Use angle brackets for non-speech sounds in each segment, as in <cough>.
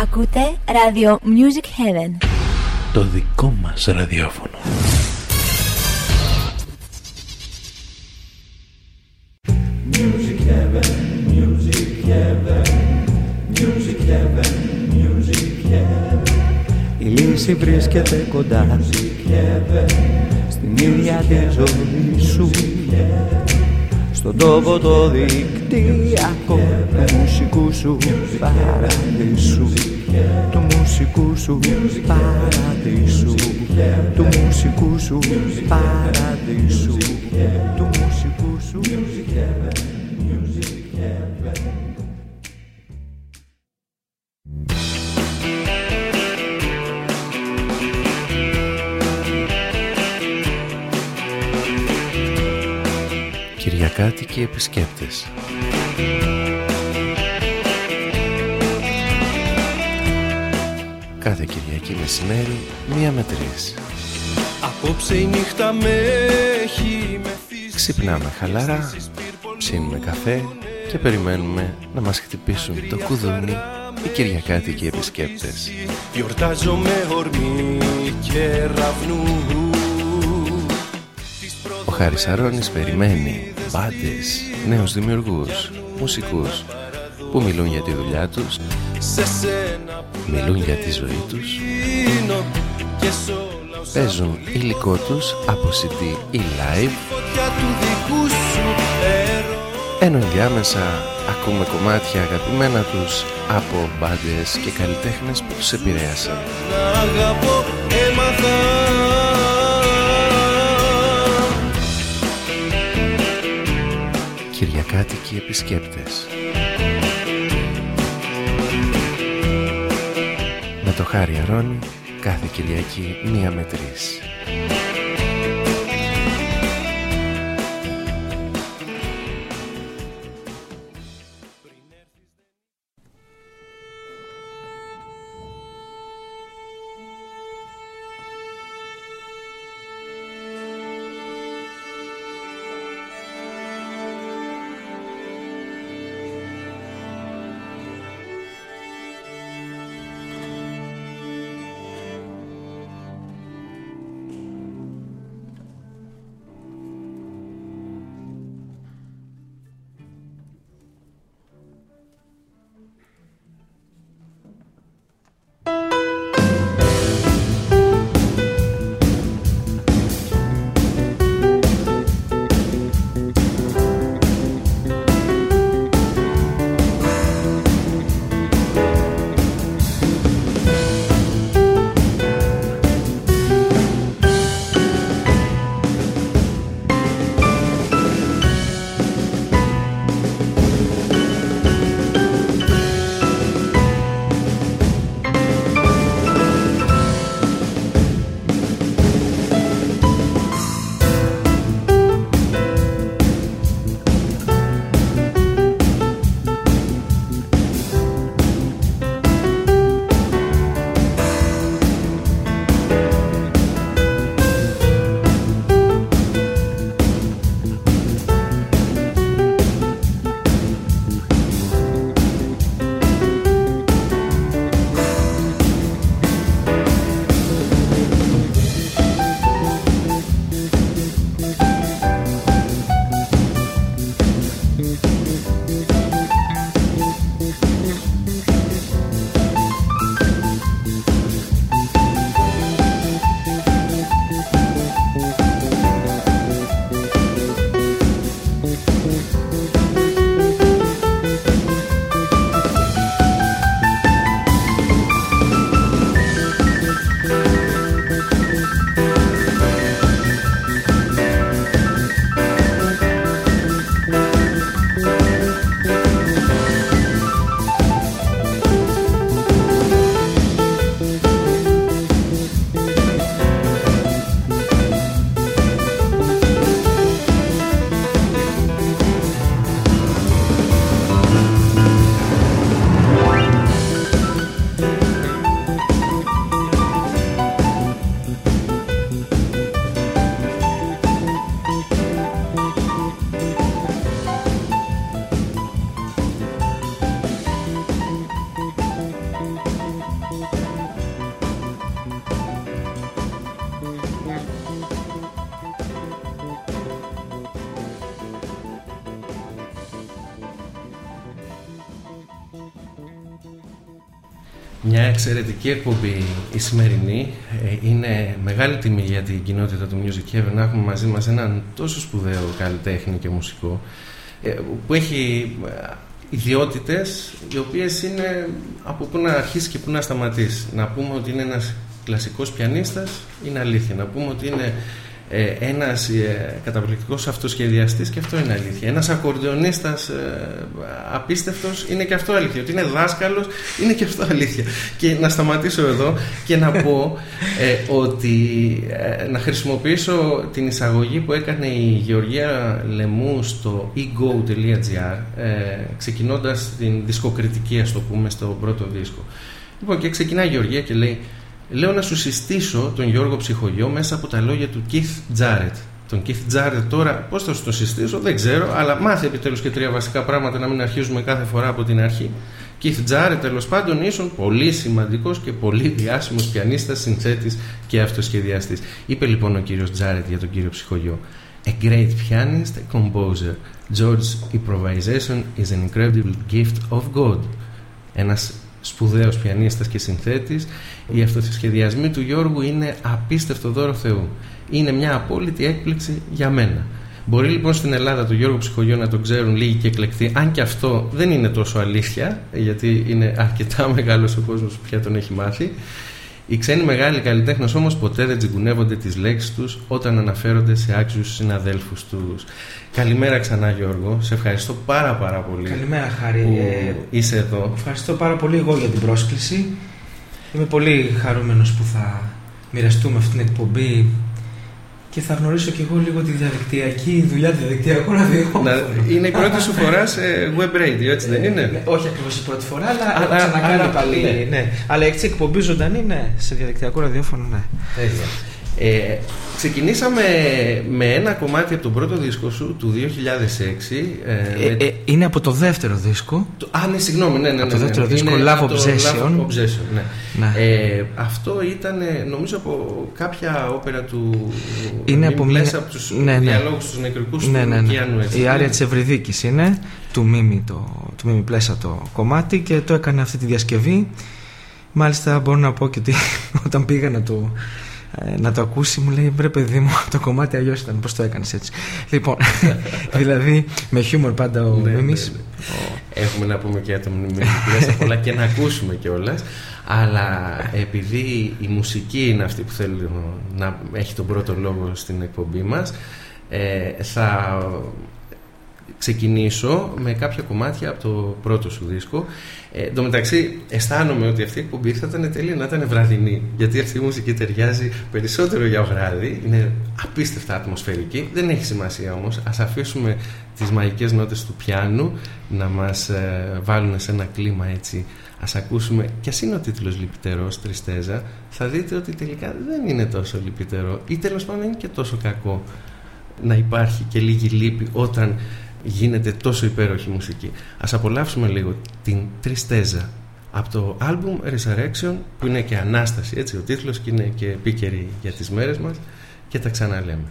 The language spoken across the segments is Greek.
Ακούτε ράδιο Music Heaven. Το δικό μας ραδιόφωνο. Music Heaven, Music Heaven, Music Heaven, Music Heaven. Η λύση βρίσκεται κοντά στην ίδια τη ζωή σου στον τόπο το δικτυακό του μουσικού σου παραδείσου. Του μουσικού σου παραδείσου. Του μουσικού σου παραδείσου. Του επισκέπτες Κάθε Κυριακή μεσημέρι, μία με τρεις. Απόψε η νύχτα με έχει Ξυπνάμε χαλαρά, ψήνουμε καφέ και περιμένουμε να μας χτυπήσουν το κουδούνι οι Κυριακάτικοι επισκέπτες. Γιορτάζω με ορμή και ραβνού Ο Χάρης Αρώνης περιμένει μπάντες, νέους δημιουργούς, μουσικούς που μιλούν για τη δουλειά τους, μιλούν για τη ζωή τους, παίζουν υλικό τους από CD ή live, ενώ ενδιάμεσα ακούμε κομμάτια αγαπημένα τους από μπάντες και καλλιτέχνες που τους επηρέασαν. Κυριακάτικοι επισκέπτες Με το Χάρη Αρώνη κάθε Κυριακή μία με τρεις. Εξαιρετική εκπομπή η σημερινή. Ε, είναι μεγάλη τιμή για την κοινότητα του Music Heaven να έχουμε μαζί μας έναν τόσο σπουδαίο καλλιτέχνη και μουσικό ε, που έχει ε, ιδιότητες οι οποίες είναι από πού να αρχίσει και πού να σταματήσει. Να πούμε ότι είναι ένας κλασικός πιανίστας είναι αλήθεια. Να πούμε ότι είναι ε, ένας ε, καταπληκτικός αυτοσχεδιαστής και αυτό είναι αλήθεια. Ένας ακορντεονίστας ε, απίστευτος είναι και αυτό αλήθεια. Ότι είναι δάσκαλος είναι και αυτό αλήθεια. Και να σταματήσω εδώ και να πω ε, ότι ε, να χρησιμοποιήσω την εισαγωγή που έκανε η Γεωργία Λεμού στο ego.gr ε, ξεκινώντας την δισκοκριτική ας το πούμε στο πρώτο δίσκο. Λοιπόν και ξεκινάει η Γεωργία και λέει λέω να σου συστήσω τον Γιώργο Ψυχογειό μέσα από τα λόγια του Keith Jarrett. Τον Keith Jarrett τώρα, πώς θα σου το συστήσω, δεν ξέρω, αλλά μάθε επιτέλους και τρία βασικά πράγματα να μην αρχίζουμε κάθε φορά από την αρχή. Keith Jarrett, τέλος πάντων, ήσουν πολύ σημαντικός και πολύ διάσημος πιανίστας, συνθέτης και αυτοσχεδιαστής. Είπε λοιπόν ο κύριος Jarrett για τον κύριο Ψυχογειό. A great pianist, a composer. George's improvisation is an incredible gift of God. Ένας σπουδαίος πιανίστας και συνθέτης. Οι αυτοσχεδιασμοί του Γιώργου είναι απίστευτο δώρο Θεού. Είναι μια απόλυτη έκπληξη για μένα. Μπορεί λοιπόν στην Ελλάδα του Γιώργο Ψυχογειό να τον ξέρουν λίγοι και εκλεκτοί, αν και αυτό δεν είναι τόσο αλήθεια, γιατί είναι αρκετά <laughs> μεγάλος ο κόσμος που πια τον έχει μάθει. Οι ξένοι μεγάλοι καλλιτέχνες όμως ποτέ δεν τσιγκουνεύονται τις λέξεις τους όταν αναφέρονται σε άξιους συναδέλφους τους. Καλημέρα ξανά, Γιώργο. Σε ευχαριστώ πάρα πάρα πολύ. Καλημέρα, Χάρη. Που ε, είσαι εδώ. Ευχαριστώ πάρα πολύ εγώ για την πρόσκληση. Είμαι πολύ χαρούμενος που θα μοιραστούμε αυτή την εκπομπή και θα γνωρίσω και εγώ λίγο τη διαδικτυακή δουλειά του διαδικτυακού ραδιοφώνου. Είναι η πρώτη σου φορά σε web radio, έτσι δεν είναι; Ναι, όχι ακριβώς η πρώτη φορά, αλλά, αλλά έχω ξανακάνει πάλι. Ναι. ναι. Αλλά έτσι εκπομπή ζωντανή, ναι, σε διαδικτυακό ραδιόφωνο, ναι. Ε, ξεκινήσαμε με ένα κομμάτι από τον πρώτο δίσκο σου του 2006. Ε, ε, ε, είναι από το δεύτερο δίσκο. Το, α, ναι, συγγνώμη, ναι, ναι. Από το ναι, δεύτερο ναι, δίσκο, Love Obsession. Love Obsession ναι. ναι. Ε, αυτό ήταν, νομίζω, από κάποια όπερα του. Είναι από μια. από τους ναι, ναι. διαλόγους τους νεκρικούς ναι, ναι, ναι. Έτσι, Η Άρια τη Ευρυδίκη είναι του Μίμη, το, του Μίμη Πλέσα το κομμάτι και το έκανε αυτή τη διασκευή. Μάλιστα μπορώ να πω και ότι <laughs> όταν πήγα να το ε, να το ακούσει μου λέει βρε παιδί μου <laughs> το κομμάτι αλλιώς ήταν πως το έκανες έτσι λοιπόν <laughs> δηλαδή με χιούμορ πάντα ο ναι, ναι, ναι. έχουμε να πούμε και για το μνημείο πολλά και να ακούσουμε κιόλας. αλλά επειδή η μουσική είναι αυτή που θέλει να έχει τον πρώτο λόγο στην εκπομπή μας ε, θα ξεκινήσω με κάποια κομμάτια από το πρώτο σου δίσκο. Ε, εν τω μεταξύ, αισθάνομαι ότι αυτή η εκπομπή θα ήταν τέλεια να ήταν βραδινή. Γιατί αυτή η μουσική ταιριάζει περισσότερο για βράδυ. Είναι απίστευτα ατμοσφαιρική. Δεν έχει σημασία όμως. Α αφήσουμε τις μαγικές νότες του πιάνου να μας ε, βάλουν σε ένα κλίμα έτσι. Α ακούσουμε, κι ας είναι ο τίτλος Λυπητερός, Τριστέζα, θα δείτε ότι τελικά δεν είναι τόσο λυπητερό ή τέλος πάντων είναι και τόσο κακό να υπάρχει και λίγη λύπη όταν γίνεται τόσο υπέροχη μουσική. Ας απολαύσουμε λίγο την Τριστέζα από το album Resurrection που είναι και Ανάσταση έτσι ο τίτλος και είναι και επίκαιρη για τις μέρες μας και τα ξαναλέμε.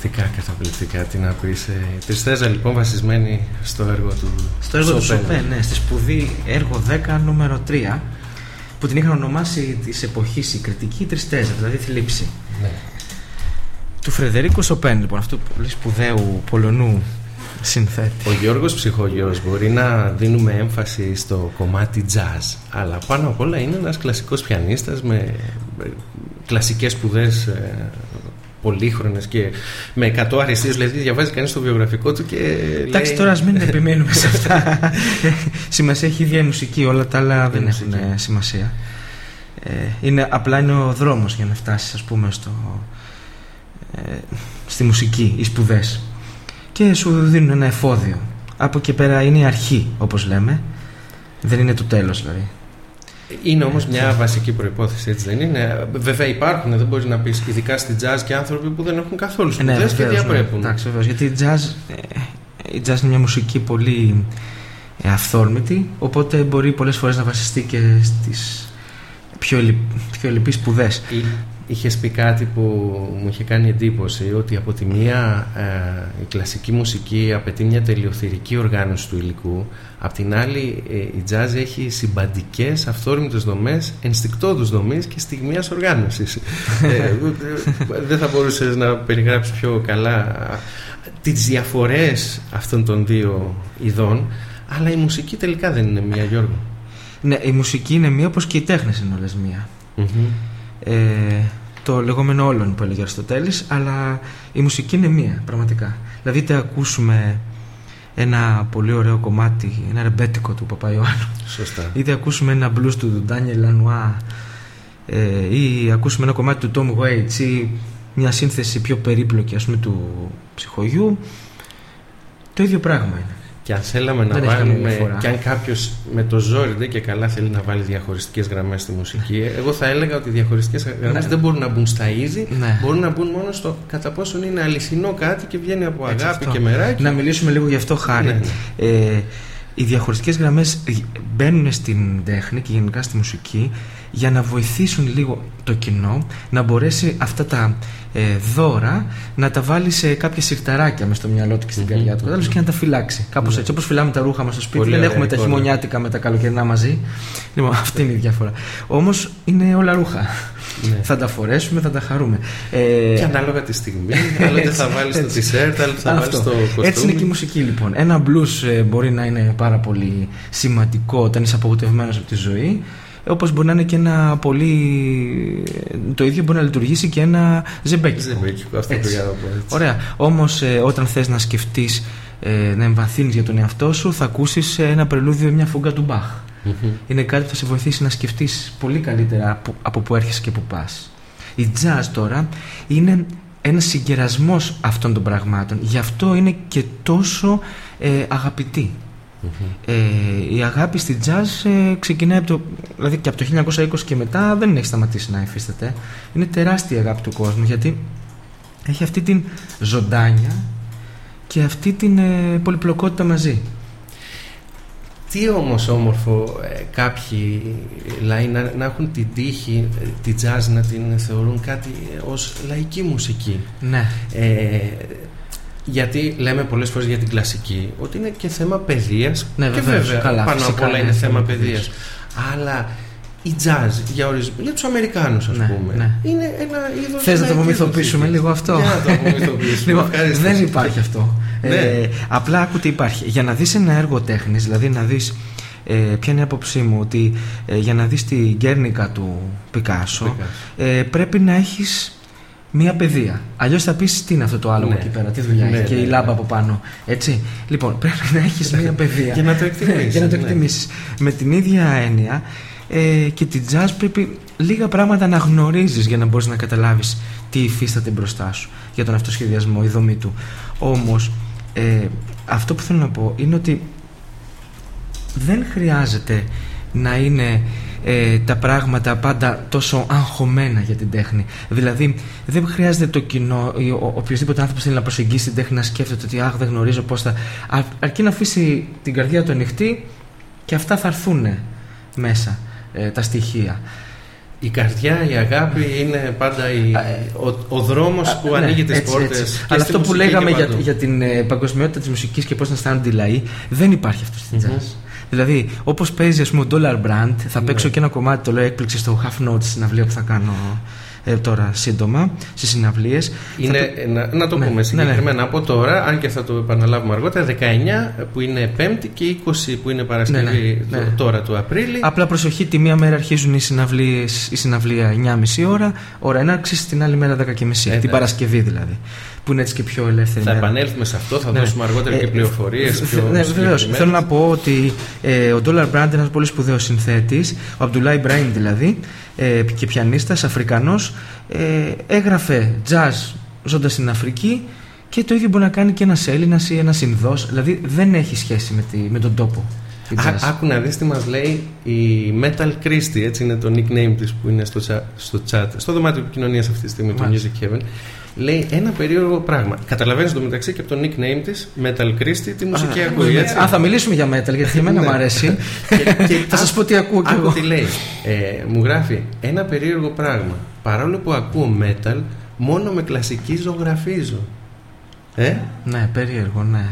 Καταπληκτικά, καταπληκτικά. Τι να πεις. Ε, Τριστέζα λοιπόν βασισμένη στο έργο του Στο έργο του Σοπέν, ναι, στη σπουδή έργο 10 νούμερο 3 που την είχαν ονομάσει της εποχής η κριτική Τριστέζα, δηλαδή θλίψη. Ναι. Του Φρεδερίκου Σοπέν, λοιπόν, αυτού του πολύ σπουδαίου Πολωνού συνθέτη. Ο Γιώργος Ψυχόγειος μπορεί να δίνουμε έμφαση στο κομμάτι jazz αλλά πάνω απ' όλα είναι ένας κλασικός πιανίστας με κλασικές σπουδές ε, πολύχρονες και με 100 αριστείες δηλαδή διαβάζει κανείς το βιογραφικό του και Εντάξει τώρα ας μην <laughs> επιμένουμε σε αυτά. Σημασία έχει ίδια η μουσική όλα τα άλλα δεν έχουν σημασία. Ε, είναι, απλά είναι ο δρόμος για να φτάσεις ας πούμε στο, ε, στη μουσική οι σπουδές. Και σου δίνουν ένα εφόδιο. Από εκεί πέρα είναι η αρχή όπως λέμε. Δεν είναι το τέλος δηλαδή είναι όμως μια βασική προϋπόθεση έτσι δεν είναι; Βέβαια υπάρχουν δεν μπορείς να πεις ειδικά στη jazz και άνθρωποι που δεν έχουν καθόλου ναι, σπουδές ναι, και διαπρέπουν ναι. βεβαίως, γιατί η jazz, ε, η jazz είναι μια μουσική πολύ ε, αυθόρμητη οπότε μπορεί πολλές φορές να βασιστεί και στις πιο, πιο λυπείς σπουδές Είχες πει κάτι που μου είχε κάνει εντύπωση ότι από τη μία ε, η κλασική μουσική απαιτεί μια τελειοθυρική οργάνωση του υλικού απ' την άλλη ε, η jazz έχει συμπαντικές αυθόρμητες δομές ενστικτόδους δομής και στιγμίας οργάνωσης. Ε, δεν θα μπορούσες να περιγράψεις πιο καλά τις διαφορές αυτών των δύο ειδών αλλά η μουσική τελικά δεν είναι μία Γιώργο. Ναι η μουσική είναι μία όπως και οι τέχνες είναι όλες μία ε, το λεγόμενο όλων που έλεγε ο Αριστοτέλης αλλά η μουσική είναι μία πραγματικά δηλαδή είτε ακούσουμε ένα πολύ ωραίο κομμάτι ένα ρεμπέτικο του Παπαϊωάννου Σωστά. είτε ακούσουμε ένα blues του Ντάνιελ Λανουά ε, ή ακούσουμε ένα κομμάτι του Tom Waits ή μια σύνθεση πιο περίπλοκη ας πούμε του ψυχογιού το ίδιο πράγμα είναι και αν θέλαμε να βάλουμε, και αν κάποιος με το ζόρι δεν και καλά θέλει να βάλει διαχωριστικές γραμμές στη μουσική, εγώ θα έλεγα ότι οι διαχωριστικές γραμμές ναι. δεν μπορούν να μπουν στα είδη, ναι. μπορούν να μπουν μόνο στο κατά πόσον είναι αληθινό κάτι και βγαίνει από αγάπη και μεράκι. Να μιλήσουμε λίγο γι' αυτό χάρη. Ναι, ναι. Ε, οι διαχωριστικές γραμμές μπαίνουν στην τέχνη και γενικά στη μουσική για να βοηθήσουν λίγο το κοινό να μπορέσει αυτά τα ε, δώρα να τα βάλει σε κάποια σιρταράκια μες στο μυαλό του και στην mm-hmm. καρδιά του και να τα φυλάξει. Κάπως mm-hmm. έτσι. Όπως φυλάμε τα ρούχα μας στο σπίτι, Πολύ δεν έχουμε τα χειμωνιάτικα με τα καλοκαιρινά μαζί. Λοιπόν, <laughs> αυτή είναι η διαφορά. Όμως είναι όλα ρούχα. Ναι. Θα τα φορέσουμε, θα τα χαρούμε. Ε... Και ανάλογα τη στιγμή, <laughs> άλλοτε θα βάλεις το t-shirt, άλλοτε θα βάλεις το κοστούμι. Έτσι είναι και η μουσική λοιπόν. Ένα blues ε, μπορεί να είναι πάρα πολύ σημαντικό όταν είσαι απογοητευμένος από τη ζωή. Όπως μπορεί να είναι και ένα πολύ. Το ίδιο μπορεί να λειτουργήσει και ένα ζεμπέκι. Ζεμπέκι, αυτό το Ωραία. Όμως ε, όταν θες να σκεφτείς ε, να εμβαθύνεις για τον εαυτό σου, θα ακούσεις ένα πρελούδιο, μια φούγκα του Μπαχ. Είναι κάτι που θα σε βοηθήσει να σκεφτείς πολύ καλύτερα από, από που έρχεσαι και που πας. Η jazz τώρα είναι ένας συγκερασμός αυτών των πραγμάτων. Γι' αυτό είναι και τόσο ε, αγαπητή. Ε, η αγάπη στη jazz ε, ξεκινάει από το, δηλαδή και από το 1920 και μετά δεν έχει σταματήσει να υφίσταται. Είναι τεράστια η αγάπη του κόσμου γιατί έχει αυτή την ζωντάνια και αυτή την ε, πολυπλοκότητα μαζί. Τι όμως όμορφο ε, κάποιοι λαοί να, να, έχουν την τύχη τη jazz να την θεωρούν κάτι ως λαϊκή μουσική. Ναι. Ε, γιατί λέμε πολλές φορές για την κλασική ότι είναι και θέμα παιδείας. Ναι, και βέβαια, καλά, πάνω απ' όλα είναι θέμα παιδείας. Αλλά η jazz για, ορισμ... για τους Αμερικάνους, ας ναι, πούμε, ναι. είναι ένα είδος. Θες να το απομυθοποιήσουμε λίγο αυτό; Για να το απομυθοποιήσουμε. <laughs> λοιπόν, δεν υπάρχει αυτό. ναι. ε, απλά άκου τι υπάρχει. Για να δεις ένα έργο τέχνης, δηλαδή να δεις. Ε, ποια είναι η άποψή μου ότι ε, για να δεις την γκέρνικα του Πικάσο ε, πρέπει να έχεις μία παιδεία. Αλλιώς θα πεις τι είναι αυτό το άλογο ναι. εκεί πέρα, τι δουλειά ναι, έχει και ναι, η λάμπα από πάνω. Έτσι. Λοιπόν, <laughs> πρέπει να έχεις μία παιδεία. για να το εκτιμήσεις. για να το εκτιμήσεις. Με την ίδια έννοια ε, και την jazz πρέπει λίγα πράγματα να γνωρίζεις για να μπορείς να καταλάβεις τι υφίσταται μπροστά σου για τον αυτοσχεδιασμό, η δομή του. Όμως, ε, αυτό που θέλω να πω είναι ότι δεν χρειάζεται να είναι ε, τα πράγματα πάντα τόσο αγχωμένα για την τέχνη. Δηλαδή, δεν χρειάζεται το κοινό ή ο, οποιοδήποτε άνθρωπος θέλει να προσεγγίσει την τέχνη να σκέφτεται ότι Αχ, δεν γνωρίζω πώς θα. αρκεί να αφήσει την καρδιά του ανοιχτή και αυτά θα έρθουν μέσα ε, τα στοιχεία. η καρδιά, η αγάπη είναι πάντα η, ο, ο δρόμος που ναι, ανοίγει τις έτσι, πόρτες. Έτσι. Αλλά αυτό που λέγαμε για, για την ε, παγκοσμιότητα της μουσικής και πώς να αισθάνονται οι λαοί, δεν υπάρχει αυτό στην mm-hmm. jazz. Δηλαδή, όπως παίζει, ας πούμε, ο Dollar Brand, θα ναι. παίξω και ένα κομμάτι, το λέω έκπληξη στο Half Notes στην αυλία που θα κάνω ε, τώρα σύντομα στις συναυλίες. Είναι, το... να, να, το ναι, πούμε ναι, συγκεκριμένα ναι, από τώρα, αν και θα το επαναλάβουμε αργότερα, 19 που είναι Πέμπτη και 20 που είναι Παρασκευή ναι, τώρα του Απρίλη. Απλά προσοχή, τη μία μέρα αρχίζουν οι συναυλίες, η συναυλία 9.30 ώρα, ώρα έναρξη, την άλλη μέρα 10.30, ε, την Παρασκευή δηλαδή που είναι έτσι και πιο ελεύθερη. Θα επανέλθουμε σε αυτό, θα ναι. δώσουμε αργότερα ε, και πληροφορίες. Ναι, βεβαίω. Θέλω να πω ότι ε, ο Dollar Brand είναι ένας πολύ σπουδαίος συνθέτης, ο Abdullah Ibrahim δηλαδή, ε, και πιανίστας, Αφρικανός, ε, έγραφε jazz ζώντας στην Αφρική και το ίδιο μπορεί να κάνει και ένας Έλληνας ή ένας Ινδός. Δηλαδή δεν έχει σχέση με, τη, με τον τόπο. Α, άκου να δεις τι μας λέει η Metal Christie, έτσι είναι το nickname της που είναι στο, στο chat, στο δωμάτιο επικοινωνίας αυτή τη στιγμή, το Music Heaven λέει ένα περίεργο πράγμα. Καταλαβαίνεις το μεταξύ και από το nickname της, Metal Christie, τη μουσική ακούει. Έτσι. Α, θα μιλήσουμε για metal, γιατί εμένα μου αρέσει. και, θα σας πω τι ακούω κι εγώ. τι λέει. Ε, μου γράφει ένα περίεργο πράγμα. Παρόλο που ακούω metal, μόνο με κλασική ζωγραφίζω. Ε; Ναι, περίεργο, ναι.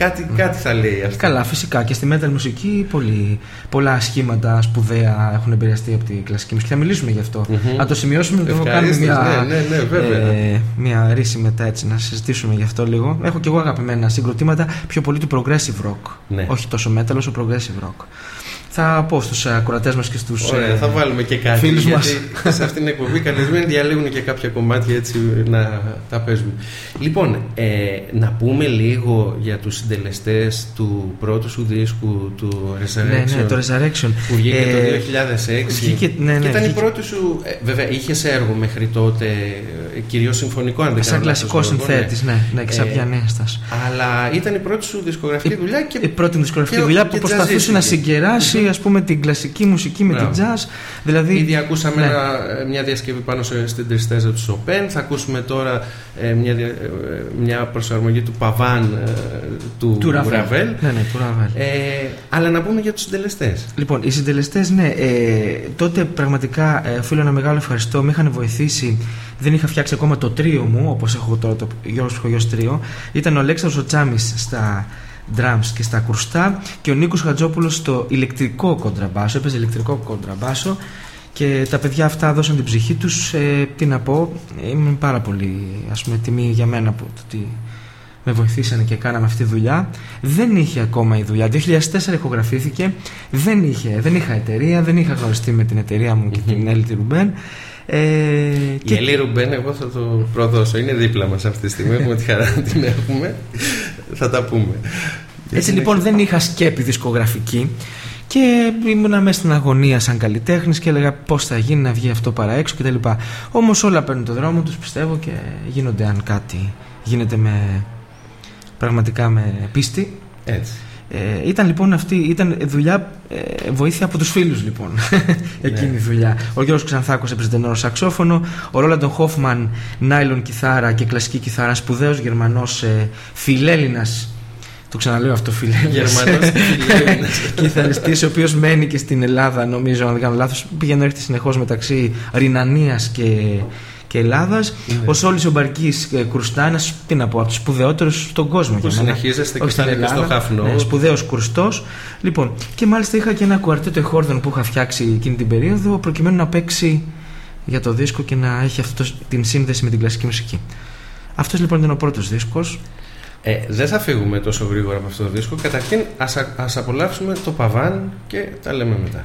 Κάτι, κάτι θα λέει αυτό. Καλά, φυσικά και στη metal μουσική πολύ, πολλά σχήματα σπουδαία έχουν επηρεαστεί από τη κλασική μουσική. Θα μιλήσουμε γι' αυτό. Mm-hmm. Αν το σημειώσουμε, το κάνουμε μια, ναι, ναι, ναι, βέβαια. Ε, μια ρίση μετά έτσι να συζητήσουμε γι' αυτό λίγο. Έχω και εγώ αγαπημένα συγκροτήματα πιο πολύ του progressive rock. Ναι. Όχι τόσο metal όσο progressive rock θα πω στους ε, ακροατές μας και στους. Ωραία, ε, θα βάλουμε και κάτι. Φίλους γιατί μας. <laughs> σε αυτήν την εκπομπή καλεσμένοι διαλέγουν και κάποια κομμάτια έτσι να τα παίζουμε. Λοιπόν, ε, να πούμε λίγο για τους συντελεστές του πρώτου σου δίσκου του Resurrection. Ναι, ναι, το Resurrection. Που βγήκε ε, το 2006. Βγήκε, ναι, ναι, και ήταν βγήκε... η πρώτη σου. Ε, βέβαια, είχε έργο μέχρι τότε, ε, κυρίως συμφωνικό, αν δεν Σαν κλασικός συνθέτης, ναι, ναι, και σαν πιανέστα. Αλλά ήταν η πρώτη σου δισκογραφική δουλειά. Και, η πρώτη δισκογραφική δουλειά που προσπαθούσε να συγκεράσει ας πούμε την κλασική μουσική με την jazz. Δηλαδή, Ήδη ακούσαμε ναι. μια διασκευή πάνω στην τριστέζα του Σοπέν. Θα ακούσουμε τώρα ε, μια, ε, μια προσαρμογή του Παβάν ε, του, του Ραβέλ. Ναι, ναι, του Ραβέλ. Ε, αλλά να πούμε για τους συντελεστές. Λοιπόν, οι συντελεστές, ναι, ε, τότε πραγματικά ε, οφείλω ένα μεγάλο ευχαριστώ. Με είχαν βοηθήσει. Δεν είχα φτιάξει ακόμα το τρίο μου, όπως έχω τώρα το Γιώργος Τρίο. Ήταν ο Αλέξανδρος ο Τσάμις στα drums και στα ακουστά και ο Νίκος Χατζόπουλος στο ηλεκτρικό κοντραμπάσο, έπαιζε ηλεκτρικό κοντραμπάσο και τα παιδιά αυτά δώσαν την ψυχή τους, ε, τι να πω, είμαι πάρα πολύ ας πούμε τιμή για μένα που ότι με βοηθήσανε και κάναμε αυτή τη δουλειά. Δεν είχε ακόμα η δουλειά. 2004 ηχογραφήθηκε, δεν, είχε, δεν είχα εταιρεία, δεν είχα γνωριστεί με την εταιρεία μου και την Έλλη Ρουμπέν. Ε, η Ελή Ρουμπέν, εγώ θα το προδώσω. Είναι δίπλα μας αυτή τη στιγμή. Έχουμε τη χαρά να την έχουμε. θα τα πούμε. Έτσι λοιπόν δεν είχα σκέπη δισκογραφική και ήμουνα μέσα στην αγωνία σαν καλλιτέχνης και έλεγα πώς θα γίνει να βγει αυτό παρά έξω κτλ. Όμως όλα παίρνουν το δρόμο τους, πιστεύω και γίνονται αν κάτι γίνεται με πραγματικά με πίστη. Έτσι. Ε, ήταν λοιπόν αυτή, ήταν δουλειά, ε, βοήθεια από τους φίλους λοιπόν, <laughs> εκείνη η δουλειά. Ο Γιώργος Ξανθάκος έπαιζε τενόρο σαξόφωνο, ο Ρόλαντον Χόφμαν νάιλον κιθάρα και κλασική κιθάρα, σπουδαίος Γερμανός ε, φιλέλληνας το ξαναλέω αυτό, φίλε. Γερμανός <laughs> κιθαριστής, ο οποίος μένει και στην Ελλάδα, νομίζω, αν δεν κάνω λάθος. Πήγαινε έρχεται συνεχώς μεταξύ Ρινανίας και, και Ελλάδας. Ναι. Ο Σόλη ο Μπαρκής ε, Κρουστά, τι να πω, από τους σπουδαιότερους στον κόσμο. Που συνεχίζεστε και στην και στο Χαφνό. Ναι, Σπουδαίος κρουστό. Λοιπόν, και μάλιστα είχα και ένα κουαρτέτο εχόρδων που είχα φτιάξει εκείνη την περίοδο, προκειμένου να παίξει για το δίσκο και να έχει αυτός, την σύνδεση με την κλασική μουσική. Αυτός λοιπόν ήταν ο πρώτος δίσκος. Ε, δεν θα φύγουμε τόσο γρήγορα από αυτό το δίσκο. Καταρχήν ας, ας απολαύσουμε το Παβάν και τα λέμε μετά.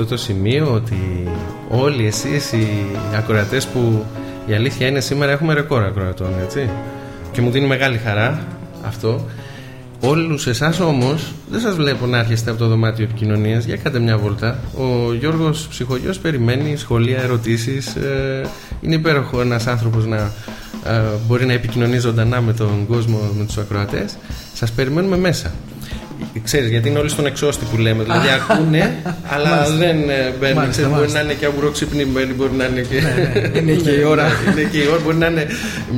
Αυτό το σημείο ότι όλοι εσείς οι ακροατές που η αλήθεια είναι σήμερα έχουμε ρεκόρ ακροατών έτσι. Και μου δίνει μεγάλη χαρά αυτό. Όλους εσάς όμως δεν σας βλέπω να έρχεστε από το δωμάτιο επικοινωνίας. Για κάτε μια βόλτα. Ο Γιώργος Ψυχογιός περιμένει σχολεία, ερωτήσεις. Ε, Είναι υπέροχο ένας άνθρωπος να ε, μπορεί να επικοινωνεί ζωντανά με τον κόσμο, με τους ακροατές. Σας περιμένουμε μέσα Ξέρεις γιατί είναι όλοι στον εξώστη που λέμε Δηλαδή ακούνε αλλά δεν ε, μπαίνουν ξέρεις, Μπορεί να είναι και αγουροξυπνημένοι Μπορεί να είναι και ναι, ναι, Είναι και η ώρα. Είναι και η ώρα Μπορεί να είναι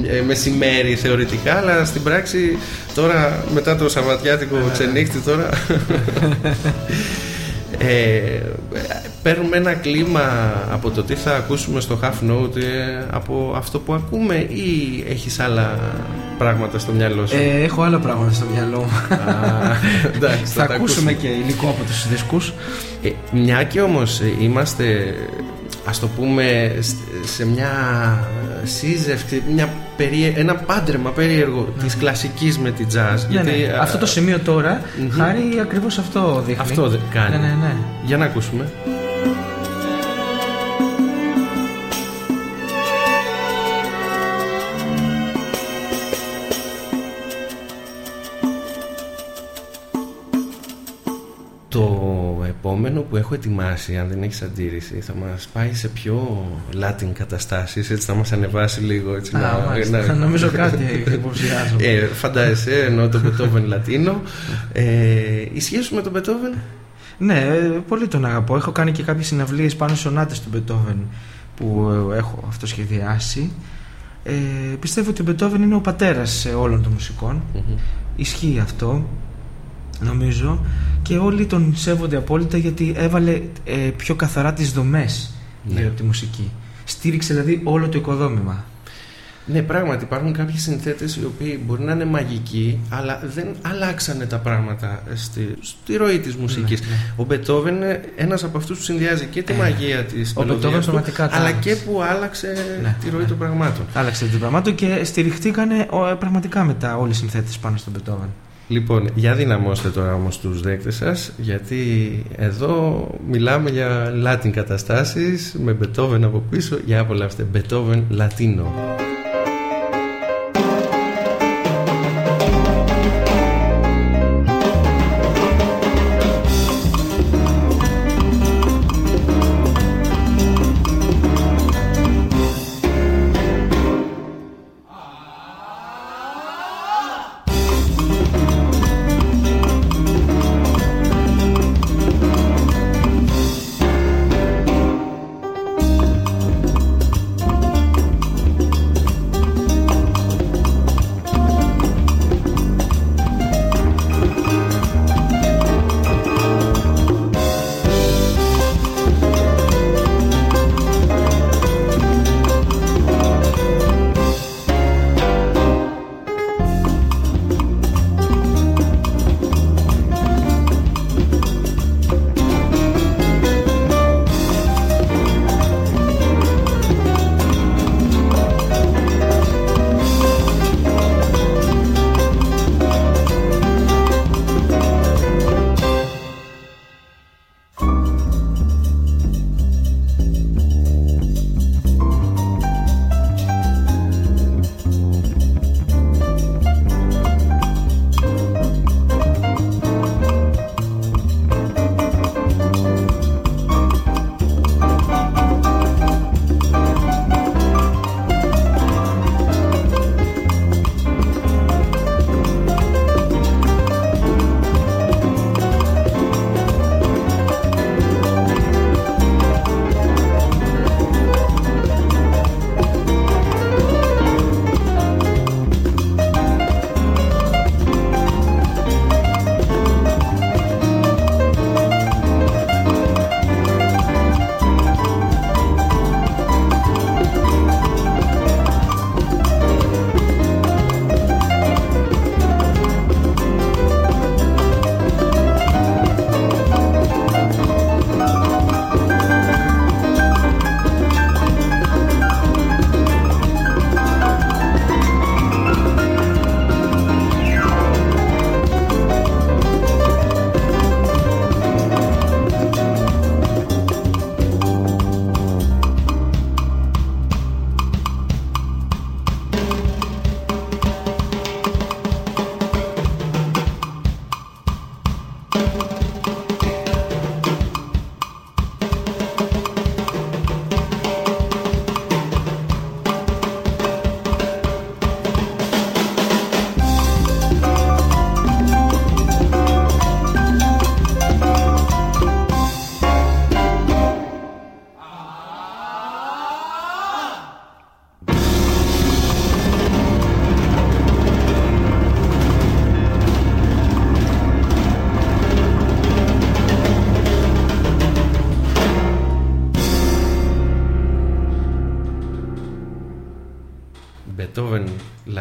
ε, μεσημέρι θεωρητικά Αλλά στην πράξη τώρα μετά το Σαββατιάτικο ναι, ξενύχτη τώρα <laughs> ε, παίρνουμε ένα κλίμα από το τι θα ακούσουμε στο Half Note ε, από αυτό που ακούμε ή έχεις άλλα πράγματα στο μυαλό σου ε, Έχω άλλα πράγματα στο μυαλό μου εντάξει, θα, θα ακούσουμε και υλικό από τους δίσκους ε, Μια και όμως είμαστε ας το πούμε σε μια σύζευξη, μια περί... ένα πάντρεμα περίεργο ναι. της κλασικής με τη jazz. Ναι, γιατί, ναι. Αυτό το σημείο τώρα, mm-hmm. χάρη ακριβώς αυτό δείχνει. Αυτό κάνει. Ναι, ναι, ναι. Για να ακούσουμε. Που έχω ετοιμάσει, αν δεν έχεις αντίρρηση, θα μας πάει σε πιο Latin καταστάσεις. Έτσι θα μας ανεβάσει λίγο. Έτσι, Α, να, να, νομίζω κάτι υποψιάζω. Ε, φαντάζεσαι, ενώ το Beethoven <laughs> Λατίνο. Ε, ισχύει σου με τον Beethoven; Ναι, πολύ τον αγαπώ. Έχω κάνει και κάποιες συναυλίες πάνω σε σονάτες του Beethoven που έχω αυτοσχεδιάσει. Ε, πιστεύω ότι ο Beethoven είναι ο πατέρας όλων των μουσικών. Mm-hmm. Ισχύει αυτό νομίζω και όλοι τον σέβονται απόλυτα γιατί έβαλε ε, πιο καθαρά τις δομές ναι. για τη μουσική. Στήριξε δηλαδή όλο το οικοδόμημα. Ναι, πράγματι υπάρχουν κάποιοι συνθέτες οι οποίοι μπορεί να είναι μαγικοί αλλά δεν αλλάξανε τα πράγματα στη, στη ροή της μουσικής. Ναι, ναι. Ο Μπετόβεν είναι ένας από αυτούς που συνδυάζει και τη ε, μαγεία της ο μελωδίας του αλλά και που άλλαξε ναι, τη ροή των πραγμάτων. Άλλαξε την πραγμάτων και στηριχτήκανε πραγματικά μετά όλοι οι συνθέτες πάνω στον Μπετόβεν. Λοιπόν, για δυναμώστε τώρα όμως τους δέκτες σας γιατί εδώ μιλάμε για Latin καταστάσεις με Beethoven από πίσω για απολαύστε Beethoven Latino.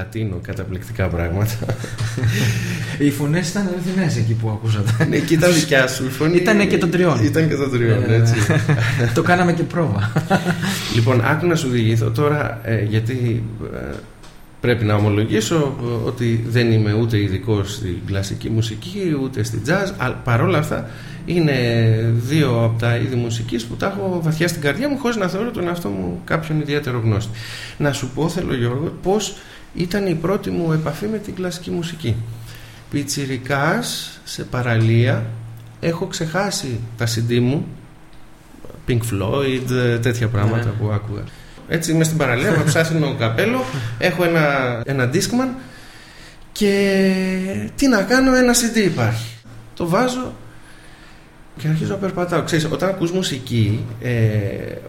Λατίνο, καταπληκτικά πράγματα. Οι φωνές ήταν αληθινές εκεί που ακούσατε. Ναι, και ήταν δικιά σου. Η φωνή... Ήταν και των τριών. Ήταν και των τριών, ναι, έτσι. Το κάναμε και πρόβα. Λοιπόν, άκου να σου διηγηθώ τώρα, ε, γιατί ε, πρέπει να ομολογήσω ότι δεν είμαι ούτε ειδικός στην κλασική μουσική, ούτε στην jazz, αλλά παρόλα αυτά είναι δύο από τα είδη μουσικής που τα έχω βαθιά στην καρδιά μου χωρίς να θεωρώ τον εαυτό μου κάποιον ιδιαίτερο γνώστη. Να σου πω θέλω Γιώργο πώς ήταν η πρώτη μου επαφή με την κλασική μουσική. Πιτσιρικάς σε παραλία έχω ξεχάσει τα CD μου Pink Floyd, τέτοια πράγματα ναι. που άκουγα. Έτσι είμαι στην παραλία, με ψάχνει καπέλο, έχω ένα, ένα Discman και τι να κάνω, ένα CD υπάρχει. Το βάζω και αρχίζω να περπατάω. Ξέρεις, όταν ακούς μουσική, ε,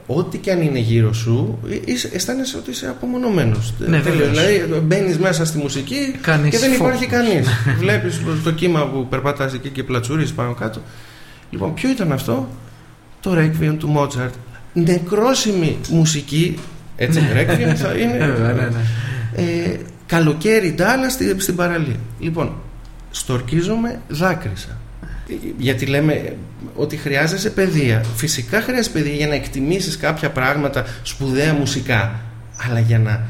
ό,τι και αν είναι γύρω σου, είσαι, αισθάνεσαι ότι είσαι απομονωμένος. Ναι, δηλαδή, μπαίνεις μέσα στη μουσική και δεν υπάρχει κανείς. <laughs> Βλέπεις το κύμα που περπατάς εκεί και πλατσουρίζεις πάνω κάτω. Λοιπόν, ποιο ήταν αυτό; Το Requiem του Mozart. Νεκρόσιμη μουσική, έτσι, ναι. Requiem θα είναι... <laughs> Ναι, ναι, ε, καλοκαίρι ντάλα στην παραλία. Λοιπόν, στορκίζομαι, δάκρυσα γιατί λέμε ότι χρειάζεσαι παιδεία. Φυσικά χρειάζεσαι παιδεία για να εκτιμήσεις κάποια πράγματα σπουδαία μουσικά. Αλλά για να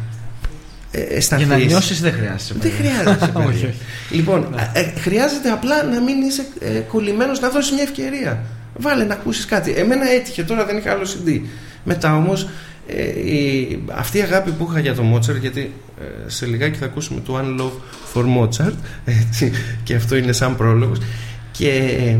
αισθανθείς... Για να νιώσεις δεν χρειάζεσαι παιδεία. Δεν χρειάζεσαι <laughs> παιδεία. λοιπόν, ναι. ε, χρειάζεται απλά να μην είσαι ε, κολλημένος να δώσεις μια ευκαιρία. Βάλε να ακούσεις κάτι. Εμένα έτυχε, τώρα δεν είχα άλλο CD. Μετά όμως ε, η, αυτή η αγάπη που είχα για τον Μότσαρ γιατί ε, σε λιγάκι θα ακούσουμε το One Love for Mozart έτσι, και αυτό είναι σαν πρόλογος και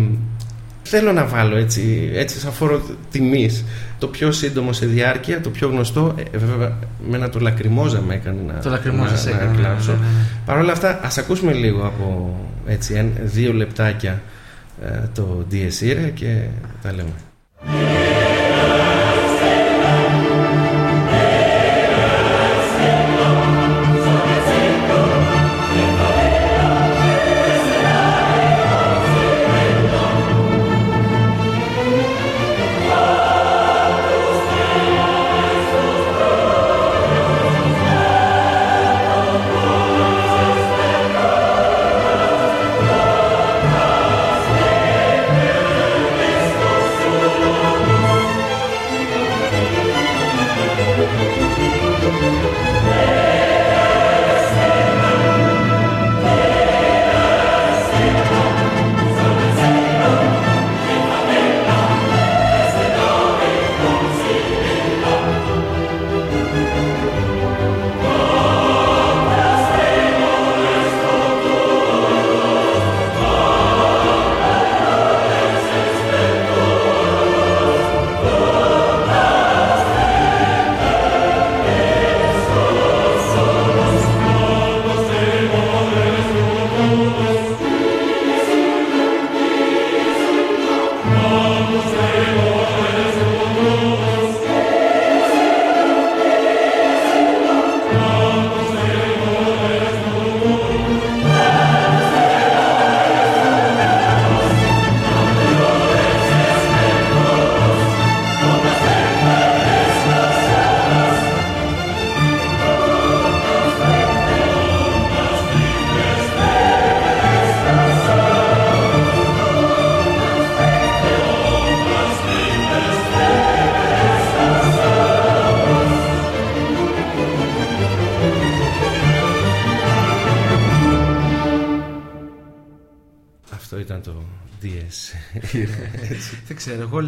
θέλω να βάλω έτσι, έτσι σαν φόρο τιμής. Το πιο σύντομο σε διάρκεια, το πιο γνωστό ε, βέβαια με ένα το λακριμόζα με έκανε να, το λακριμόζα να, να, κλάψω ναι, ναι, ναι. Παρ' όλα αυτά ας ακούσουμε λίγο από έτσι, δύο λεπτάκια ε, το Dies και τα λέμε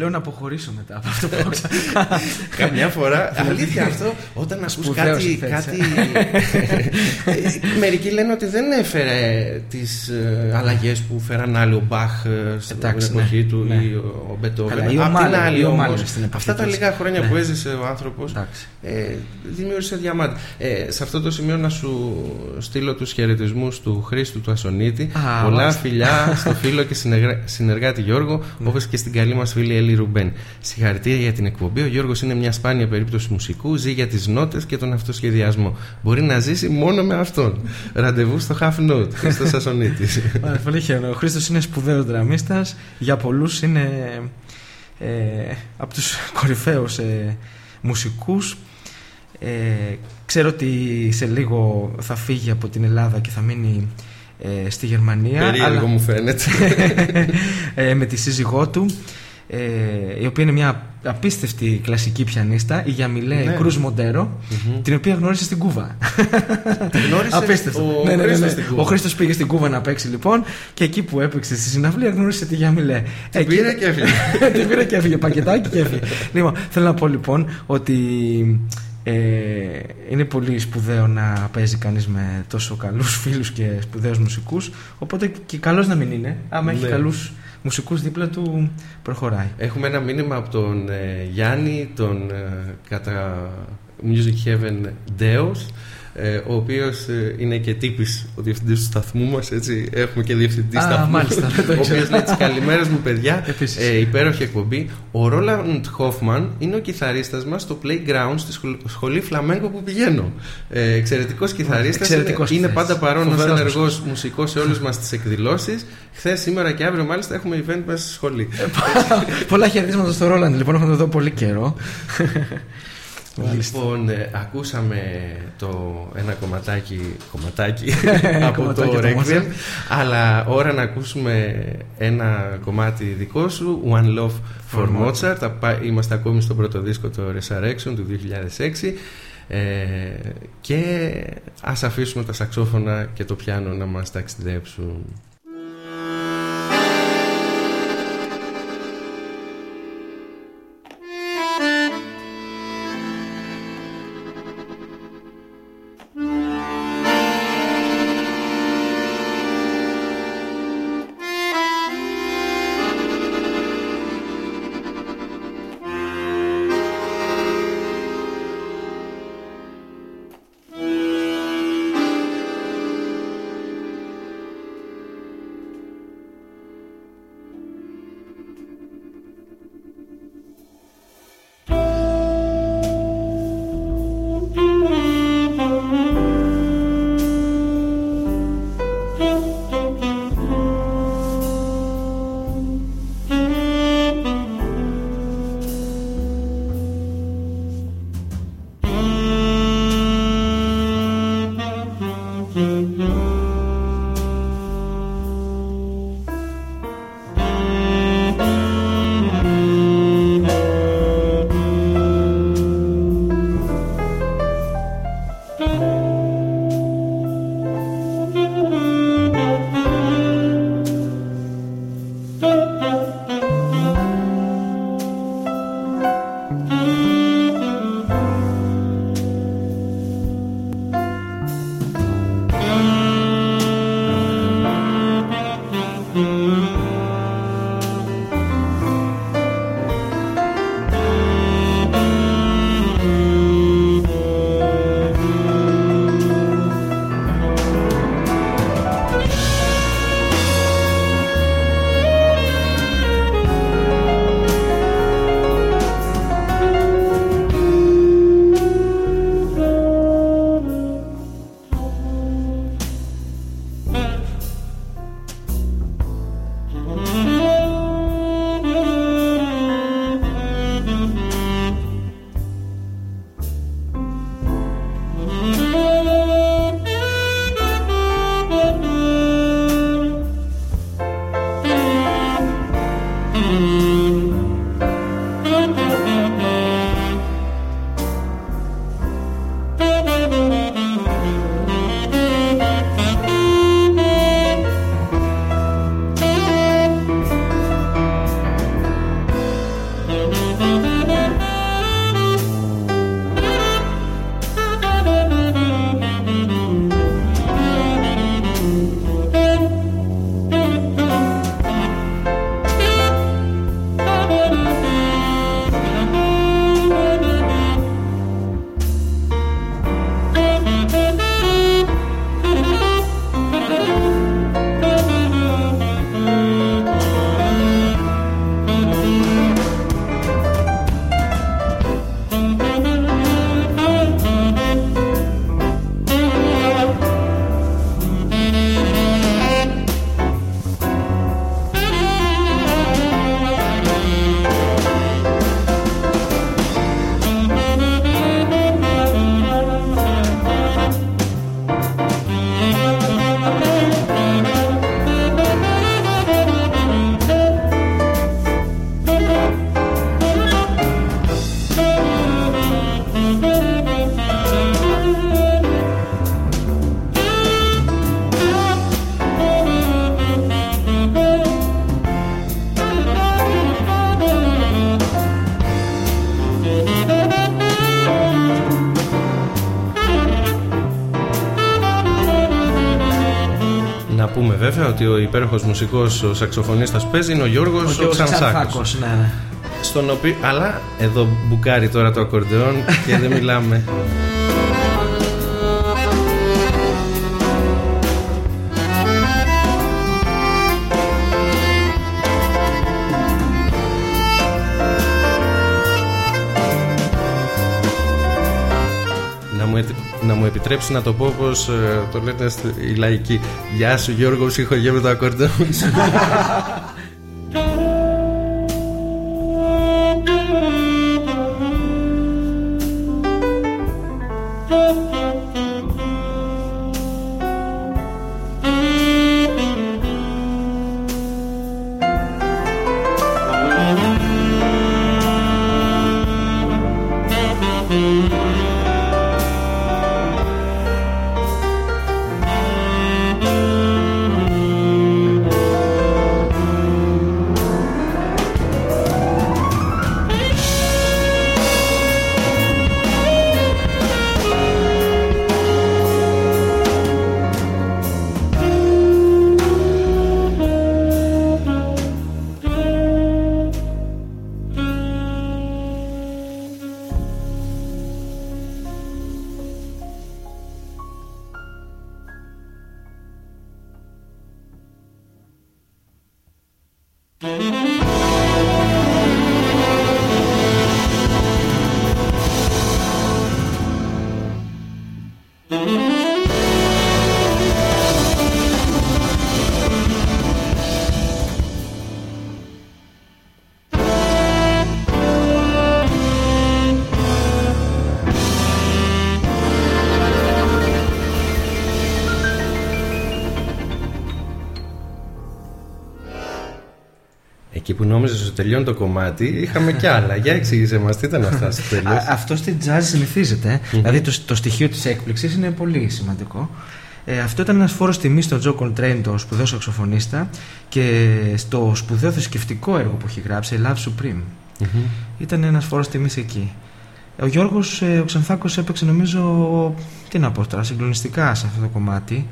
λέω να αποχωρήσω μετά από αυτό που <laughs> Καμιά φορά, αλήθεια αυτό, όταν ακούς κάτι... κάτι... Μερικοί λένε ότι δεν έφερε τις ε, αλλαγές που φέραν άλλοι ο Μπαχ ε, στην εποχή ναι, του ναι. ή ο Μπετόβεν. Απ' την άλλη όμως, αυτά τα λίγα χρόνια ναι. που έζησε ο άνθρωπος ε, δημιούργησε διαμάτι. Ε, σε αυτό το σημείο να σου στείλω τους χαιρετισμούς του Χρήστου του Ασονίτη. Πολλά φιλιά στο φίλο και συνεργάτη Γιώργο, όπως και στην καλή μας φίλη Έλλη Ρουμπέν. Συγχαρητήρια για την εκπομπή. Ο Γιώργος είναι μια σπάνια περίπτωση μουσικού, ζει για τις νότες και τον αυτοσχεδιασμό. Μπορεί να ζήσει μόνο με αυτόν. Ραντεβού στο Half Note, Χρήστος Ασονίτης. <laughs> Πολύ χαίρομαι. Ο Χρήστος είναι σπουδαίος δραμίστας. Για πολλούς είναι ε, από τους <laughs> κορυφαίους ε, μουσικούς ε, ξέρω ότι σε λίγο θα φύγει από την Ελλάδα και θα μείνει ε, στη Γερμανία. Περίεργο αλλά... μου φαίνεται. <laughs> ε, με τη σύζυγό του, ε, η οποία είναι μια απίστευτη κλασική πιανίστα, η Γιαμιλέ ναι. Κρούζ Μοντέρο, mm-hmm. την οποία γνώρισε στην Κούβα. Την γνώρισε; Απίστευτο. Ο, ναι, ναι, ναι, ναι. ο Χρήστος πήγε στην Κούβα να παίξει λοιπόν και εκεί που έπαιξε στη συναυλία γνώρισε τη Γιαμιλέ. Την πήρε και έφυγε. <laughs> την πήρε και έφυγε, πακετάκι και έφυγε. λοιπόν, θέλω να πω λοιπόν ότι ε, είναι πολύ σπουδαίο να παίζει κανείς με τόσο καλούς φίλους και σπουδαίους μουσικούς οπότε και καλός να μην είναι. Άμα έχει ναι. καλούς μουσικούς δίπλα του προχωράει. Έχουμε ένα μήνυμα από τον ε, Γιάννη τον ε, κατά Music Heaven Deos ε, ο οποίος ε, είναι και τύπης ο διευθυντής του σταθμού μας. Έχουμε και διευθυντή Α, σταθμού. Μάλιστα, ο οποίος λέει τις καλημέρες μου, παιδιά. Ε, υπέροχη εκπομπή. Ο Ρόλαντ Χόφμαν είναι ο κιθαρίστας μας στο Playground στη σχολή Φλαμέγκο που πηγαίνω. Ε, Εξαιρετικός κιθαρίστας. Είναι, είναι πάντα παρόν ως ενεργός μουσικός σε όλε μας τις εκδηλώσεις. Χθες, σήμερα και αύριο, μάλιστα, έχουμε event μέσα στη σχολή. Ε, <laughs> πολλά χαιρετίσματα στο Ρόλαντ, λοιπόν, έχουμε εδώ πολύ καιρό. Λοιπόν, ε, ακούσαμε το ένα κομματάκι, κομματάκι <laughs> από το Requiem, αλλά ώρα να ακούσουμε ένα κομμάτι δικό σου, One Love for, Mozart. Είμαστε ακόμη στο πρώτο δίσκο, το Resurrection του 2006. Ε, και ας αφήσουμε τα σαξόφωνα και το πιάνο να μας ταξιδέψουν. Βέβαια ότι ο υπέροχος μουσικός ο σαξοφωνίστας παίζει είναι ο Γιώργος ο, ο Ξανσάκος. Ναι, ναι. Στον οποίο, αλλά εδώ μπουκάρει τώρα το ακορντεόν και δεν μιλάμε. Μου επιτρέψει να το πω όπως ε, το λένε η λαϊκή. Γεια σου Γιώργο, ψυχογέ με το ακορντεόν <laughs> τελειώνει το κομμάτι, είχαμε κι άλλα. Για εξήγησε μας, τι ήταν αυτά στο τέλος. Αυτό στην jazz συνηθίζεται. Δηλαδή το, το στοιχείο της έκπληξης είναι πολύ σημαντικό. Ε, αυτό ήταν ένας φόρος τιμής στον Τζο Κολτρέιν, το σπουδαίο σαξοφωνίστα, και στο σπουδαίο θρησκευτικό έργο που έχει γράψει, Love Supreme. Ήταν ένας φόρος τιμής εκεί. Ο Γιώργος ε, ο Ξανθάκο έπαιξε, νομίζω, τι να πω τώρα, συγκλονιστικά σε αυτό το κομμάτι.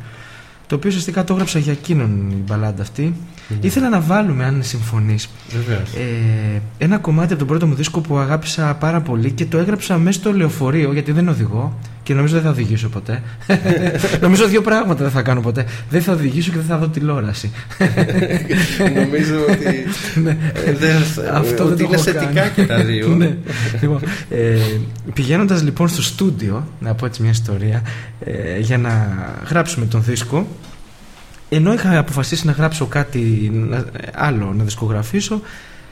Το οποίο ουσιαστικά το έγραψα για εκείνον η μπαλάντα αυτή. Ήθελα να βάλουμε, αν συμφωνείς, ε, ένα κομμάτι από τον πρώτο μου δίσκο που αγάπησα πάρα πολύ και το έγραψα μέσα στο λεωφορείο γιατί δεν οδηγώ και νομίζω δεν θα οδηγήσω ποτέ. <laughs> νομίζω δύο πράγματα δεν θα κάνω ποτέ. Δεν θα οδηγήσω και δεν θα δω τηλεόραση. <laughs> νομίζω ότι. <laughs> ναι. Ε, δεν, Αυτό ότι είναι θετικά και τα δύο. ναι. λοιπόν, ε, Πηγαίνοντας λοιπόν στο στούντιο, να πω έτσι μια ιστορία, ε, για να γράψουμε τον δίσκο ενώ είχα αποφασίσει να γράψω κάτι άλλο, να δισκογραφήσω,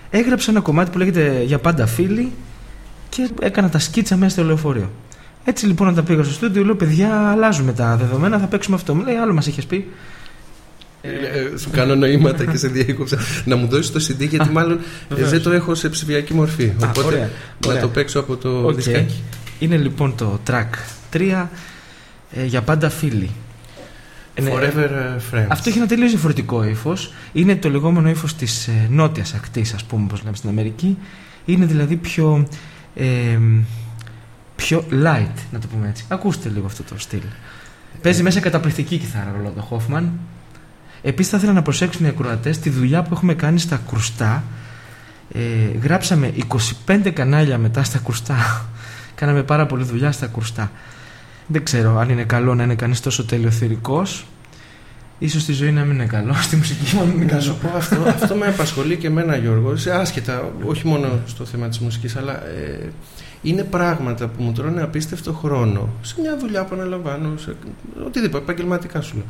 έγραψα ένα κομμάτι που λέγεται Για πάντα φίλοι και έκανα τα σκίτσα μέσα στο λεωφορείο. Έτσι λοιπόν όταν πήγα στο στούντιο, λέω: Παιδιά, αλλάζουμε τα δεδομένα, θα παίξουμε αυτό. Μου λέει: Άλλο μας είχες πει. Ε, ε, σου κάνω νοήματα και σε διέκοψα. να μου δώσεις το CD γιατί μάλλον ε, δεν το έχω σε ψηφιακή μορφή. Οπότε να το παίξω από το okay. δισκάκι. Είναι λοιπόν το track 3 για πάντα φίλοι. Ναι. Forever uh, Friends. Αυτό έχει ένα τελείως διαφορετικό ύφος. Είναι το λεγόμενο ύφος της ε, νότιας ακτής, ας πούμε, όπως λέμε στην Αμερική. Είναι δηλαδή πιο. Ε, πιο light, να το πούμε έτσι. Ακούστε λίγο αυτό το στυλ. Παίζει μέσα καταπληκτική κιθάρα Ρολόντο Χόφμαν. Επίσης, θα ήθελα να προσέξουν οι ακροατές τη δουλειά που έχουμε κάνει στα κρουστά. Ε, γράψαμε 25 κανάλια μετά στα κρουστά. <laughs> Κάναμε πάρα πολύ δουλειά στα κρουστά. Δεν ξέρω αν είναι καλό να είναι κανείς τόσο τελειοθυρικός. Ίσως στη ζωή να μην είναι καλό, στη μουσική μου είναι καλό. Να σου πω αυτό, αυτό με απασχολεί και εμένα Γιώργο, σε άσχετα, όχι μόνο στο θέμα της μουσικής, αλλά ε, είναι πράγματα που μου τρώνε απίστευτο χρόνο. Σε μια δουλειά που αναλαμβάνω, σε οτιδήποτε, επαγγελματικά σου λέω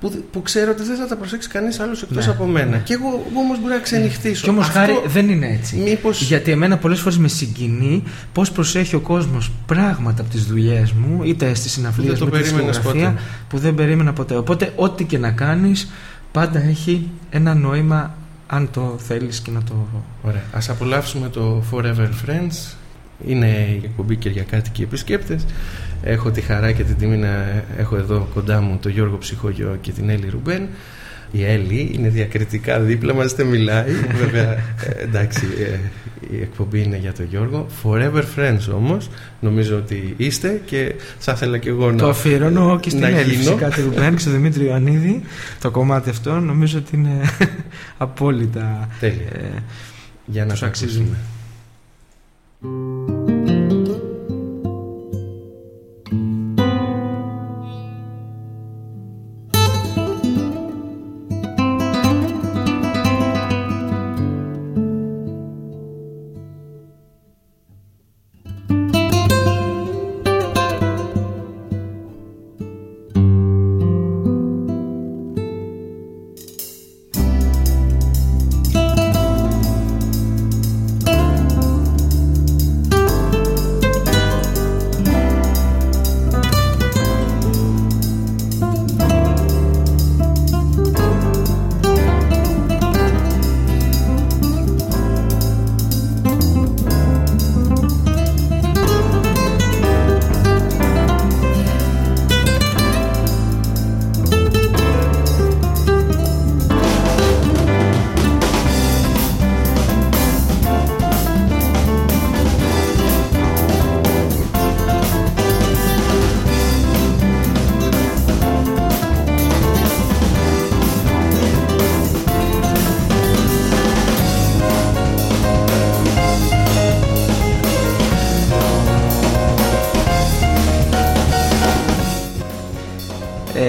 που, που ξέρω ότι δεν θα τα προσέξει κανείς άλλος εκτός ναι, από μένα. Ναι. Και εγώ, εγώ όμως μπορεί να ξενυχτήσω. Και όμως χάρη δεν είναι έτσι. Μήπως... Γιατί εμένα πολλές φορές με συγκινεί πώς προσέχει ο κόσμος πράγματα από τις δουλειές μου, είτε στις συναυλίες μου, είτε στη φωτογραφία, που δεν περίμενα ποτέ. Οπότε, ό,τι και να κάνεις, πάντα έχει ένα νόημα αν το θέλεις και να το. Ωραία. Α απολαύσουμε το Forever Friends. Είναι η εκπομπή Κυριακάτικοι Επισκέπτες. Έχω τη χαρά και την τιμή να έχω εδώ κοντά μου τον Γιώργο Ψυχόγειο και την Έλλη Ρουμπέν. Η Έλλη είναι διακριτικά δίπλα μας, δεν μιλάει. <laughs> Βέβαια, ε, εντάξει, ε, η εκπομπή είναι για τον Γιώργο. Forever Friends όμως, νομίζω ότι είστε και θα ήθελα και εγώ να Το αφιερώνω και στην Έλλη φυσικά του Ρουμπέν και Δημήτρη Ιωαννίδη. Το κομμάτι αυτό νομίζω ότι είναι <laughs> απόλυτα... Τέλεια. Ε, για να το αξίζουμε. you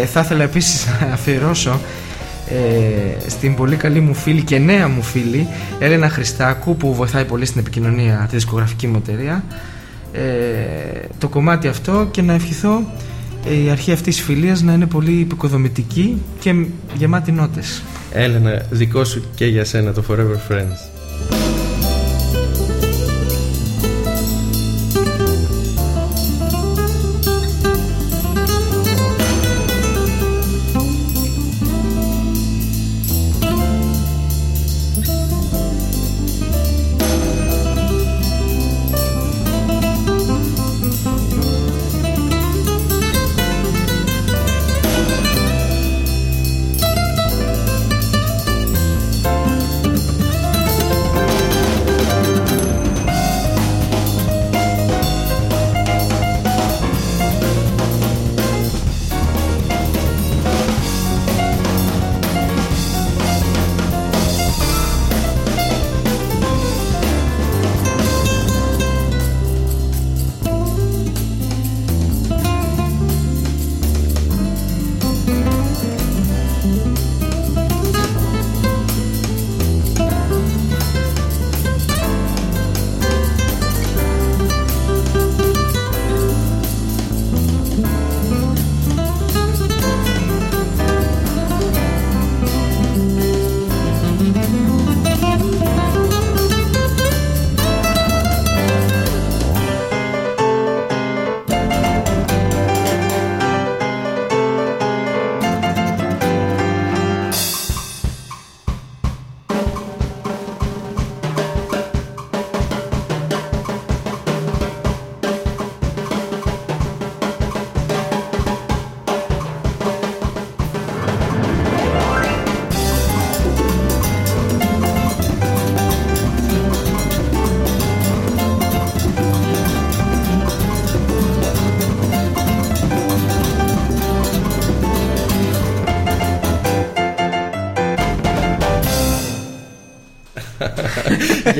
θα ήθελα επίσης να αφιερώσω ε, στην πολύ καλή μου φίλη και νέα μου φίλη Έλενα Χριστάκου που βοηθάει πολύ στην επικοινωνία τη δισκογραφική μου εταιρεία. Ε, το κομμάτι αυτό και να ευχηθώ ε, η αρχή αυτής της φιλίας να είναι πολύ υποκοδομητική και γεμάτη νότες. Έλενα, δικό σου και για σένα το Forever Friends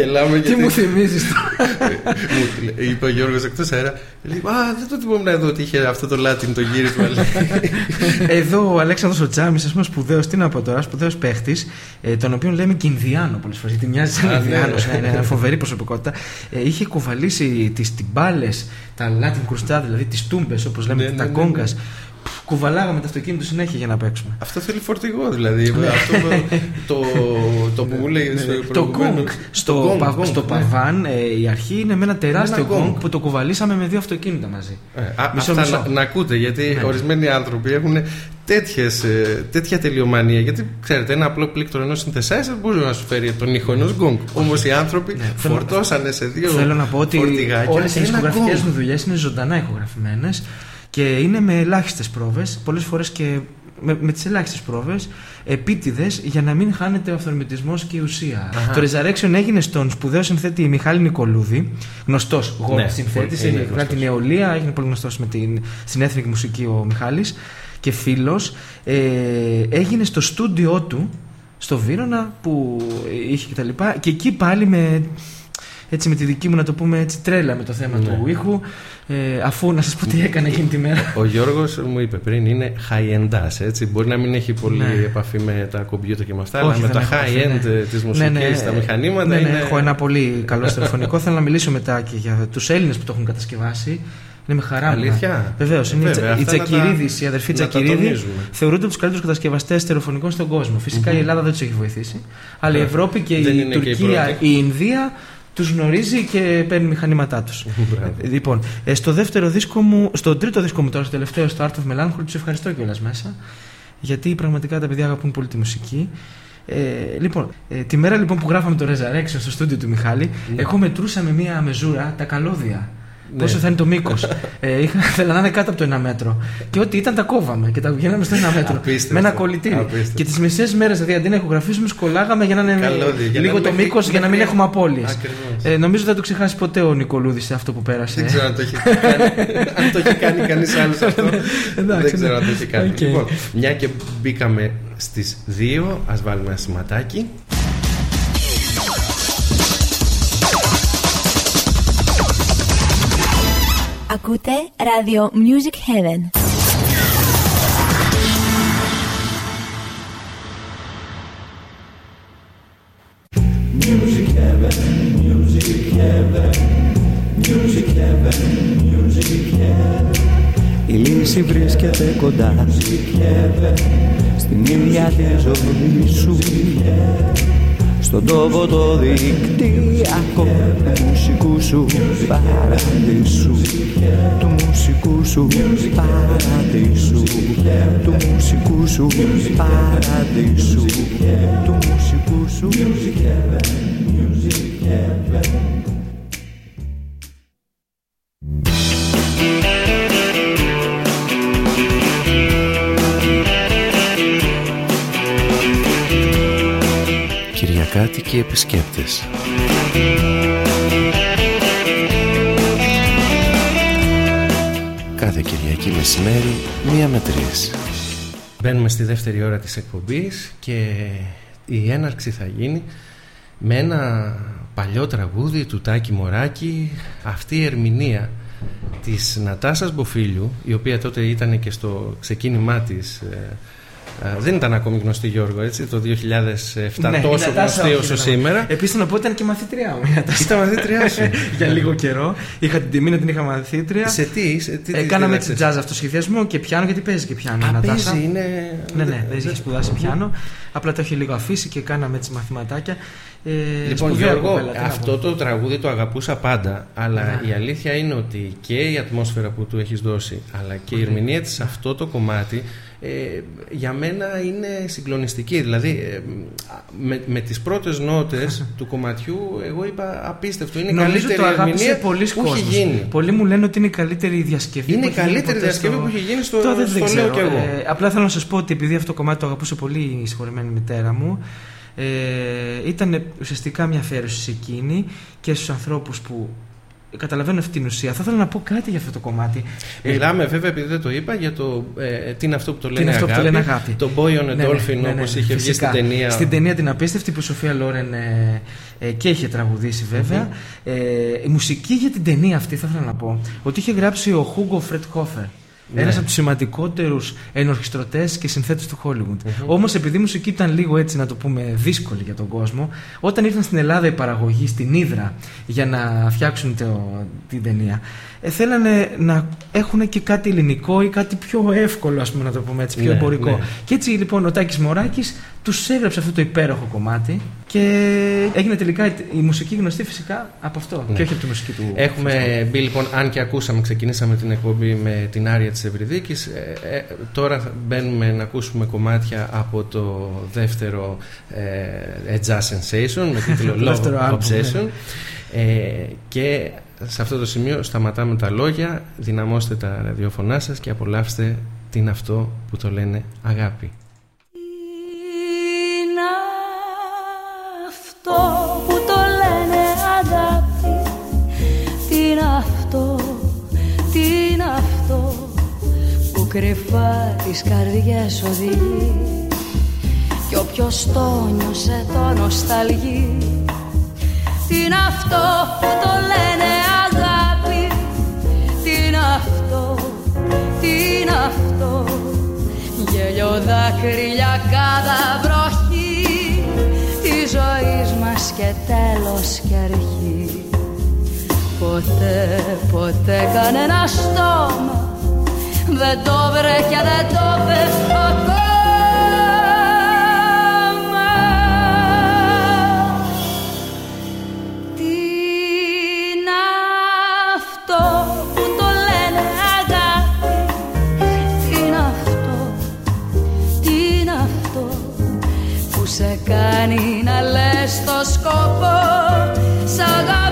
Γελάμε Τι μου θυμίζεις Είπε ο Γιώργος εκτός αέρα. Λέει, Α, δεν το θυμόμουν εδώ ότι είχε αυτό το Latin το γύρισμα. εδώ ο Αλέξανδρος ο Τσάμι, ας πούμε, σπουδαίος, τι να πω τώρα, σπουδαίος παίχτης, ε, τον οποίο λέμε και Ινδιάνο πολλές φορές. Γιατί μοιάζει σαν Ινδιάνο, είναι ναι, φοβερή προσωπικότητα. Ε, είχε κουβαλήσει τις τυμπάλες, τα Latin Crusade, δηλαδή τις τούμπες, όπως λέμε, ναι, τα ναι, κόγκας κουβαλάγαμε το αυτοκίνητο συνέχεια για να παίξουμε. Αυτό θέλει φορτηγό δηλαδή. Ναι. αυτό <laughs> το, το που μου λέει. Ναι, το γκονγκ. Στο, στο ναι. Παβάν ε, η αρχή είναι με ένα τεράστιο γκονγκ που το κουβαλήσαμε με δύο αυτοκίνητα μαζί. Ε, αυτά Να, ακούτε γιατί ορισμένοι άνθρωποι έχουν τέτοιες, ε, τέτοια τελειομανία. Γιατί ξέρετε, ένα απλό πλήκτρο ενός synthesizer μπορεί να σου φέρει τον ήχο ενός γκονγκ. Όμως οι άνθρωποι ναι, φορτώσανε σε δύο Θέλω να πω ότι όλες οι δισκογραφικές μου δουλειές είναι ζωντανά ηχογραφημένες και είναι με ελάχιστες πρόβες, πολλές φορές και με, με τις ελάχιστες πρόβες, επίτηδες για να μην χάνεται ο αυθορμητισμός και η ουσία. Αχα. Το Resurrection έγινε στον σπουδαίο συνθέτη Μιχάλη Νικολούδη, γνωστός γο ναι, συνθέτης, έχει την Νεολαία, έγινε πολύ γνωστός με την, στην έθνικη μουσική ο Μιχάλης και φίλος. Ε, έγινε στο στούντιό του στο Βύρονα που είχε κτλ. Και, και εκεί πάλι με έτσι με τη δική μου να το πούμε έτσι τρέλα με το θέμα ναι. του ήχου ε, αφού να σας πω τι έκανε εκείνη τη μέρα Ο Γιώργος μου είπε πριν είναι high-end έτσι μπορεί να μην έχει πολύ ναι. επαφή με τα κομπιούτερ και με αυτά αλλά με τα high-end ναι. της ναι, μουσικής, ναι, τα μηχανήματα ναι, ναι, είναι... έχω ένα πολύ καλό στερεοφωνικό θέλω να μιλήσω μετά και για τους Έλληνες που το έχουν κατασκευάσει είναι με χαρά Αλήθεια; Βεβαίως. Η Τζακυρίδης, η αδερφή Τζακυρίδη, θεωρούνται από τους καλύτερους κατασκευαστές στερεοφωνικών στον κόσμο. Φυσικά η Ελλάδα δεν τους έχει βοηθήσει. Αλλά η Ευρώπη και η Τουρκία, η Ινδία τους γνωρίζει και παίρνει μηχανήματά τους. <laughs> λοιπόν, ε, στο δεύτερο δίσκο μου, στο τρίτο δίσκο μου τώρα, στο τελευταίο, στο Art of Melancholy, τους ευχαριστώ κιόλας μέσα. Γιατί πραγματικά τα παιδιά αγαπούν πολύ τη μουσική. Ε, λοιπόν, ε, τη μέρα λοιπόν που γράφαμε το Resurrection στο στούντιο του Μιχάλη, ναι. εγώ μετρούσα με μία μεζούρα τα καλώδια. Ναι. Πόσο θα είναι το μήκος. ε, είχα, <laughs> θέλα να είναι κάτω από το ένα μέτρο. Και ό,τι ήταν τα κόβαμε και τα βγαίναμε στο ένα μέτρο. Απίστευτο. Με ένα κολλητήρι. Και τις μισές μέρες, δηλαδή αντί να ηχογραφήσουμε, σκολάγαμε για να είναι Καλώδι, λίγο το μήκος για να μην έχουμε απώλειες. Ε, νομίζω δεν θα το ξεχάσει ποτέ ο Νικολούδης σε αυτό που πέρασε. Δεν ξέρω αν το έχει κάνει, <laughs> αν το έχει κάνει κανείς άλλος αυτό. δεν ξέρω αν το έχει κάνει. Λοιπόν, μια και μπήκαμε στις 2, ας βάλουμε ένα σηματάκι. Ακούτε Radio Music Heaven. Music Heaven, Music Heaven, Music Heaven, Music Heaven. Η λύση βρίσκεται κοντά Music Heaven, στην ίδια τη ζωή σου στον τόπο το δικτυακό του μουσικού σου παραδείσου. Του μουσικού σου παραδείσου. Του μουσικού σου παραδείσου. Του μουσικού σου και επισκέπτες. Κάθε Κυριακή μεσημέρι, μία με τρεις. Μπαίνουμε στη δεύτερη ώρα της εκπομπής και η έναρξη θα γίνει με ένα παλιό τραγούδι του Τάκη Μωράκη αυτή η ερμηνεία της Νατάσας Μποφίλιου η οποία τότε ήταν και στο ξεκίνημά της ε, δεν ήταν ακόμη γνωστή Γιώργο, έτσι, το 2007 ναι, τόσο γνωστή όσο σήμερα. Επίσης να πω ήταν και μαθήτριά μου. Ήταν μαθήτριά σου. <laughs> Για λίγο καιρό. Είχα την τιμή να την είχα μαθήτρια. Σε τι, σε τι. Ε, κάναμε έτσι jazz αυτοσχεδιασμό και πιάνο, γιατί παίζει και πιάνο. Α, παίζει, είναι. Ναι, ναι, δεν είχε σπουδάσει πιάνο. Απλά το έχει λίγο αφήσει και κάναμε έτσι μαθηματάκια. Ε, λοιπόν, Γιώργο, κοπέλα, αυτό το τραγούδι το αγαπούσα πάντα. Αλλά ναι. η αλήθεια είναι ότι και η ατμόσφαιρα που του έχεις δώσει, αλλά και η ερμηνεία της σε αυτό το κομμάτι ε, για μένα είναι συγκλονιστική. Δηλαδή, ε, με, με τις πρώτες νότες <laughs> του κομματιού, εγώ είπα απίστευτο. Είναι Νομίζω καλύτερη το ερμηνεία που έχει γίνει. Πολλοί μου λένε ότι είναι η καλύτερη διασκευή είναι η καλύτερη διασκευή στο... που έχει γίνει στο, το, στο λέω και εγώ. Ε, απλά θέλω να σας πω ότι επειδή αυτό το κομμάτι το αγαπούσε πολύ η συγχωρεμένη μητέρα μου, ε, ήταν ουσιαστικά μια αφιέρωση σε εκείνη και στους ανθρώπους που καταλαβαίνω αυτή την ουσία. Θα ήθελα να πω κάτι για αυτό το κομμάτι. Ε, Μιλάμε βέβαια, επειδή δεν το είπα, για το ε, τι είναι αυτό που το λένε, αγάπη, το λένε αγάπη. Το Boy on a ναι, Dolphin, ναι, ναι, ναι, είχε βγει στην ταινία. Στην ταινία την απίστευτη που η Σοφία Λόρεν ε, ε, και είχε τραγουδήσει Ε, η μουσική για την ταινία αυτή θα ήθελα να πω ότι είχε γράψει ο Χούγκο Φρετ Χόφερ. Ναι. Ένας από τους σημαντικότερους ενορχιστρωτές και συνθέτες του Hollywood. mm Όμως, επειδή η μουσική ήταν λίγο έτσι, να το πούμε, δύσκολη για τον κόσμο, όταν ήρθαν στην Ελλάδα η παραγωγή στην Ήδρα για να φτιάξουν το, την ταινία, ε, θέλανε να έχουν και κάτι ελληνικό ή κάτι πιο εύκολο, ας πούμε, να το πούμε έτσι, πιο ναι, εμπορικό. Ναι. Και έτσι λοιπόν ο Τάκης Μωράκης τους έγραψε αυτό το υπέροχο κομμάτι και έγινε τελικά η μουσική γνωστή φυσικά από αυτό ναι. και όχι από τη μουσική του. Έχουμε μπει λοιπόν, αν και ακούσαμε, ξεκινήσαμε την εκπομπή με την άρια της Ευρυδίκης. Ε, ε, τώρα μπαίνουμε να ακούσουμε κομμάτια από το δεύτερο ε, Jazz Sensation με τίτλο <laughs> Love Obsession. Ε, σε αυτό το σημείο σταματάμε τα λόγια, δυναμώστε τα ραδιοφωνά σας και απολαύστε τι είναι αυτό που το λένε αγάπη. Είναι αυτό που το λένε αγάπη. Τι είναι αυτό, τι είναι αυτό Που κρυφά τις καρδιές οδηγεί. Κι όποιος το νιώσε το νοσταλγεί Τι είναι αυτό που το λένε αγάπη. Τι είναι αυτό, τι είναι αυτό. Γέλιο δάκρυα cada βροχή. Τη ζωή μας και τέλος και αρχή. Ποτέ, ποτέ κανένα στόμα. Δεν το βρε και δεν το βρε κάνει να λες το σκοπό. Σ' αγαπώ,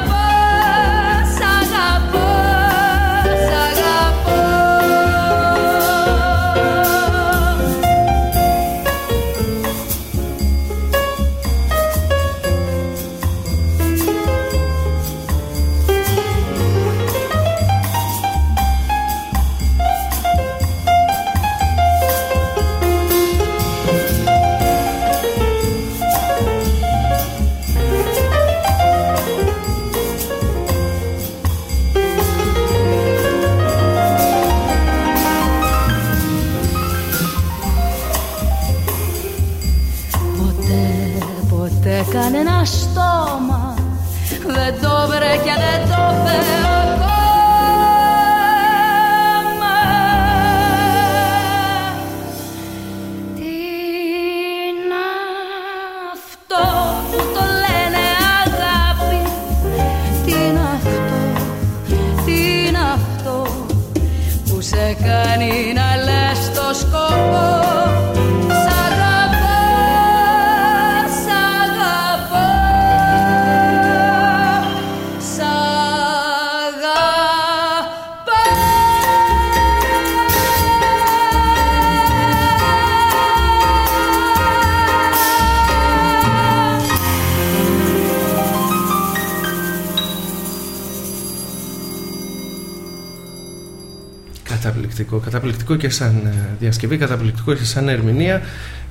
Καταπληκτικό, καταπληκτικό και σαν ε, διασκευή, καταπληκτικό και σαν ερμηνεία.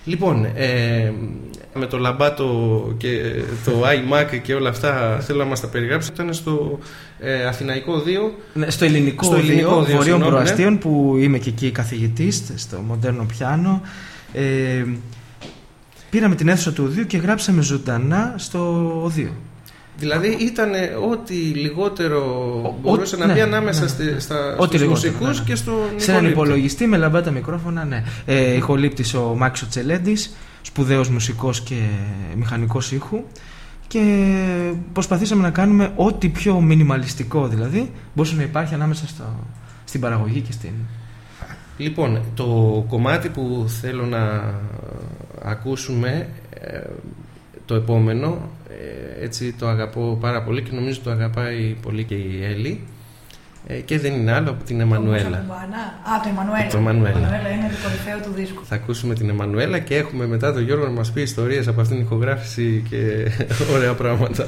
Λοιπόν, ε, με το λαμπάτο και το iMac και όλα αυτά θέλω να μας τα περιγράψει. Ήταν στο ε, Αθηναϊκό 2. Ναι, στο ελληνικό, Στο ελληνικό Οδείο Οδείο, Βορείων συγγνώμη, ναι. Προαστίων που είμαι και εκεί καθηγητής στο μοντέρνο πιάνο ε, πήραμε την αίθουσα του Οδείου και γράψαμε ζωντανά στο Οδείο Δηλαδή ήταν ό,τι λιγότερο Ο- μπορούσε ο- να ναι, μπει ανάμεσα ναι, στη, ναι. στα, Ό,τι στους λιγότερο, μουσικούς ναι, ναι. και στον σε έναν υπολείπτη. υπολογιστή με λαμπάτα μικρόφωνα ναι. ε, ηχολήπτης ο Μάξο Τσελέντης σπουδαίος μουσικός και μηχανικός ήχου και προσπαθήσαμε να κάνουμε ό,τι πιο μινιμαλιστικό δηλαδή μπορούσε να υπάρχει ανάμεσα στο, στην παραγωγή και στην Λοιπόν, το κομμάτι που θέλω να ακούσουμε ε, το επόμενο ε, έτσι το αγαπώ πάρα πολύ και νομίζω το αγαπάει πολύ και η Έλλη ε, και δεν είναι άλλο από την Εμμανουέλα. Α, το Εμμανουέλα. Το Εμμανουέλα. είναι το κορυφαίο του δίσκου. Θα ακούσουμε την Εμμανουέλα και έχουμε μετά τον Γιώργο να μας πει ιστορίες από αυτήν την ηχογράφηση και <laughs> ωραία πράγματα.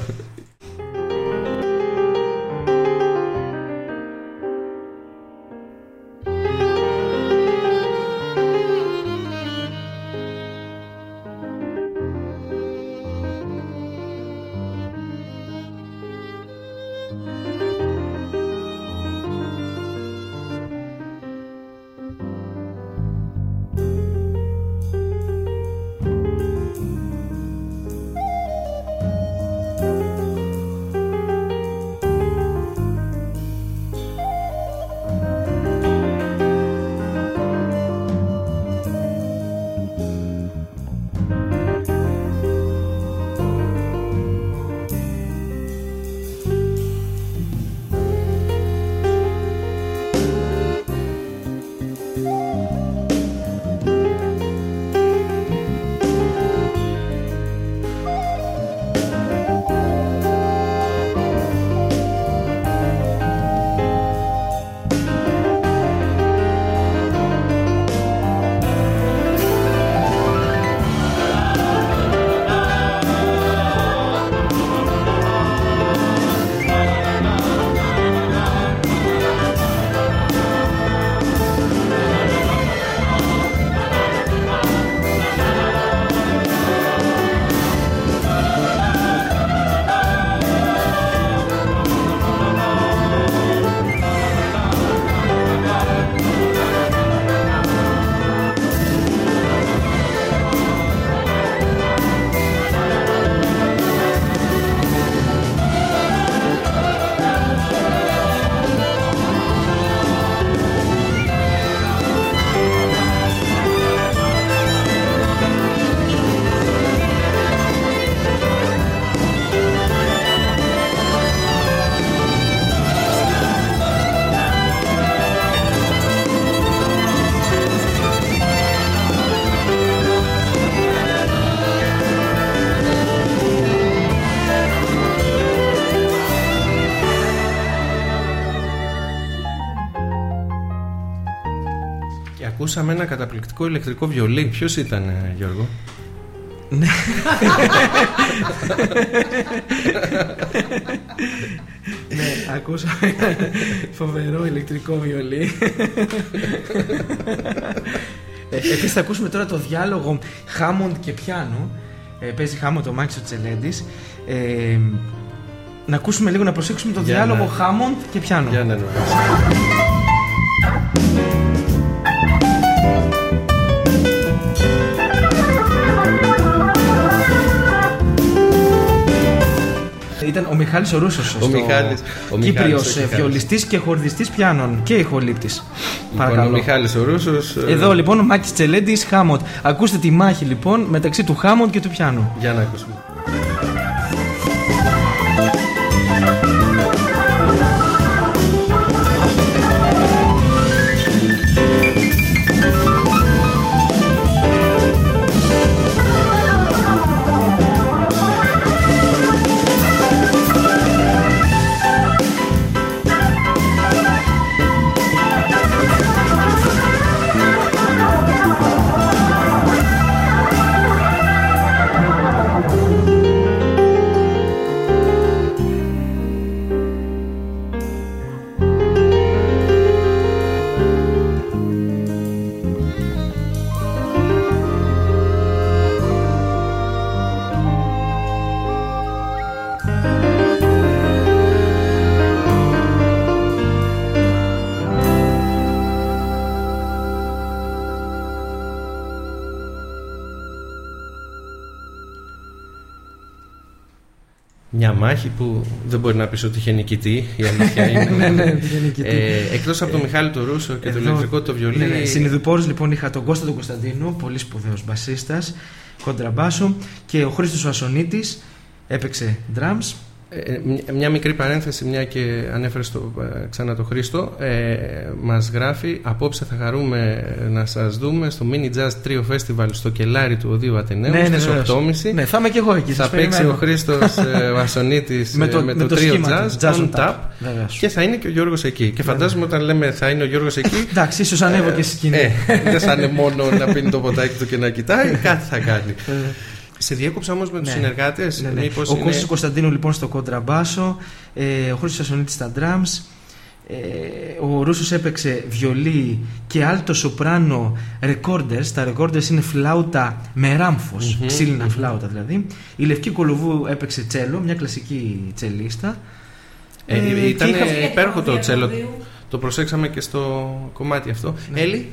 Ακούσαμε ένα καταπληκτικό ηλεκτρικό βιολί. Ποιος ήταν, ε, Γιώργο; Ναι. ναι, ακούσαμε φοβερό ηλεκτρικό βιολί. ε, Επίσης θα ακούσουμε τώρα το διάλογο Χάμοντ και πιάνο. Ε, παίζει Χάμοντ ο Μάκης ο Τσελέντης. Ε, να ακούσουμε λίγο, να προσέξουμε το Για διάλογο να- Χάμοντ και πιάνο. Για να εννοείς. Ήταν ο Μιχάλης ο Ρούσος Ο Μιχάλης- ο Μιχάλης, Κύπριος όχι ε, Μιχάλης. βιολιστής και χορδιστής πιάνων και ηχολήπτης Λοιπόν, ο Μιχάλης ο Ρούσος. ε, Εδώ λοιπόν ο Μάκης Τσελέντης Χάμοντ Ακούστε τη μάχη λοιπόν μεταξύ του Χάμοντ και του πιάνου Για να ακούσουμε. Μάχη που δεν μπορεί να πεις ότι είχε νικητή, η αλήθεια <laughs> είναι. Ναι, ναι, είχε νικητή. Ε, εκτός από τον Μιχάλη το Ρούσο και το Εδώ- ηλεκτρικό το βιολί. ναι, ναι. Συνειδηπόρους λοιπόν είχα τον Κώστα τον Κωνσταντίνο Πολύ σπουδαίος μπασίστας Κοντραμπάσο Και ο Χρήστος ο Ασονίτης Έπαιξε drums Ε, μια- μια μικρή παρένθεση, μια και ανέφερες στο, ε, ξανά το Χρήστο. Ε, μας γράφει, απόψε θα χαρούμε να σας δούμε στο Mini Jazz Trio Festival στο κελάρι του Οδείου Ατενέου στις βεβαίως. 8.30. Ναι, θα είμαι και εγώ εκεί Θα σας παίξει περιμένω. ο Χρήστος ε, <laughs> Βασονίτης ε, με το, με Trio σχήμα Jazz, του, Jazz on on Tap Tap. Βεβαίως. και θα είναι και ο Γιώργος εκεί. Και φαντάζομαι όταν λέμε θα είναι ο Γιώργος εκεί <laughs> Εντάξει, ίσως ανέβω και στη σκηνή ε, δεν θα είναι μόνο να πίνει το ποτάκι του και να κοιτάει, <laughs> κάτι θα κάνει. Σε διέκοψα όμως με τους Ναι. συνεργάτες. Ναι, ναι. Μήπως Ο είναι... Κώστας Κωνσταντίνου λοιπόν στο κοντραμπάσο, ε, ο Χρήστος Ασονίτης στα drums, ε, ο Ρούσος έπαιξε βιολί και άλτο σοπράνο recorders. Τα recorders είναι φλάουτα με ράμφος, Μμμ, ξύλινα μμμ. φλάουτα δηλαδή. Η Λευκή Κολοβού έπαιξε τσέλο, μια κλασική τσελίστα. Ε, Ε, ήταν και είχα- ε, υπέροχο το Για τη τσέλο. χοροδίου. Το προσέξαμε και στο κομμάτι αυτό. Ναι. Έλλη.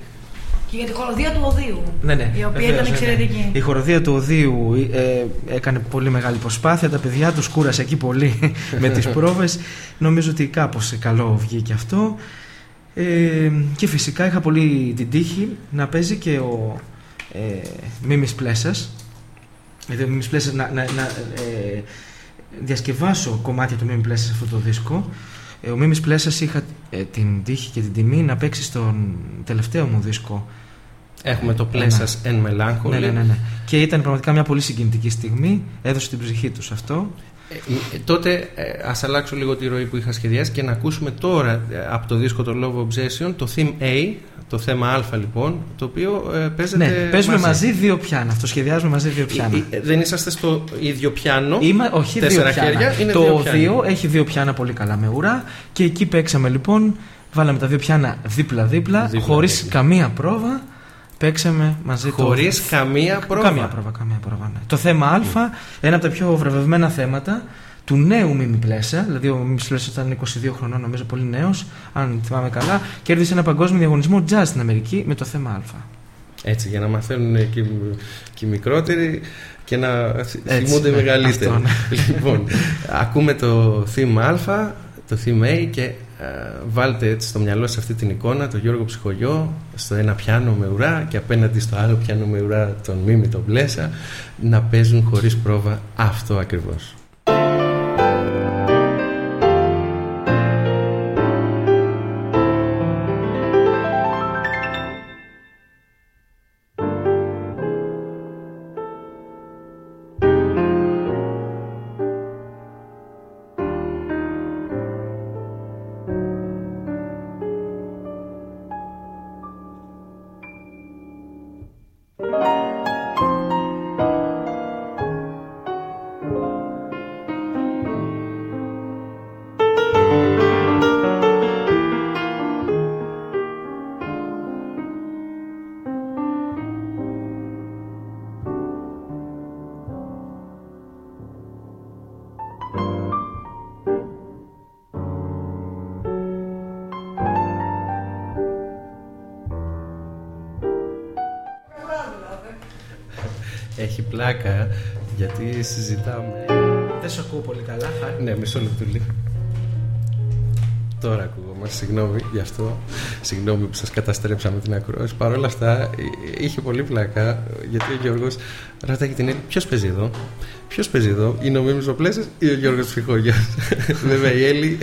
Και για τη χοροδία του Οδείου. Ναι, ναι, Η οποία βεβαίως, ήταν ναι, ναι. εξαιρετική. Η χοροδία του Οδείου ε, έκανε πολύ μεγάλη προσπάθεια. Τα παιδιά τους κούρασε εκεί πολύ <laughs> με τις πρόβες. Νομίζω ότι κάπως καλό βγήκε αυτό. Ε, και φυσικά είχα πολύ την τύχη να παίζει και ο ε, Μίμης Πλέσας. Δηλαδή ο Μίμης Πλέσας να, να, να ε, διασκευάσω κομμάτια του Μίμης Πλέσας σε αυτό το δίσκο. Ε, ο Μίμης Πλέσας είχα ε, την τύχη και την τιμή να παίξει στον τελευταίο μου δίσκο Έχουμε το πλέσα εν μελάγχολη. ναι, ναι, ναι, ναι. Και ήταν πραγματικά μια πολύ συγκινητική στιγμή. Έδωσε την ψυχή τους σε αυτό. Ε, ε, τότε ε, ας αλλάξω λίγο τη ροή που είχα σχεδιάσει και να ακούσουμε τώρα ε, από το δίσκο το Love Obsession το theme A, το θέμα Α λοιπόν, το οποίο ε, παίζεται Ναι, παίζουμε μαζί. δύο πιάνα. Αυτό σχεδιάζουμε μαζί δύο πιάνα. Ε, ε, δεν είσαστε στο ίδιο πιάνο. Είμαι, όχι, Τέσσερα δύο πιάνα. χέρια, είναι το δύο πιάνα. δύο έχει δύο πιάνα πολύ καλά με ουρά. Και εκεί παίξαμε λοιπόν. Βάλαμε τα δύο πιάνα δίπλα-δίπλα, Δίπλα, χωρίς δίπλα. καμία πρόβα. Παίξαμε μαζί το. Χωρίς καμία πρόβα. Καμία πρόβα, καμία πρόβα. Ναι. Το θέμα Α, ένα από τα πιο βραβευμένα θέματα του νέου Μίμη Πλέσα, δηλαδή ο Μίμης Πλέσα ήταν 22 χρονών, νομίζω πολύ νέος, αν θυμάμαι καλά, κέρδισε ένα παγκόσμιο διαγωνισμό jazz στην Αμερική με το θέμα Α. Έτσι, για να μαθαίνουν και, οι- και οι μικρότεροι και να θυ- Έτσι, θυμούνται οι ναι, μεγαλύτεροι. αυτό, λοιπόν, <laughs> ακούμε το theme Α, το theme A και ε, βάλτε έτσι στο μυαλό σε αυτή την εικόνα το Γιώργο Ψυχογιό στο ένα πιάνο με ουρά και απέναντι στο άλλο πιάνο με ουρά τον Μίμη τον Πλέσα να παίζουν χωρίς πρόβα αυτό ακριβώς. Συζητάμε. Δεν σε ακούω πολύ καλά, χάρη. Ναι, μισό λεπτό Τώρα ακούγομαι, συγγνώμη γι' αυτό. Συγγνώμη που σας καταστρέψαμε την ακρόαση. Παρ' όλα αυτά είχε πολύ πλάκα γιατί ο Γιώργος ρωτάει την Έλλη ποιος παίζει εδώ; Ποιος παίζει εδώ, είναι ο Μίμης Οπλέσσα ή ο Γιώργος Ψυχόγια. <laughs> Βέβαια η Έλλη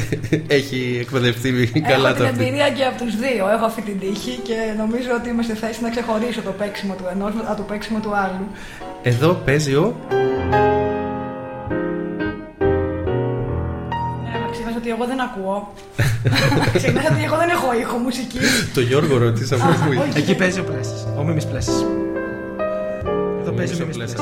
έχει εκπαιδευτεί καλά Έχω την εμπειρία και από τους δύο. Έχω αυτή την τύχη και νομίζω ότι είμαι σε θέση να ξεχωρίσω το παίξιμο του ενός από το παίξιμο του άλλου. Εδώ παίζει ο. Εγώ δεν ακούω. <laughs> Ξεχνάς ότι εγώ δεν έχω ήχο μουσική. το Γιώργο ρωτήσαμε πού Εκεί παίζει ο Πλέσσης, ο Μίμης Πλέσσης. Εδώ παίζει ο Μίμης Πλέσσης.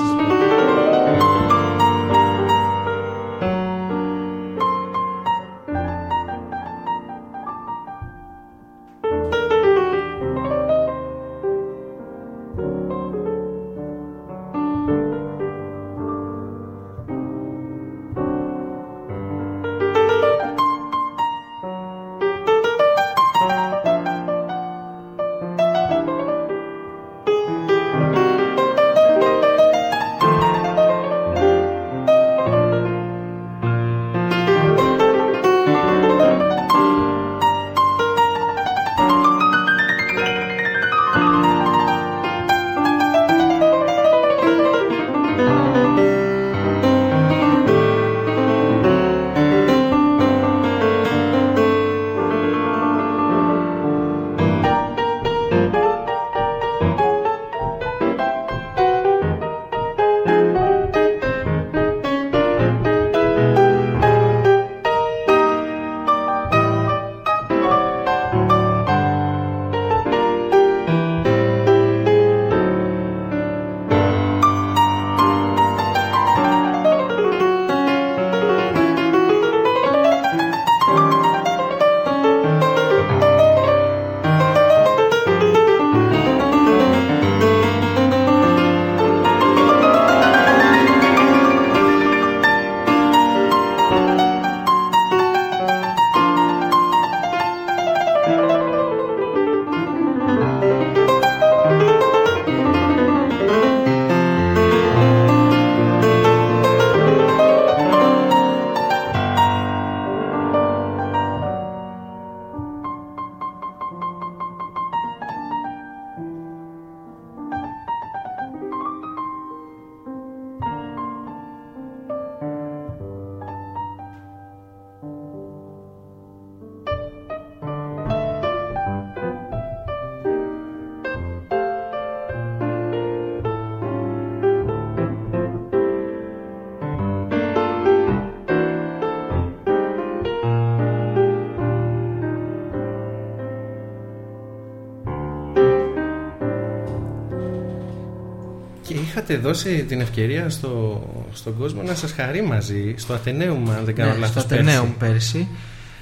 Έχετε δώσει την ευκαιρία στο, στον κόσμο να σας χαρεί μαζί στο Αθενέουμ αν δεν κάνω ναι, λάθος στο Αθενέουμ πέρσι.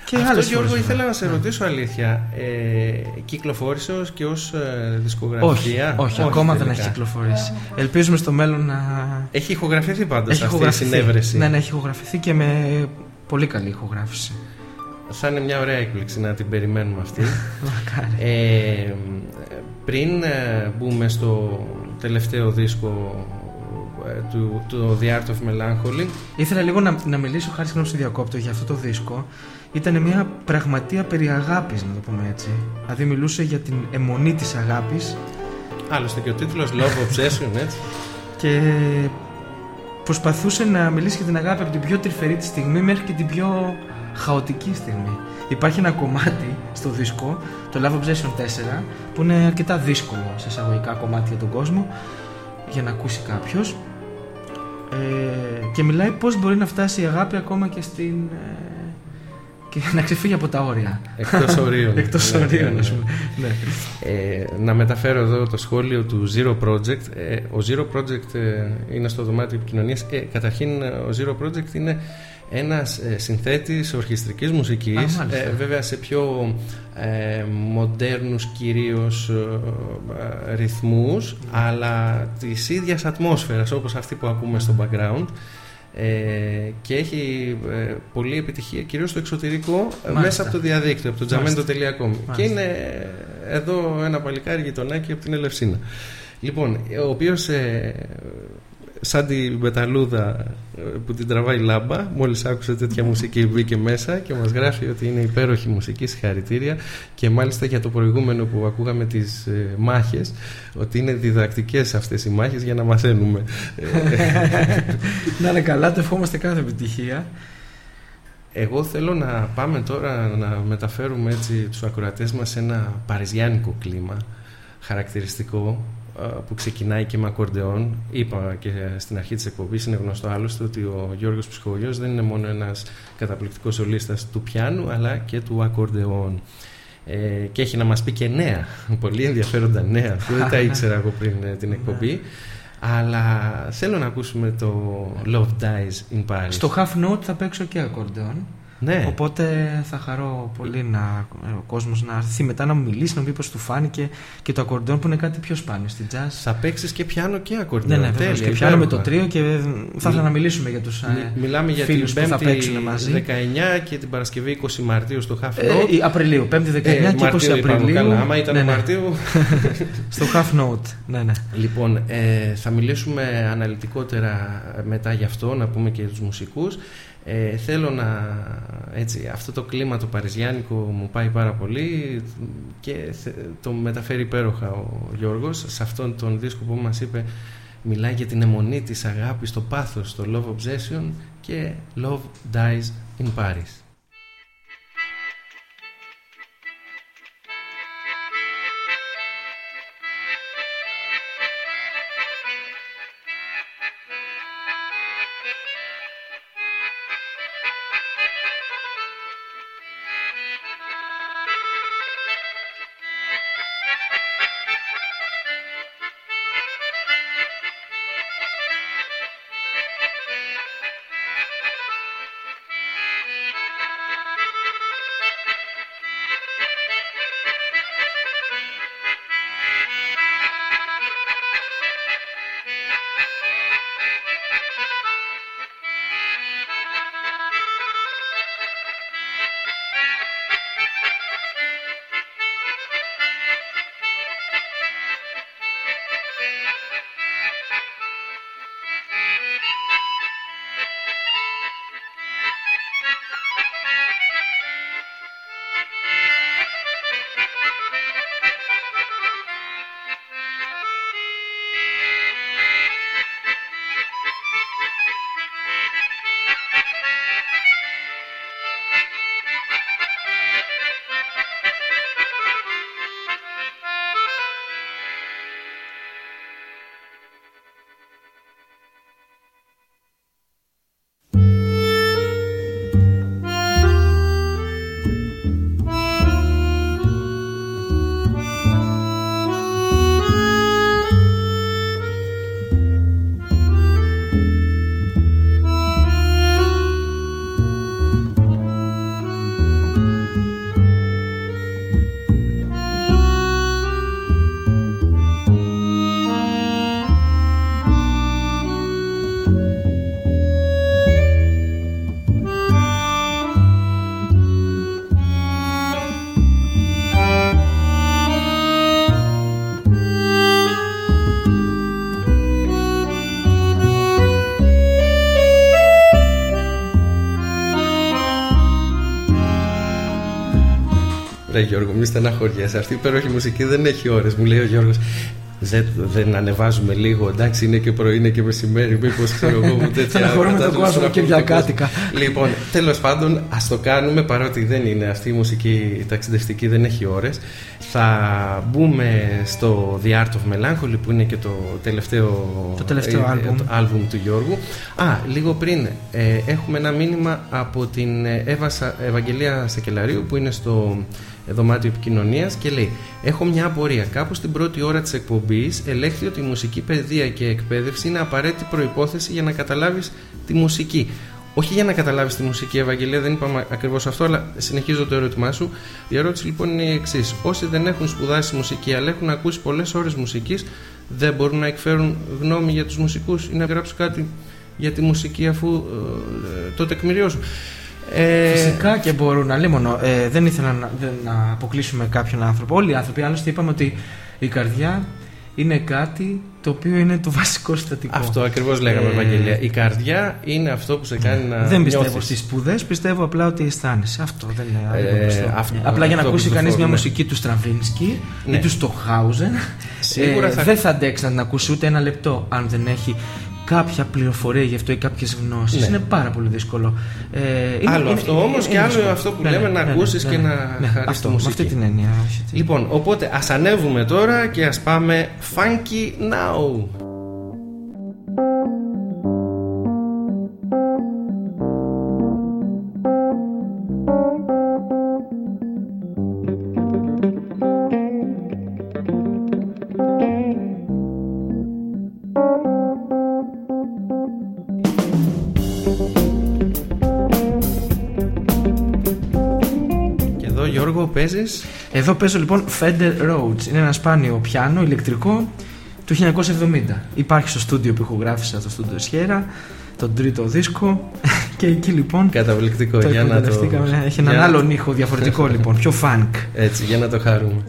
Και Αυτό Γιώργο ήθελα να σε ναι. ρωτήσω αλήθεια. Ε, Κυκλοφόρησες ως και ως ε, δισκογραφία; Όχι, όχι, ακόμα δεν έχει κυκλοφορήσει. Ελπίζουμε στο μέλλον να Έχει ηχογραφηθεί πάντως έχει αυτή η συνέβρεση. Ναι, ναι, έχει ηχογραφηθεί και με πολύ καλή ηχογράφηση. Θα είναι μια ωραία έκπληξη να την περιμένουμε αυτή. <laughs> Ε, Πριν ε, μπούμε στο τελευταίο δίσκο ε, του, του The Art of Melancholy. Ήθελα λίγο να, να μιλήσω χάρη συγγνώμη στο διακόπτω για αυτό το δίσκο. Ήταν μια πραγματεία περί αγάπης, να το πούμε έτσι. Δηλαδή μιλούσε για την αιμονή της αγάπης. Άλλωστε και ο τίτλος Love Obsession, <laughs> έτσι. και προσπαθούσε να μιλήσει για την αγάπη από την πιο τρυφερή τη στιγμή μέχρι και την πιο χαοτική στιγμή. Υπάρχει ένα κομμάτι στο δίσκο, το Love Obsession 4, που είναι αρκετά δύσκολο σε εισαγωγικά κομμάτια για τον κόσμο για να ακούσει κάποιος. Ε, και μιλάει πώς μπορεί να φτάσει η αγάπη ακόμα και στην... Ε, και να ξεφύγει από τα όρια. Εκτός <laughs> ορίων. Εκτός ναι, ορίων, ναι, ναι. ναι. Ε, να μεταφέρω εδώ το σχόλιο του Zero Project. Ε, ο Zero Project ε, είναι στο δωμάτιο επικοινωνίας. Ε, καταρχήν, ο Zero Project είναι ένας ε, συνθέτης ορχιστρικής μουσικής ε, βέβαια σε πιο ε, μοντέρνους κυρίως ε, ρυθμούς αλλά της ίδιας ατμόσφαιρας όπως αυτή που ακούμε στο background ε, και έχει ε, πολλή επιτυχία κυρίως στο εξωτερικό μέσα από το διαδίκτυο από το jamendo.com και είναι εδώ ένα παλικάρι γειτονάκι από την Ελευσίνα. Λοιπόν ο οποίος σαν τη μπεταλούδα ε, που την τραβάει λάμπα μόλις άκουσε τέτοια μουσική μπήκε μέσα και μας γράφει ότι είναι υπέροχη μουσική συγχαρητήρια. Και μάλιστα για το προηγούμενο που ακούγαμε τις ε, μάχες ότι είναι διδακτικές αυτές οι μάχες για να μαθαίνουμε. <laughs> Να είναι καλά το ευχόμαστε κάθε επιτυχία. Εγώ θέλω να πάμε τώρα να μεταφέρουμε έτσι τους ακροατές μας σε ένα παριζιάνικο κλίμα χαρακτηριστικό που ξεκινάει και με ακορντεόν. Είπα και στην αρχή της εκπομπής, είναι γνωστό άλλωστε ότι ο Γιώργος Ψυχογιός δεν είναι μόνο ένας καταπληκτικός σολίστας του πιάνου αλλά και του ακορντεόν. Ε, και έχει να μας πει και νέα, πολύ ενδιαφέροντα νέα, <laughs> δεν τα ήξερα εγώ πριν ε, την εκπομπή. Αλλά θέλω να ακούσουμε το Love Dies in Paris. Στο Half Note θα παίξω και ακορντεόν. Ναι. Οπότε θα χαρώ πολύ να, ο κόσμος να έρθει μετά να μου μιλήσει, να μου πει πώς του φάνηκε και το ακορντεόν που είναι κάτι πιο σπάνιο στην jazz. Θα παίξεις και πιάνο και ακορντεόν. Ναι, ναι, Τέλεια, και πιάνο με το τρίο και θα ήθελα να μιλήσουμε για τους ε, Μιλάμε για την 5η μαζί. 19 και την Παρασκευή 20 Μαρτίου στο Half ε, Note. Ε, Απριλίου, 5η 19 ε, και 20 Απριλίου. Καλά, άμα ήταν ναι, ναι. Μαρτίου. <laughs> στο Half Note. Ναι, ναι. Λοιπόν, ε, θα μιλήσουμε αναλυτικότερα μετά γι' αυτό, να πούμε και τους μουσικούς. Ε, θέλω να έτσι, αυτό το κλίμα το παριζιάνικο μου πάει πάρα πολύ και το μεταφέρει υπέροχα ο Γιώργος σε αυτόν τον δίσκο που μας είπε μιλάει για την αιμονή της αγάπης, το πάθος, το Love Obsession και Love Dies in Paris. Μη στεναχωριέσαι. Αυτή η υπέροχη μουσική δεν έχει ώρες. Μου λέει ο Γιώργος, δεν, δεν ανεβάζουμε λίγο. Εντάξει, είναι και πρωί, είναι και μεσημέρι. Μήπως ξέρω εγώ μου τέτοια. Στεναχωρούμε τον κόσμο και κάτικα. Λοιπόν, τέλος πάντων, ας το κάνουμε παρότι δεν είναι αυτή η μουσική η ταξιδευτική, δεν έχει ώρες. Θα μπούμε στο The Art of Melancholy που είναι και το τελευταίο, το τελευταίο ε, άλμπουμ. του Γιώργου. Α, λίγο πριν ε, έχουμε ένα μήνυμα από την Εύα, Ευαγγελία Σακελαρίου που είναι στο δωμάτιο επικοινωνίας και λέει: Έχω μια απορία. Κάπου στην πρώτη ώρα της εκπομπής ελέγχθη ότι η μουσική παιδεία και εκπαίδευση είναι απαραίτητη προπόθεση για να καταλάβεις τη μουσική. Όχι για να καταλάβεις τη μουσική, Ευαγγελία, δεν είπαμε ακριβώς αυτό, αλλά συνεχίζω το ερώτημά σου. Η ερώτηση λοιπόν είναι η εξής. Όσοι δεν έχουν σπουδάσει μουσική, αλλά έχουν ακούσει πολλές ώρες μουσικής, δεν μπορούν να εκφέρουν γνώμη για τους μουσικούς ή να γράψουν κάτι για τη μουσική αφού ε, το τεκμηριώσουν. Ε... Φυσικά και μπορούν, αλλήμωνο. Ε, δεν ήθελα να, να αποκλείσουμε κάποιον άνθρωπο. Όλοι οι άνθρωποι, άλλωστε είπαμε ότι η καρδιά είναι κάτι το οποίο είναι το βασικό συστατικό. Αυτό ακριβώς λέγαμε, Ε, Ευαγγελία. Η καρδιά είναι αυτό που σε κάνει να. δεν πιστεύω νιώθεις. στις σπουδές, πιστεύω απλά ότι αισθάνεσαι. Αυτό δεν είναι Ε, άλλο πιστό. αυτό- Απλά για να αυτό ακούσει που κανείς το μια ναι. μουσική του Στραβίνσκι Ναι. ή του Στοχάουζεν, Σίγουρα θα- δεν θα αντέξει να την ακούσει ούτε ένα λεπτό αν δεν έχει κάποια πληροφορία γι' αυτό ή κάποιες γνώσεις. Ναι. Είναι πάρα πολύ δύσκολο. Ε, είναι- Άλλο είναι- αυτό είναι- όμως είναι και άλλο δύσκολο. αυτό που Ναι, λέμε ναι, να ναι, ακούσεις ναι, και ναι, να ναι, χαρείς αυτό, τη Με μουσική. αυτή την έννοια. όχι, τι- Λοιπόν, οπότε ας ανέβουμε τώρα και ας πάμε Funky Now. Γιώργο παίζεις Εδώ παίζω λοιπόν Fender Rhodes. Είναι ένα σπάνιο πιάνο ηλεκτρικό του 1970. Υπάρχει στο στούντιο που ηχογράφησα, το στούντιο Σιέρα, τον τρίτο δίσκο. <laughs> Και εκεί λοιπόν καταπληκτικό το για να το... εκμεταλλευτήκαμε. Έχει έναν για- άλλον ήχο διαφορετικό λοιπόν, πιο funk. Έτσι, για να το χαρούμε.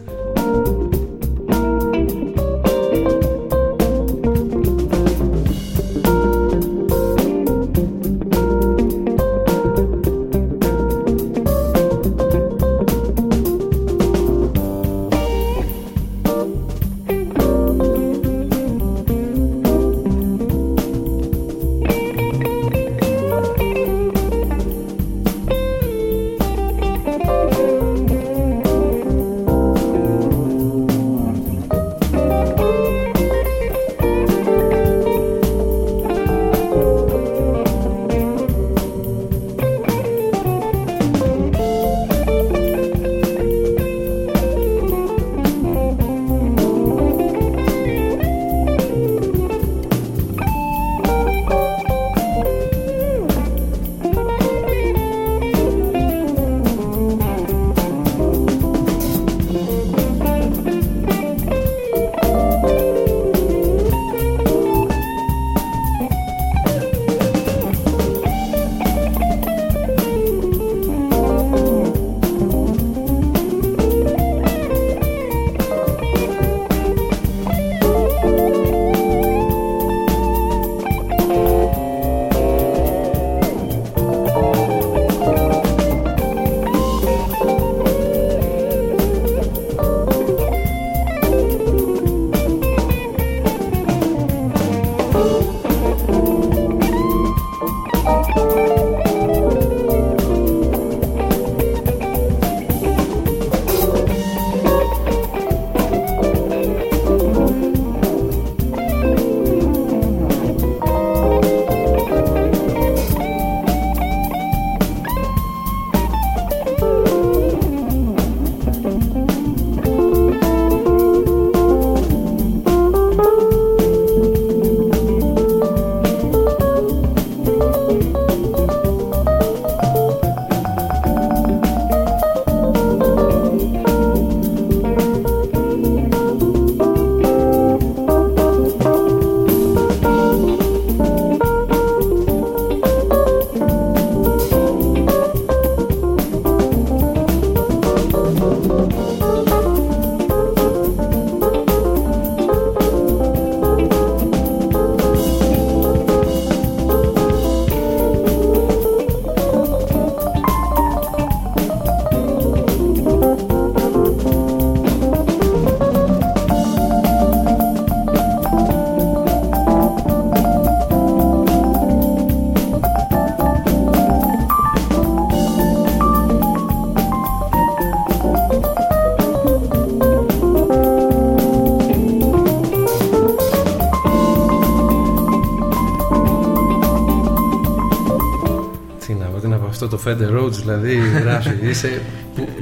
Το Fender Rhodes δηλαδή γράφει, είσαι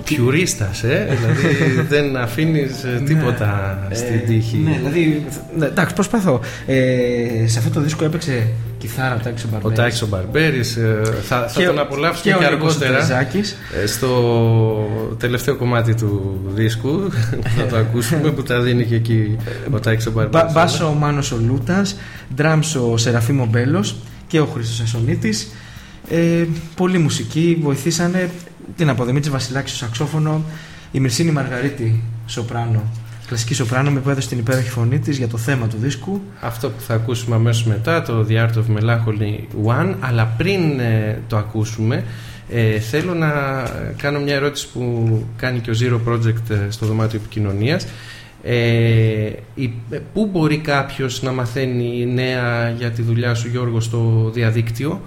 πιουρίστας, ε, δηλαδή δεν αφήνεις ε, τίποτα στην τύχη. Ναι, δηλαδή. ναι, εντάξει, προσπαθώ. Ε, σε αυτό το δίσκο έπαιξε κιθάρα ο Τάκης ο Ο Μπαρμπέρης. Τάκης ο Μπαρμπέρης ε, θα, θα Και- τον απολαύσουμε και και, ο Νίκος ο αργότερα Τερζάκης. ε, στο τελευταίο κομμάτι του δίσκου που <laughs> θα το ακούσουμε που τα δίνει και εκεί ο Τάκης ο Μπα- Μπαρμπέρης. Μπάσο ο Μάνος ο Λούτας, ντράμς ο Σεραφείμ ο Μπέλος και ο Χρήστος Ασονίτης. Ε, πολλή μουσική, βοηθήσανε την από Δημήτρης Βασιλάκης στο σαξόφωνο, η Μυρσίνη Μαργαρίτη σοπράνο κλασική σοπράνο με που έδωσε την υπέροχη φωνή της για το θέμα του δίσκου. Αυτό που θα ακούσουμε αμέσως μετά, το The Art of Melancholy One, αλλά πριν ε, το ακούσουμε, ε, θέλω να κάνω μια ερώτηση που κάνει και ο Zero Project ε, στο δωμάτιο επικοινωνίας. Ε, πού μπορεί κάποιος να μαθαίνει νέα για τη δουλειά σου Γιώργο στο διαδίκτυο,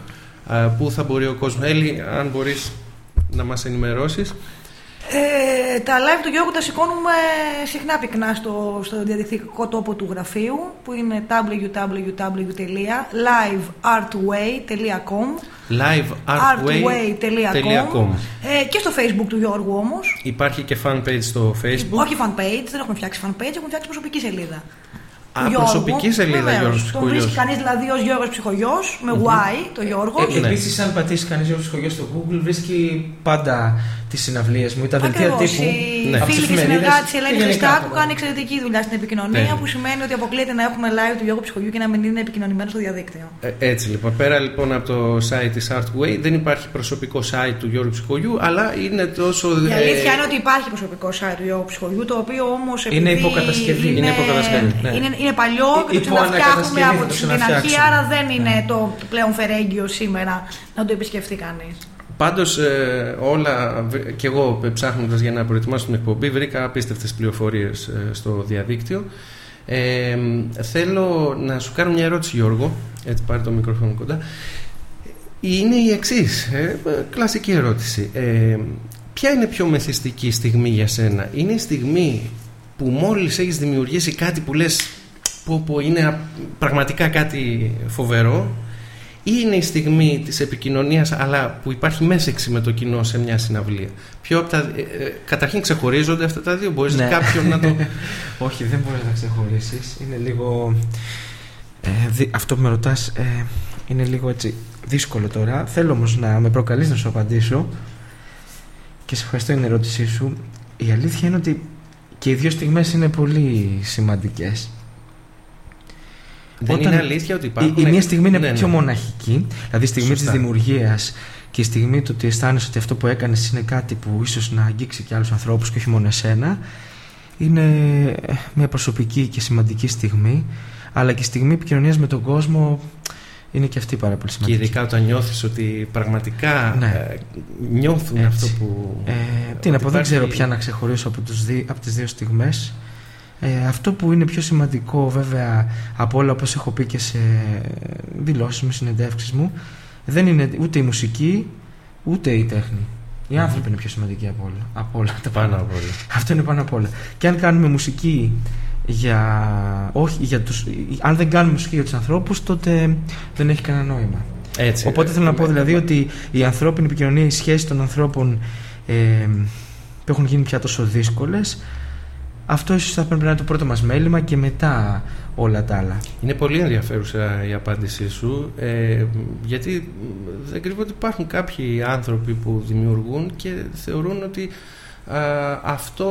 πού θα μπορεί ο κόσμος, Έλλη αν μπορείς να μας ενημερώσεις. Ε, τα live του Γιώργου τα σηκώνουμε συχνά πυκνά στο, στο διαδικτυακό τόπο του γραφείου που είναι www.liveartway.com liveartway.com ε, και στο facebook του Γιώργου όμως. Υπάρχει και fan page στο facebook. Όχι fan page, δεν έχουμε φτιάξει fan page, έχουμε φτιάξει προσωπική σελίδα Α, Γιώργου, προσωπική σελίδα Γιώργος Ψυχογειό. Τον βρίσκει κανείς δηλαδή ως Γιώργος Ψυχογειό, με Y, το Γιώργο. Ε, ναι. Επίσης, αν πατήσει κανείς Γιώργος Ψυχογειό στο Google, βρίσκει πάντα τις συναυλίες μου ή τα δελτία τύπου. Η ναι. φίλη και συνεργάτης Ελένη Χριστάκου κάνει εξαιρετική δουλειά στην επικοινωνία, ναι. που σημαίνει ότι αποκλείεται να έχουμε live του Γιώργου Ψυχογειού και να μην είναι επικοινωνημένος στο διαδίκτυο. Ε, έτσι λοιπόν. Πέρα λοιπόν από το site της Artway, δεν υπάρχει προσωπικό site του Γιώργου Ψυχογειού, αλλά είναι τόσο. Η αλήθεια είναι ότι υπάρχει προσωπικό site του Γιώργου Ψυχογειού, το οποίο όμως. Είναι υποκατασκευή. Είναι, υποκατασκευή. Είναι, είναι παλιό και το ξαναφτιάχνουμε από την αρχή, άρα δεν είναι το πλέον φερέγγιο σήμερα να το επισκεφτεί κανείς. Πάντως, ε, όλα και εγώ ψάχνοντας για να προετοιμάσω την εκπομπή, βρήκα απίστευτες πληροφορίες ε, στο διαδίκτυο. Ε, θέλω να σου κάνω μια ερώτηση, Γιώργο. Έτσι, πάρει το μικρόφωνο κοντά. Είναι η εξής. Ε, κλασική ερώτηση. Ε, ποια είναι η πιο μεθυστική στιγμή για σένα, Είναι η στιγμή που μόλις έχεις δημιουργήσει κάτι που λες που, που είναι πραγματικά κάτι φοβερό; Ή είναι η στιγμή της επικοινωνίας αλλά που υπάρχει μέσεξη με το κοινό σε μια συναυλία. Ποιο από τα, ε, ε, καταρχήν ξεχωρίζονται αυτά τα δύο, μπορείς ναι. κάποιον να το... <laughs> Όχι, δεν μπορείς να ξεχωρίσεις. Είναι λίγο... Ε, αυτό που με ρωτάς ε, είναι λίγο έτσι δύσκολο τώρα. Θέλω όμως να με προκαλείς να σου απαντήσω και σε ευχαριστώ για την ερώτησή σου. Η αλήθεια είναι ότι και οι δύο στιγμές είναι πολύ σημαντικές. Δεν είναι αλήθεια ότι υπάρχουν. Η, η μία στιγμή είναι ναι, πιο ναι. μοναχική, δηλαδή η στιγμή της δημιουργίας και η στιγμή του ότι αισθάνεσαι ότι αυτό που έκανες είναι κάτι που ίσως να αγγίξει και άλλους ανθρώπους και όχι μόνο εσένα. Είναι μια προσωπική και σημαντική στιγμή, αλλά και η στιγμή επικοινωνίας με τον κόσμο είναι και αυτή πάρα πολύ σημαντική. Και ειδικά όταν νιώθεις ότι πραγματικά ναι. ε, νιώθουν αυτό που. Ε, τι να πω, δεν ξέρω πια να ξεχωρίσω από, τους δι, από τις δύο στιγμές ε, αυτό που είναι πιο σημαντικό βέβαια από όλα όπως έχω πει και σε δηλώσεις μου, συνεντεύξεις μου δεν είναι ούτε η μουσική ούτε η τέχνη. Οι άνθρωποι είναι πιο σημαντικοί από όλα. Από όλα τα πάνω από όλα. Αυτό είναι πάνω από όλα. Και αν κάνουμε μουσική για. Όχι, για τους... αν δεν κάνουμε μουσική για τους ανθρώπους, τότε δεν έχει κανένα νόημα. Έτσι, Οπότε θέλω να πω δηλαδή ότι η ανθρώπινη επικοινωνία, οι σχέσει των ανθρώπων ε, που έχουν γίνει πια τόσο δύσκολες, αυτό ίσως θα πρέπει να είναι το πρώτο μας μέλημα και μετά όλα τα άλλα. Είναι πολύ ενδιαφέρουσα η απάντησή σου ε, γιατί δεν κρύβω ότι υπάρχουν κάποιοι άνθρωποι που δημιουργούν και θεωρούν ότι αυτό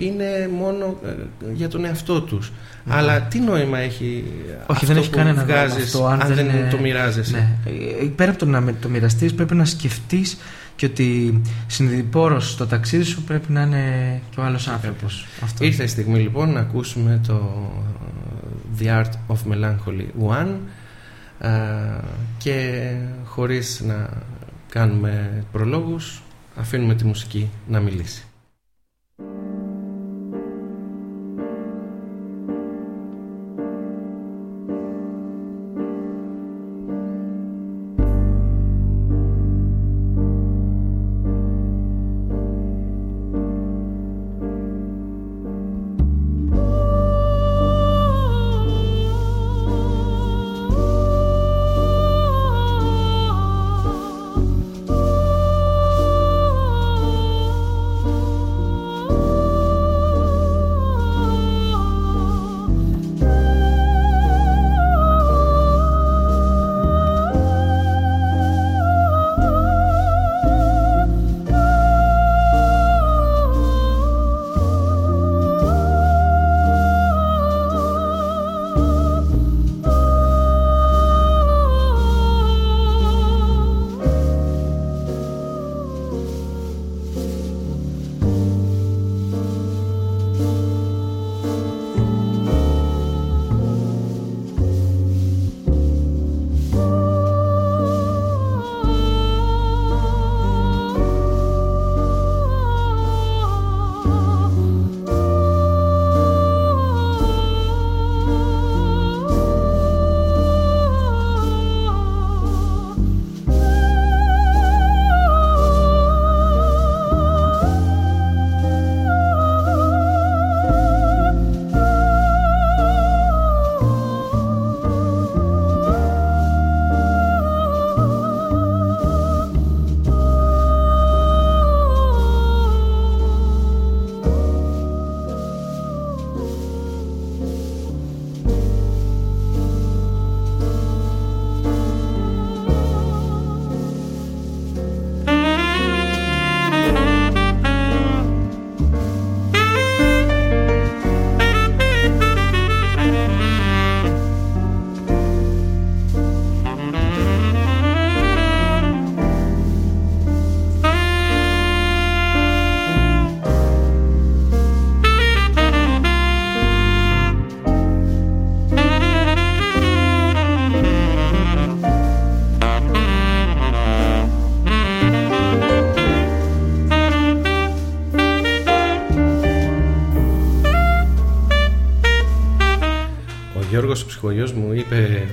είναι μόνο ε, για τον εαυτό τους. Ναι. Αλλά τι νόημα έχει Όχι, αυτό δεν έχει που κανένα βγάζεις αυτό, αν, δεν, το μοιράζεσαι; Ναι. Ε, πέρα από το να το μοιραστείς πρέπει να σκεφτείς και ότι συνειδητοιπόρος στο ταξίδι σου πρέπει να είναι και ο άλλος άνθρωπος. Αυτό. Ήρθε η στιγμή λοιπόν να ακούσουμε το The Art of Melancholy One και χωρίς να κάνουμε προλόγους αφήνουμε τη μουσική να μιλήσει.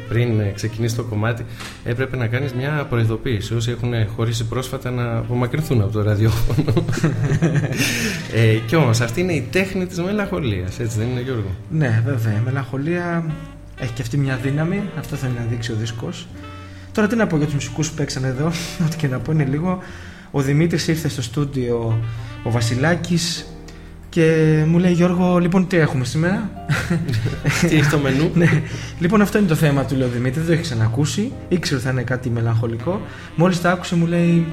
Πριν ξεκινήσει το κομμάτι έπρεπε να κάνεις μια προειδοποίηση. Όσοι έχουν χωρίσει πρόσφατα να απομακρυνθούν από το ραδιόφωνο. <laughs> Ε, και όμως αυτή είναι η τέχνη της μελαγχολίας έτσι δεν είναι Γιώργο; Ναι βέβαια η μελαγχολία έχει και αυτή μια δύναμη. Αυτό θέλει να δείξει ο δίσκος. Τώρα τι να πω για τους μουσικούς που παίξαν εδώ; <laughs> Ό,τι και να πω είναι λίγο. Ο Δημήτρης ήρθε στο στούντιο ο Βασιλάκης και μου λέει Γιώργο, λοιπόν, τι έχουμε σήμερα; τι έχεις το μενού; ναι. Λοιπόν, αυτό είναι το θέμα του, λέω Δημήτρη. Δεν το έχεις ξανακούσει. Ήξερε ότι θα είναι κάτι μελαγχολικό. Μόλις το άκουσε, μου λέει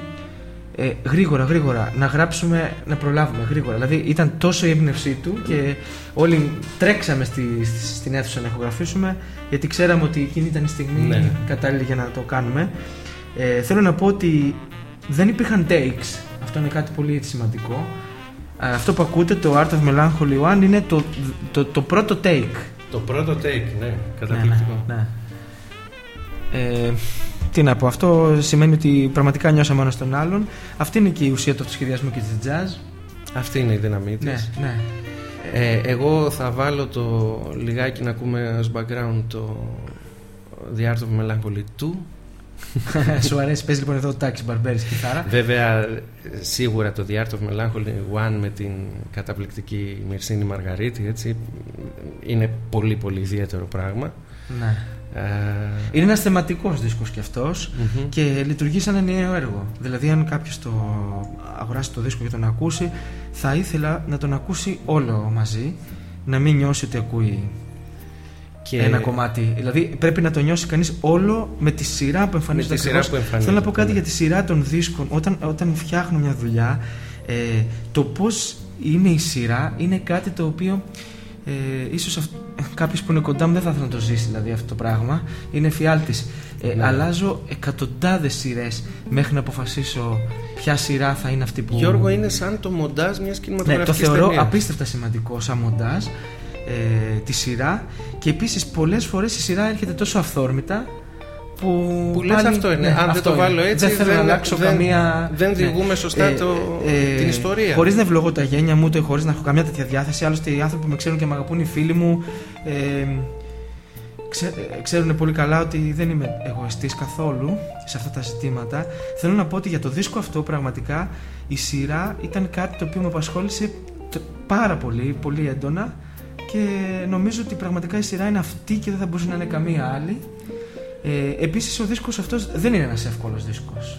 ε, γρήγορα, γρήγορα, να γράψουμε, να προλάβουμε γρήγορα. Δηλαδή ήταν τόσο η έμπνευσή του και όλοι τρέξαμε στη, στην αίθουσα να ηχογραφήσουμε γιατί ξέραμε ότι εκείνη ήταν η στιγμή ναι. κατάλληλη για να το κάνουμε. Ε, θέλω να πω ότι δεν υπήρχαν takes. Αυτό είναι κάτι πολύ σημαντικό. Ε, αυτό που ακούτε, το Art of Melancholy One, είναι το, το, το πρώτο take. Το πρώτο take, ναι, καταπληκτικό. Ναι, ναι, ναι. Ε, τι να πω, αυτό σημαίνει ότι πραγματικά νιώσαμε ένας στον άλλον. Αυτή είναι και η ουσία του σχεδιασμού και της jazz. Αυτή είναι η δύναμή της. Ναι, ναι. Ε, εγώ θα βάλω το λιγάκι να ακούμε ως background το The Art of Melancholy 2 <laughs> Σου αρέσει, παίζει λοιπόν εδώ το Τάξη Μπαρμπέρι κιθάρα. Βέβαια, σίγουρα το The Art of Melancholy One με την καταπληκτική Μυρσίνη Μαργαρίτη έτσι, είναι πολύ πολύ ιδιαίτερο πράγμα. Ναι. Ε... Είναι ένας θεματικός δίσκος κι αυτο και λειτουργεί σαν νέο έργο. Δηλαδή, αν κάποιος το αγοράσει το δίσκο και τον ακούσει, θα ήθελα να τον ακούσει όλο μαζί, να μην νιώσει ότι ακούει και... ένα κομμάτι. Δηλαδή πρέπει να το νιώσει κανείς όλο με τη σειρά που εμφανίζεται. Θέλω να πω κάτι ναι. για τη σειρά των δίσκων. Όταν, όταν φτιάχνω μια δουλειά, ε, το πώς είναι η σειρά είναι κάτι το οποίο ε, ίσως αυ... κάποιος που είναι κοντά μου δεν θα ήθελε να το ζήσει δηλαδή αυτό το πράγμα είναι φιάλτης ε, ναι. αλλάζω εκατοντάδες σειρές μέχρι να αποφασίσω ποια σειρά θα είναι αυτή που Γιώργο είναι σαν το μοντάζ μιας κινηματογραφικής ναι, το θεωρώ απίστευτα σημαντικό σαν μοντάζ ε, τη σειρά και επίσης πολλές φορές η σειρά έρχεται τόσο αυθόρμητα που, που λες αυτό είναι. Ναι, Αν δεν το βάλω έτσι, δεν θέλω να αλλάξω δεν, καμία. Δεν ναι. διηγούμε σωστά ε, το, ε, την ιστορία. Χωρίς να ευλογώ τα γένια μου, ούτε χωρίς να έχω καμιά τέτοια διάθεση. Άλλωστε, οι άνθρωποι που με ξέρουν και με αγαπούν, οι φίλοι μου, ε, ξέ, ξέρουν πολύ καλά ότι δεν είμαι εγωιστής καθόλου σε αυτά τα ζητήματα. Θέλω να πω ότι για το δίσκο αυτό πραγματικά η σειρά ήταν κάτι το οποίο με απασχόλησε πάρα πολύ, πολύ έντονα και νομίζω ότι πραγματικά η σειρά είναι αυτή και δεν θα μπορούσε να είναι καμία άλλη. Ε, επίσης ο δίσκος αυτός δεν είναι ένας εύκολος δίσκος.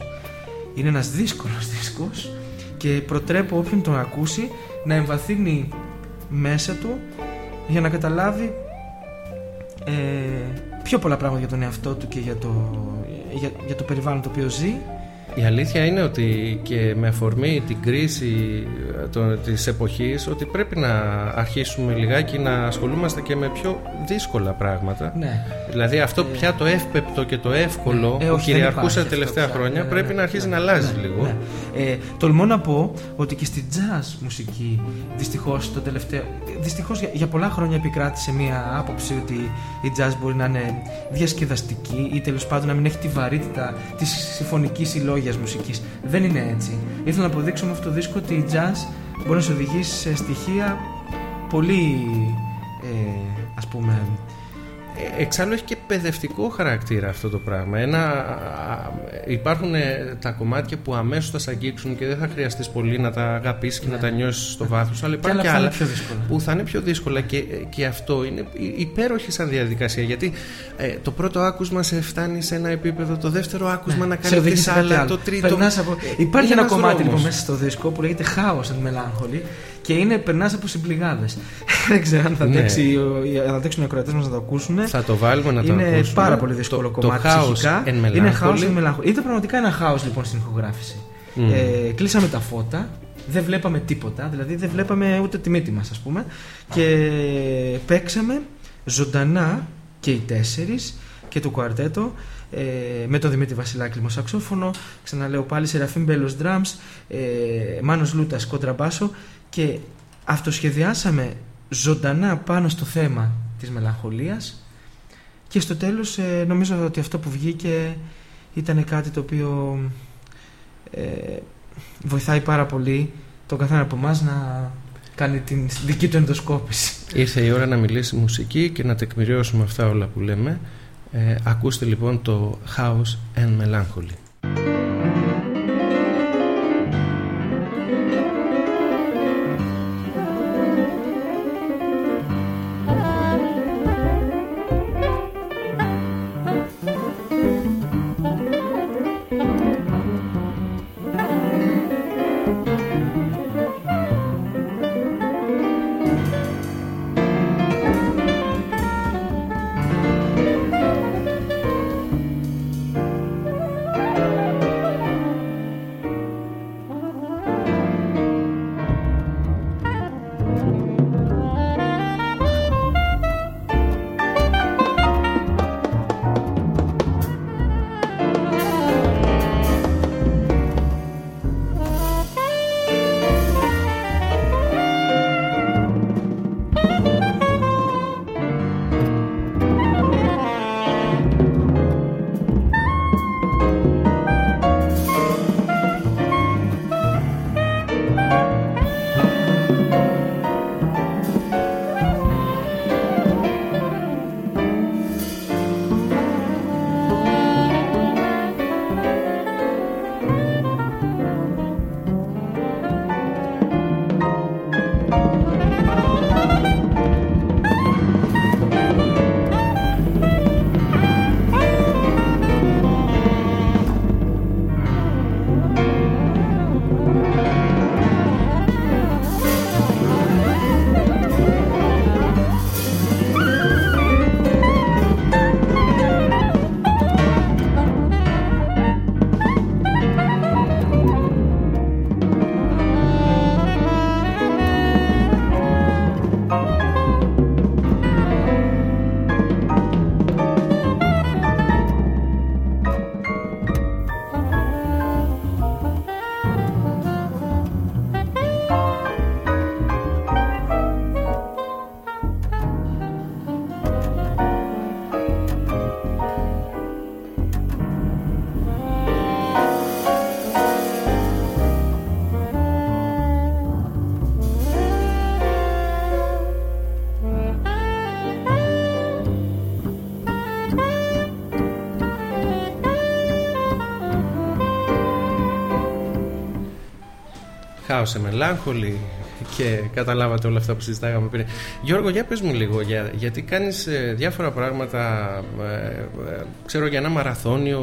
Είναι ένας δύσκολος <laughs> δίσκος και προτρέπω όποιον τον ακούσει να εμβαθύνει μέσα του για να καταλάβει ε, πιο πολλά πράγματα για τον εαυτό του και για το, για, για το περιβάλλον το οποίο ζει η αλήθεια είναι ότι και με αφορμή την κρίση το, της εποχής ότι πρέπει να αρχίσουμε λιγάκι να ασχολούμαστε και με πιο δύσκολα πράγματα. Ναι. Δηλαδή αυτό ε, πια το εύπεπτο και το εύκολο ναι. ε, που κυριαρχούσε τα τελευταία χρόνια ναι, πρέπει ναι, να αρχίσει να αλλάζει λίγο. Ε, τολμώ να πω ότι και στη jazz μουσική δυστυχώς το τελευταίο δυστυχώς για, για πολλά χρόνια επικράτησε μια άποψη ότι η jazz μπορεί να είναι διασκεδαστική ή τέλος πάντων να μην έχει τη βαρύτητα της συμφωνικής συλλόγια μουσικής. Δεν είναι έτσι. Ήθελα να αποδείξω με αυτό το δίσκο ότι η jazz μπορεί να σε οδηγήσει σε στοιχεία πολύ ε, ας πούμε ε, εξάλλου έχει και παιδευτικό χαρακτήρα αυτό το πράγμα. Ένα, υπάρχουν ε, τα κομμάτια που αμέσως θα σε αγγίξουν και δεν θα χρειαστείς πολύ να τα αγαπήσεις και να τα νιώσεις στο βάθος. Αλλά υπάρχουν και, άλλα που θα είναι πιο δύσκολα. Και, και αυτό είναι υπέροχη σαν διαδικασία. Γιατί ε, το πρώτο άκουσμα σε φτάνει σε ένα επίπεδο, το δεύτερο άκουσμα ναι. να κάνει τη άλλα, το τρίτο. Από... Υπάρχει ένα κομμάτι λοιπόν μέσα στο δίσκο που λέγεται Χάος and Melancholy και είναι περνάς από συμπληγάδες. <laughs> Δεν ξέρω αν θα, ναι. αντέξουν οι ακροατές μας να το ακούσουν. Θα το βάλουμε να το είναι ακούσουμε. Είναι πάρα πολύ δύσκολο το, κομμάτι. Το χάο Είναι χάος εν μελαγχολή. Ήταν πραγματικά ένα χάος λοιπόν στην ηχογράφηση. Mm. Ε, κλείσαμε τα φώτα, δεν βλέπαμε τίποτα, δηλαδή δεν βλέπαμε ούτε τη μύτη μας, ας πούμε. Και παίξαμε ζωντανά και οι τέσσερις και το κουαρτέτο ε, με τον Δημήτρη Βασιλάκη Λιμοσαξόφωνο, ξαναλέω πάλι Σεραφείμ Μπέλος Drums, ε, Μάνος Λούτας κοντραμπάσο και αυτοσχεδιάσαμε ζωντανά πάνω στο θέμα της μελαγχολίας και στο τέλος ε, νομίζω ότι αυτό που βγήκε ήταν κάτι το οποίο ε, βοηθάει πάρα πολύ τον καθένα από εμάς να κάνει την δική του ενδοσκόπηση. Ήρθε η ώρα να μιλήσει μουσική και να τεκμηριώσουμε αυτά όλα που λέμε. Ε, ακούστε λοιπόν το House and Melancholy. Σε μελάγχολη και καταλάβατε όλα αυτά που συζητάγαμε πριν. Γιώργο, για πες μου λίγο, για, γιατί κάνεις ε, διάφορα πράγματα, ε, ε, ξέρω για ένα μαραθώνιο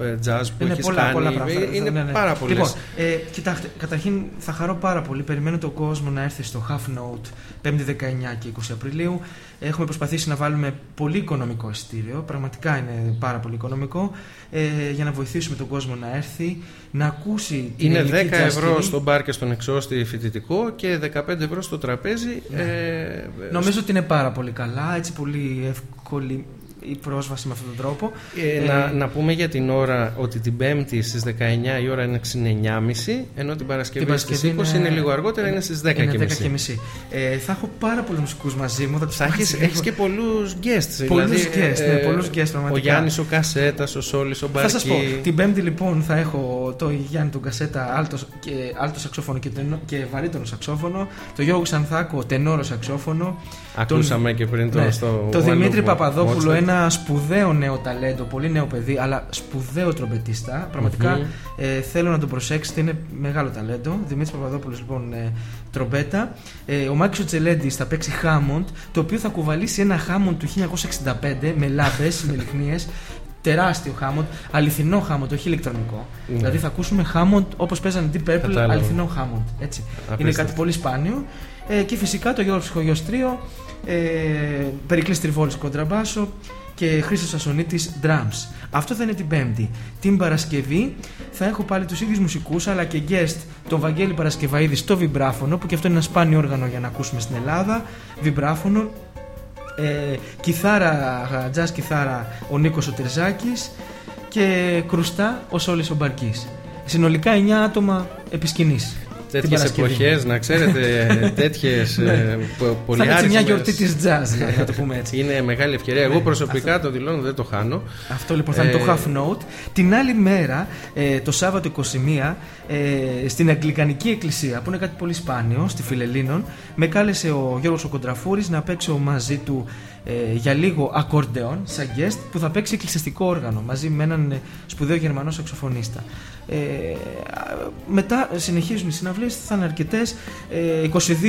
ε, jazz που είναι έχεις πολλά, κάνει, πολλά πράγματα. είναι Ναι, ναι. πάρα πολλές. Λοιπόν, ε, κοιτάξτε, καταρχήν θα χαρώ πάρα πολύ. Περιμένω τον κόσμο να έρθει στο Half Note 5η 19 και 20 Απριλίου. Έχουμε προσπαθήσει να βάλουμε πολύ οικονομικό εισιτήριο. Πραγματικά είναι πάρα πολύ οικονομικό. Ε, για να βοηθήσουμε τον κόσμο να έρθει, να ακούσει την Είναι 10 ελληνική jazz ευρώ σκηνή. στο μπαρ και στον εξώστη φοιτητικό και 15 ευρώ στο τραπέζι. Ναι. Ε, Νομίζω ότι είναι πάρα πολύ καλά, έτσι πολύ εύκολη η πρόσβαση με αυτόν τον τρόπο. Ε, Ε, να, να πούμε για την ώρα ότι την Πέμπτη στις 19 η ώρα είναι στις 9.30 ενώ την Παρασκευή, Την στις Παρασκευή 20 είναι, λίγο αργότερα, είναι στις 10.30. Είναι 10 και μισή. Ε, θα έχω πάρα πολλούς μουσικούς μαζί μου. Θα τους Θα έχεις, μαζεύω. έχεις και πολλούς guests. Πολλούς δηλαδή, guest, ναι, πολλούς guest, Ο πραγματικά. Γιάννης ο Κασέτας, ο Σόλης ο Μπαρκή. Θα σας πω, την Πέμπτη λοιπόν θα έχω το Γιάννη τον Κασέτα, άλτος, και, άλτο σαξόφωνο και, τενο, και βαρύτονο σαξόφωνο, το Γιώργο Σανθάκο, τενόρο σαξόφωνο, Ακούσαμε και πριν το ναι, στο το One Δημήτρη of Παπαδόπουλο, Mozart. Ένα σπουδαίο νέο ταλέντο, πολύ νέο παιδί, αλλά σπουδαίο τρομπετίστα. Πραγματικά Μμμ. ε, θέλω να τον προσέξετε, είναι μεγάλο ταλέντο. Δημήτρης Παπαδόπουλος λοιπόν ε, τρομπέτα. Ε, ο Μάκης Οτσελέντης θα παίξει Hammond, το οποίο θα κουβαλήσει ένα Hammond του 1965 με λάμπες, με λιχνίες. Τεράστιο Hammond, αληθινό Hammond, όχι ηλεκτρονικό. Ναι. Δηλαδή θα ακούσουμε Hammond όπως παίζανε Deep Purple, Κατάλαβα. αληθινό Hammond. Έτσι. Είναι Απίστευτο. κάτι πολύ σπάνιο. Ε, και φυσικά το Γιώργος Ψυχογιός Τρίο, ε, Περικλής Τριβόλης κοντραμπάσο και Χρήστος Σασονίτης drums. Αυτό θα είναι την Πέμπτη. Την Παρασκευή θα έχω πάλι τους ίδιους μουσικούς αλλά και guest τον Βαγγέλη Παρασκευαίδη στο βιμπράφωνο που και αυτό είναι ένα σπάνιο όργανο για να ακούσουμε στην Ελλάδα. Βιμπράφωνο, ε, κιθάρα, jazz κιθάρα ο Νίκος ο Τερζάκης και κρουστά ο Σόλης ο Μπαρκής. Συνολικά 9 άτομα επί σκηνής. Τέτοιες εποχές, να ξέρετε, <laughs> τέτοιες ε, πολύ Θα είναι μια γιορτή της jazz, να το πούμε έτσι. Είναι μεγάλη ευκαιρία. Εγώ ναι, προσωπικά το δηλώνω, δεν το χάνω. Αυτό λοιπόν θα είναι το ε, half note. Την άλλη μέρα, ε, το Σάββατο 21, στην Αγγλικανική Εκκλησία, που είναι κάτι πολύ σπάνιο, στη Φιλελίνων, με κάλεσε ο Γιώργος ο Κοντραφούρης να παίξω μαζί του για λίγο ακορντεόν σαν guest που θα παίξει εκκλησιαστικό όργανο μαζί με έναν σπουδαίο Γερμανό σαξοφωνίστα. Ε, μετά συνεχίζουν οι συναυλίες, θα είναι αρκετές. Ε,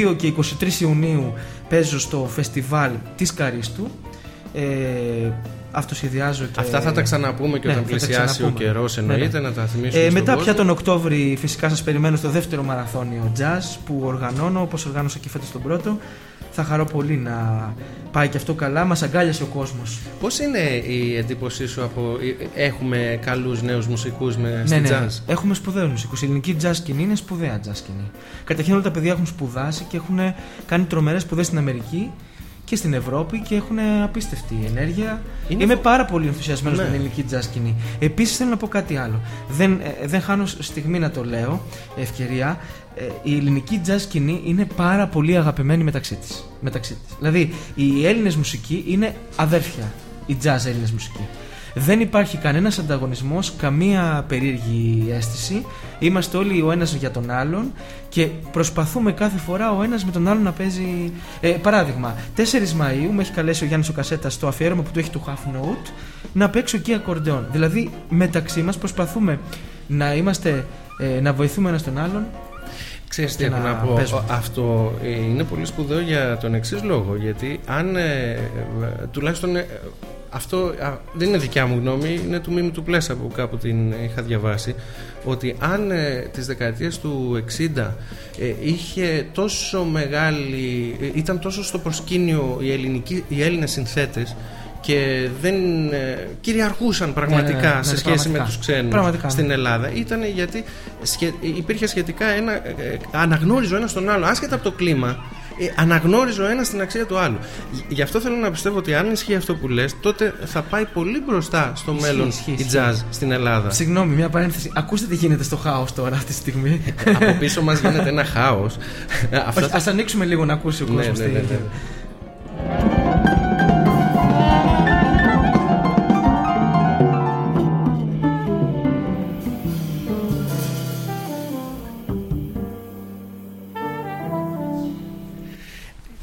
22 και 23 Ιουνίου παίζω στο φεστιβάλ της Καρίστου. Ε, αυτοσχεδιάζω και... Αυτά θα τα ξαναπούμε και ναι, όταν πλησιάσει ο καιρός, εννοείται, ναι, ναι. να τα θυμίσουμε. Ε, μετά, πια τον Οκτώβρη, φυσικά σας περιμένω στο δεύτερο μαραθώνιο jazz που οργανώνω, όπως οργάνωσα και φέτος τον πρώτο θα χαρώ πολύ να πάει και αυτό καλά. Μας αγκάλιασε ο κόσμος. Πώς είναι η εντύπωσή σου από. Έχουμε καλούς νέους μουσικούς με ναι, στη ναι, jazz; Έχουμε σπουδαίους μουσικούς. Η ελληνική jazz σκηνή είναι σπουδαία jazz σκηνή. Καταρχήν όλα τα παιδιά έχουν σπουδάσει και έχουν κάνει τρομερές σπουδές στην Αμερική και στην Ευρώπη και έχουν απίστευτη ενέργεια. Είναι Είμαι πάρα πολύ ενθουσιασμένος ναι. με την ελληνική jazz σκηνή. Επίσης θέλω να πω κάτι άλλο. Δεν, ε, δεν χάνω στιγμή να το λέω, ευκαιρία. Ε, η ελληνική jazz σκηνή είναι πάρα πολύ αγαπημένη μεταξύ της. Μεταξύ της. Δηλαδή, οι Έλληνες μουσικοί είναι αδέρφια. Η jazz Έλληνες μουσική. Δεν υπάρχει κανένας ανταγωνισμός, καμία περίεργη αίσθηση. Είμαστε όλοι ο ένας για τον άλλον και προσπαθούμε κάθε φορά ο ένας με τον άλλον να παίζει. Ε, παράδειγμα, 4 Μαου με έχει καλέσει ο Γιάννης Οκασέτα στο αφιέρωμα που του έχει του Half Note να παίξω εκεί ακορντεόν. Δηλαδή, μεταξύ μας προσπαθούμε να είμαστε, ε, να βοηθούμε ένα τον άλλον Ξέρεις τι έχω να πω. Αυτό είναι πολύ σπουδαίο για τον εξής λόγο. Γιατί αν ε, τουλάχιστον ε, αυτό δεν είναι δικιά μου γνώμη, είναι του Μίμη του Πλέσα που κάπου την είχα διαβάσει. Ότι αν ε, τις δεκαετίες του 60 ε, είχε τόσο μεγάλη, ήταν τόσο στο προσκήνιο οι, ελληνικοί, οι Έλληνες συνθέτες και δεν ε, κυριαρχούσαν πραγματικά ναι, ναι, ναι, σε σχέση με τους ξένους στην Ελλάδα ήταν γιατί υπήρχε σχετικά ένα, ε, ε, αναγνώριζε ο ένας τον άλλο άσχετα από το κλίμα ε, αναγνώριζε ο ένας την αξία του άλλου. Γι' αυτό θέλω να πιστεύω ότι αν ισχύει αυτό που λες τότε θα πάει πολύ μπροστά στο μέλλον η jazz στην Ελλάδα. Συγγνώμη, μια παρένθεση. Ακούστε τι γίνεται στο χάος τώρα αυτή τη στιγμή. Από πίσω μας γίνεται ένα χάος. <laughs> Α ανοίξουμε λίγο να ακούσει ο κόσμος. Ναι, ναι, ναι,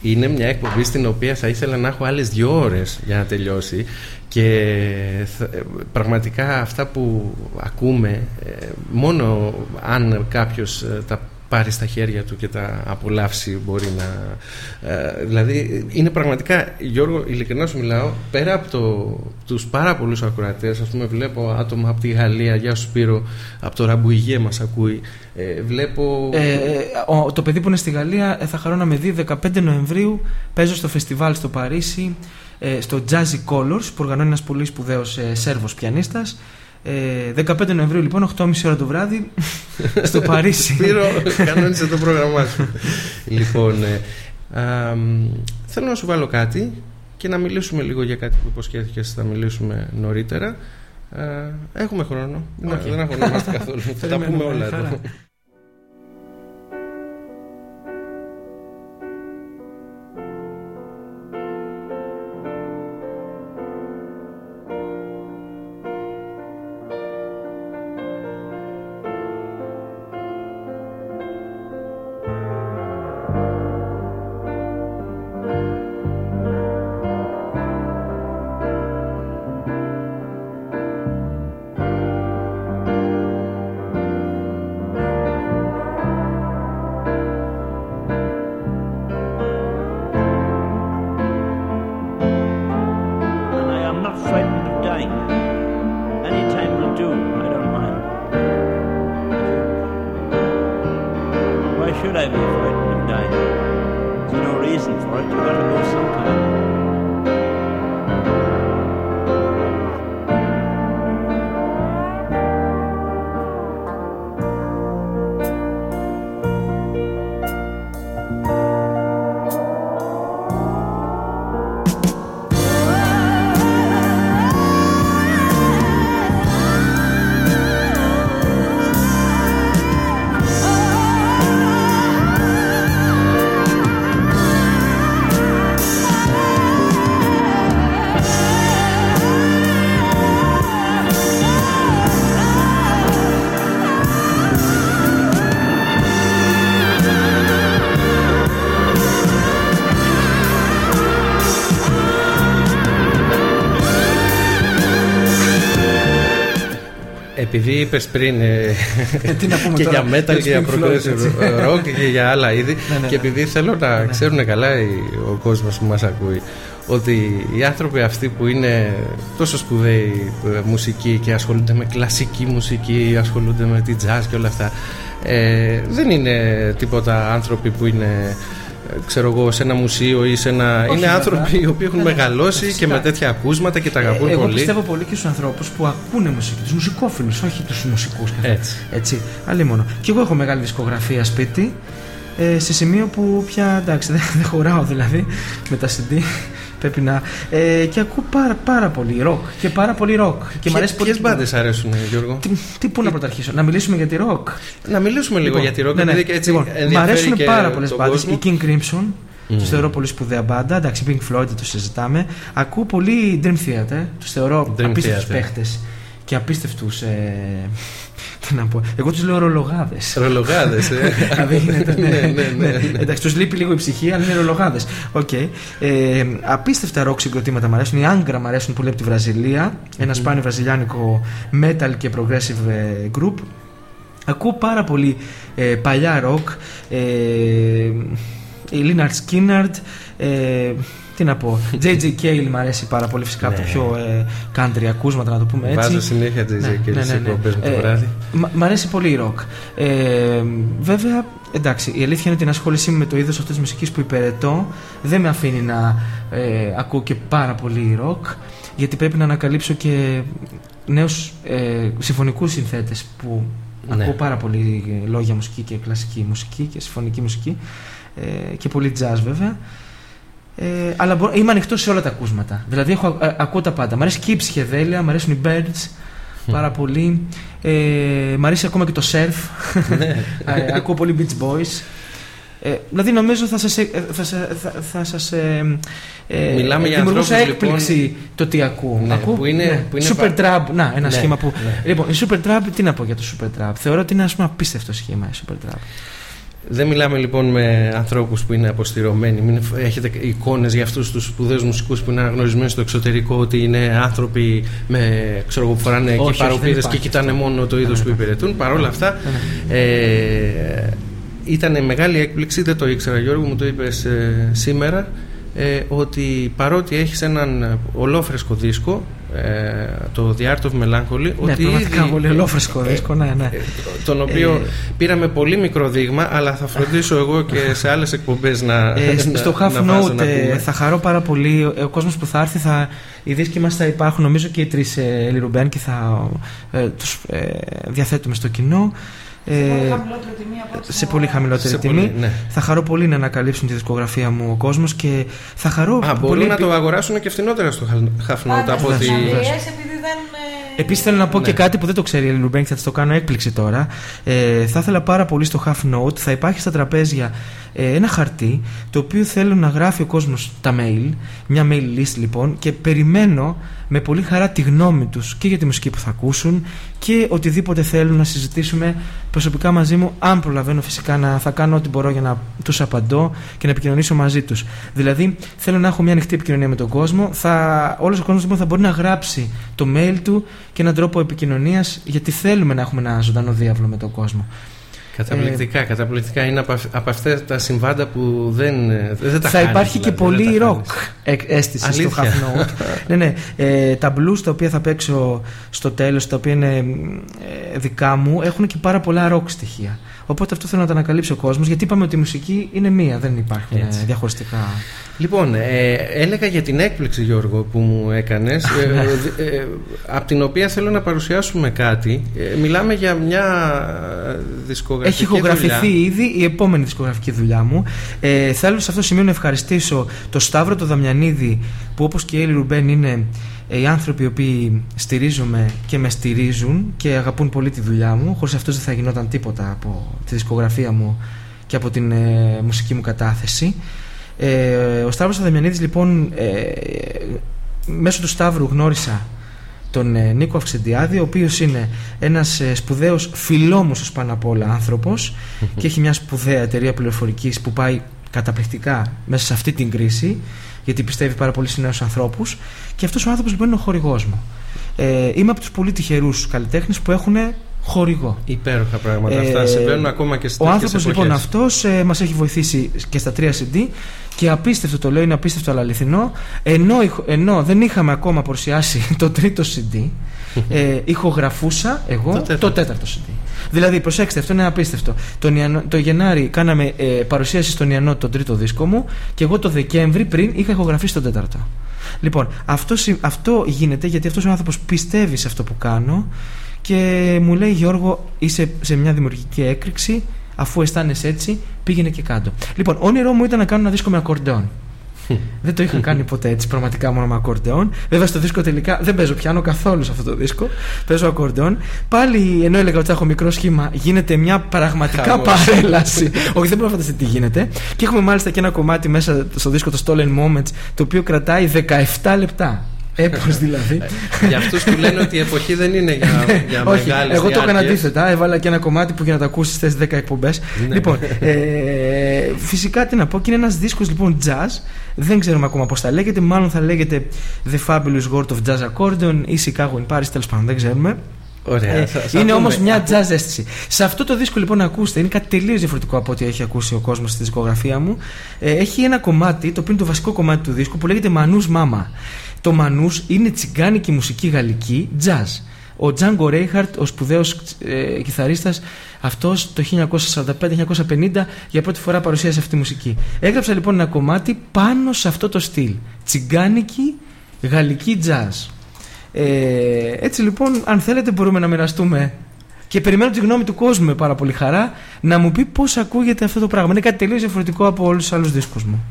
είναι μια εκπομπή στην οποία θα ήθελα να έχω άλλες δύο ώρες για να τελειώσει. Και πραγματικά αυτά που ακούμε ε, μόνο αν κάποιος ε, τα πάρει στα χέρια του και τα απολαύσει μπορεί να... Ε, δηλαδή είναι πραγματικά, Γιώργο, ειλικρινά σου μιλάω, πέρα από το, τους πάρα πολλούς ακροατές, ας πούμε βλέπω άτομα από τη Γαλλία, γεια σου Σπύρο, από το Ραμπουγιέ μας ακούει, ε, βλέπω... Ε, το παιδί που είναι στη Γαλλία θα χαρώ να με δει 15 Νοεμβρίου, παίζω στο φεστιβάλ στο Παρίσι, στο Jazzy Colors που οργανώνει ένας πολύ σπουδαίος Σέρβος πιανίστας 15 ε, Νοεμβρίου λοιπόν, 8.30 ώρα το βράδυ, <laughs> στο Παρίσι. Σπύρο, κανόνισε το πρόγραμμά σου. λοιπόν, ε, θέλω να σου βάλω κάτι και να μιλήσουμε λίγο για κάτι που υποσχέθηκες θα μιλήσουμε νωρίτερα. Ε, έχουμε χρόνο. Okay. Δεν αγωνόμαστε καθόλου. θα τα πούμε όλα εδώ. Επειδή είπες πριν ε, και για metal και για progressive rock και για άλλα είδη. Ναι, ναι, και ναι. επειδή θέλω να ξέρουν καλά ο κόσμος που μας ακούει ότι οι άνθρωποι αυτοί που είναι τόσο σπουδαίοι ε, μουσικοί και ασχολούνται με κλασική μουσική, ασχολούνται με τη jazz και όλα αυτά ε, δεν είναι τίποτα άνθρωποι που είναι ξέρω εγώ, σε ένα μουσείο ή σε ένα. είναι άνθρωποι οι οποίοι έχουν ναι, ναι, μεγαλώσει και με τέτοια ακούσματα και τα ε, αγαπούν ε, εγώ πολύ. Εγώ πιστεύω πολύ και στους ανθρώπους που ακούνε μουσική, τους μουσικόφιλους, όχι τους μουσικούς. Έτσι. Έτσι. Άλλη μόνο. Και εγώ έχω μεγάλη δισκογραφία σπίτι. Ε, σε σημείο που πια εντάξει <laughs> δεν, δεν χωράω δηλαδή με τα CD Πρέπει να. Ε, και ακούω πάρα, πάρα πολύ ροκ. Και πάρα πολύ ροκ. Και Ποιες πολύ... μπάντες αρέσουν, Γιώργο; Τι, τι πού να πρωταρχίσω, να μιλήσουμε για τη ροκ. Να μιλήσουμε λίγο λοιπόν, για τη ροκ. Ναι, ναι. Έτσι λοιπόν, μ' αρέσουν πάρα πολλές μπάντες. Οι King Crimson. Mm. Τους θεωρώ πολύ σπουδαία μπάντα. Εντάξει, Pink Floyd το συζητάμε. Ακούω πολύ Dream Theater. Του θεωρώ απίστευτους παίχτες και απίστευτους. Ε, τι να πω. Εγώ τους λέω ρολογάδες. Ρολογάδες, ε. <laughs> Δηλαδή ναι, ναι, ναι, Εντάξει, τους λείπει λίγο η ψυχή, αλλά είναι ρολογάδες. Ε, απίστευτα ροκ συγκροτήματα μου αρέσουν. Οι Άγκρα μου αρέσουν πολύ από τη Βραζιλία. Ένας σπάνιο βραζιλιάνικο metal και progressive group. Ακούω πάρα πολύ παλιά ροκ. η Λίναρτ Σκίναρτ τι να πω. JJ Cale μου αρέσει πάρα πολύ φυσικά από το ναι. πιο ε, country ακούσματα να το πούμε έτσι. Βάζω συνέχεια JJ ναι, Cale ναι, ναι, ναι. με το ε, βράδυ. Μ' αρέσει πολύ η rock. Ε, βέβαια, εντάξει, η αλήθεια είναι ότι η ασχόλησή μου με το είδος αυτής της μουσικής που υπηρετώ δεν με αφήνει να ε, ακούω και πάρα πολύ rock γιατί πρέπει να ανακαλύψω και νέους ε, συμφωνικούς συνθέτες που ναι. ακούω πάρα πολύ λόγια μουσική και κλασική μουσική και συμφωνική μουσική ε, και πολύ jazz βέβαια ε, αλλά μπορώ, είμαι ανοιχτός σε όλα τα ακούσματα. Δηλαδή έχω, α, ακούω τα πάντα. Μ' αρέσει και η ψυχεδέλεια, μ' αρέσουν οι birds πάρα πολύ. Ε, μ' αρέσει ακόμα και το surf. Ναι. <laughs> ε, ακούω πολύ Beach Boys. Ε, δηλαδή νομίζω θα σας, ε, θα, θα, θα σας ε, ε, Μιλάμε για δημιουργούσα έκπληξη λοιπόν, το τι ακούω. Ναι, ακούω που είναι, ναι. που είναι Super Trap, να ένα ναι, σχήμα που... Ναι. Λοιπόν, η Super Trap, τι να πω για το Super Trap. Θεωρώ ότι είναι ένα απίστευτο σχήμα η Super Trap. Δεν μιλάμε λοιπόν με ανθρώπους που είναι αποστηρωμένοι. Μην έχετε εικόνες για αυτούς τους σπουδαίους μουσικούς που είναι αναγνωρισμένοι στο εξωτερικό ότι είναι άνθρωποι με, ξέρω, που φοράνε και παροπίδες και κοιτάνε μόνο το είδος που υπηρετούν. Παρ' όλα αυτά, ε, ήταν μεγάλη έκπληξη, δεν το ήξερα Γιώργο, μου το είπες ε, σήμερα, ε, ότι παρότι έχεις έναν ολόφρεσκο δίσκο ε, το The Art of Melancholy ναι, ότι πραγματικά πολύ ολόφρεσκο ε, δίσκο ναι, ναι. τον οποίο πήραμε πολύ μικρό δείγμα αλλά θα φροντίσω εγώ και σε άλλες εκπομπές να, στο Half Note θα χαρώ πάρα πολύ. Ο κόσμος που θα έρθει θα, οι δίσκοι μας θα υπάρχουν νομίζω και οι τρεις ε, και θα τους διαθέτουμε στο κοινό σε πολύ χαμηλότερη τιμή από Σε πολύ χαμηλότερη τιμή. Ναι. Θα χαρώ πολύ να ανακαλύψουν τη δισκογραφία μου ο κόσμος και θα χαρώ. Α, πολύ... μπορούν να το αγοράσουν και φθηνότερα στο Half από ότι. επειδή δεν. Ε, Επίσης θέλω να πω ναι. και κάτι που δεν το ξέρει η Ελλήνου θα το κάνω έκπληξη τώρα. Ε, θα ήθελα πάρα πολύ στο Half Note, θα υπάρχει στα τραπέζια ε, ένα χαρτί το οποίο θέλω να γράφει ο κόσμος τα mail, μια mail list λοιπόν, και περιμένω με πολύ χαρά τη γνώμη τους και για τη μουσική που θα ακούσουν και οτιδήποτε θέλουν να συζητήσουμε προσωπικά μαζί μου, αν προλαβαίνω φυσικά να θα κάνω ό,τι μπορώ για να τους απαντώ και να επικοινωνήσω μαζί τους. Δηλαδή, θέλω να έχω μια ανοιχτή επικοινωνία με τον κόσμο. Θα, όλος ο κόσμος λοιπόν, θα μπορεί να γράψει το mail του και έναν τρόπο επικοινωνίας, γιατί θέλουμε να έχουμε ένα ζωντανό διάβλο με τον κόσμο. Καταπληκτικά, ε, καταπληκτικά. Είναι από, από αυτά τα συμβάντα που δεν, δεν τα Θα υπάρχει και δηλαδή, πολύ ροκ αίσθηση Αλήθεια. στο Half Note. <laughs> ναι, ναι. Ε, τα blues τα οποία θα παίξω στο τέλος, τα οποία είναι ε, δικά μου, έχουν και πάρα πολλά ροκ στοιχεία. Οπότε αυτό θέλω να το ανακαλύψει ο κόσμος, γιατί είπαμε ότι η μουσική είναι μία, δεν υπάρχουν ε, διαχωριστικά. Λοιπόν, ε, έλεγα για την έκπληξη, Γιώργο, που μου έκανες, ε, ε, από την οποία θέλω να παρουσιάσουμε κάτι. μιλάμε για μια δισκογραφική Έχει ηχογραφηθεί ήδη η επόμενη δισκογραφική δουλειά μου. θέλω σε αυτό το σημείο να ευχαριστήσω το Σταύρο το Δαμιανίδη, που όπως και η Έλλη Ρουμπέν είναι οι άνθρωποι οι οποίοι στηρίζομαι και με στηρίζουν και αγαπούν πολύ τη δουλειά μου. Χωρίς αυτούς δεν θα γινόταν τίποτα από τη δισκογραφία μου και από την ε, μουσική μου κατάθεση. Ε, ο Σταύρος Αδεμιανίδης λοιπόν ε, μέσω του Σταύρου γνώρισα τον ε, Νίκο Αυξεντιάδη ο οποίος είναι ένας ε, σπουδαίος φιλόμουσος πάνω απ' όλα άνθρωπος και έχει μια σπουδαία εταιρεία πληροφορικής που πάει καταπληκτικά μέσα σε αυτή την κρίση γιατί πιστεύει πάρα πολύ σε νέους ανθρώπους. Και αυτός ο άνθρωπος λοιπόν είναι ο χορηγός μου. Ε, είμαι από τους πολύ τυχερούς καλλιτέχνες που έχουν χορηγό. Υπέροχα πράγματα. Ε, Αυτά συμβαίνουν ακόμα και στις Ο άνθρωπος λοιπόν αυτός ε, μας έχει βοηθήσει και στα τρία CD και απίστευτο το λέω, είναι απίστευτο αλλά αληθινό. Ενώ, ενώ δεν είχαμε ακόμα παρουσιάσει <laughs> το τρίτο CD, ε, ηχογραφούσα εγώ το τέταρτο. το τέταρτο CD. Δηλαδή, προσέξτε, αυτό είναι απίστευτο. Το, το Γενάρη κάναμε ε, παρουσίαση στον Ιαννό τον τρίτο δίσκο μου και εγώ το Δεκέμβρη πριν είχα ηχογραφήσει τον τέταρτο. Λοιπόν, αυτό, αυτό γίνεται γιατί αυτός ο άνθρωπος πιστεύει σε αυτό που κάνω και μου λέει Γιώργο είσαι σε μια δημιουργική έκρηξη αφού αισθάνεσαι έτσι πήγαινε και κάτω λοιπόν όνειρό μου ήταν να κάνω ένα δίσκο με ακορντεόν δεν το είχα κάνει ποτέ έτσι πραγματικά μόνο με ακορντεόν. Βέβαια στο δίσκο τελικά δεν παίζω πιάνω καθόλου σε αυτό το δίσκο. Παίζω ακορντεόν. Πάλι ενώ έλεγα ότι θα έχω μικρό σχήμα, γίνεται μια πραγματικά παρέλαση. Όχι, δεν μπορώ να φανταστείτε τι γίνεται. Και έχουμε μάλιστα και ένα κομμάτι μέσα στο δίσκο το Stolen Moments το οποίο κρατάει 17 λεπτά. Έπω δηλαδή; Ε, για αυτούς που λένε ότι η εποχή δεν είναι για, για Όχι, Εγώ το έκανα αντίθετα. Έβαλα και ένα κομμάτι που για να τα ακούσεις θες 10 εκπομπές. Ναι. Λοιπόν, ε, φυσικά τι να πω, και είναι ένας δίσκος λοιπόν jazz. Δεν ξέρουμε ακόμα πώς θα λέγεται. Μάλλον θα λέγεται The Fabulous World of Jazz Accordion ή Chicago in Paris. Τέλος πάντων, δεν ξέρουμε. Ωραία, ε, είναι όμως μια jazz αίσθηση. Σε αυτό το δίσκο λοιπόν ακούστε, είναι κάτι τελείως διαφορετικό από ό,τι έχει ακούσει ο κόσμος στη δισκογραφία μου. Ε, έχει ένα κομμάτι, το οποίο είναι το βασικό κομμάτι του δίσκου, που λέγεται Manus Mama. Το Manus είναι τσιγκάνικη μουσική γαλλική, jazz. Ο Τζάνγκο Ρέιχαρτ, ο σπουδαίος ε, κιθαρίστας, αυτός το 1945-1950 για πρώτη φορά παρουσίασε αυτή τη μουσική. Έγραψα λοιπόν ένα κομμάτι πάνω σε αυτό το στυλ. Τσιγκάνικη γαλλική jazz. Ε, έτσι λοιπόν, αν θέλετε, μπορούμε να μοιραστούμε και περιμένω τη γνώμη του κόσμου με πάρα πολύ χαρά να μου πει πώς ακούγεται αυτό το πράγμα. Είναι κάτι τελείως διαφορετικό από όλους τους άλλους δίσκους μου.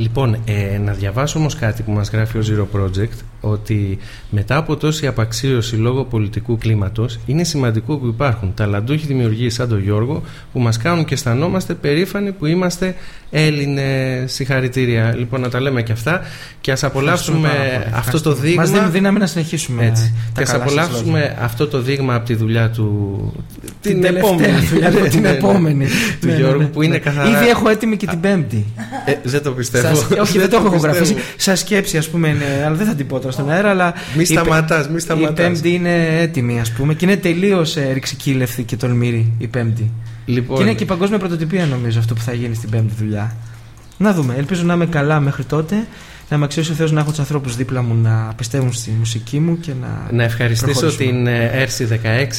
Λοιπόν, ε, να διαβάσω όμως κάτι που μας γράφει ο Zero Project ότι μετά από τόση απαξίωση λόγω πολιτικού κλίματος είναι σημαντικό που υπάρχουν ταλαντούχοι δημιουργοί σαν τον Γιώργο που μας κάνουν και αισθανόμαστε περήφανοι που είμαστε Έλληνες. Συγχαρητήρια. Λοιπόν, να τα λέμε και αυτά και ας απολαύσουμε αυτό το δείγμα. Μας δίνει δύναμη να συνεχίσουμε. Έτσι. και ας απολαύσουμε αυτό το δείγμα από τη δουλειά του. Την, την επόμενη. <laughs> Δουλειά, την επόμενη. του ναι, ναι, Γιώργου ναι, που είναι καθαρά. Ήδη έχω έτοιμη και την Πέμπτη. Ε, δεν το πιστεύω. όχι, δεν <laughs> το έχω γραφεί. Σας σκέψη, ας πούμε, αλλά δεν θα την πω τώρα στον αέρα. Αλλά μη σταματάς, μη σταματάς. Η Πέμπτη είναι έτοιμη, ας πούμε, και είναι τελείως ε, ρηξικήλευτη και τολμήρη η Πέμπτη. Λοιπόν... Και είναι και η παγκόσμια πρωτοτυπία, νομίζω, αυτό που θα γίνει στην Πέμπτη δουλειά. Να δούμε. Ελπίζω να είμαι καλά μέχρι τότε. Να με αξιώσει ο Θεός να έχω τους ανθρώπους δίπλα μου να πιστεύουν στη μουσική μου και να. Να ευχαριστήσω την Έρση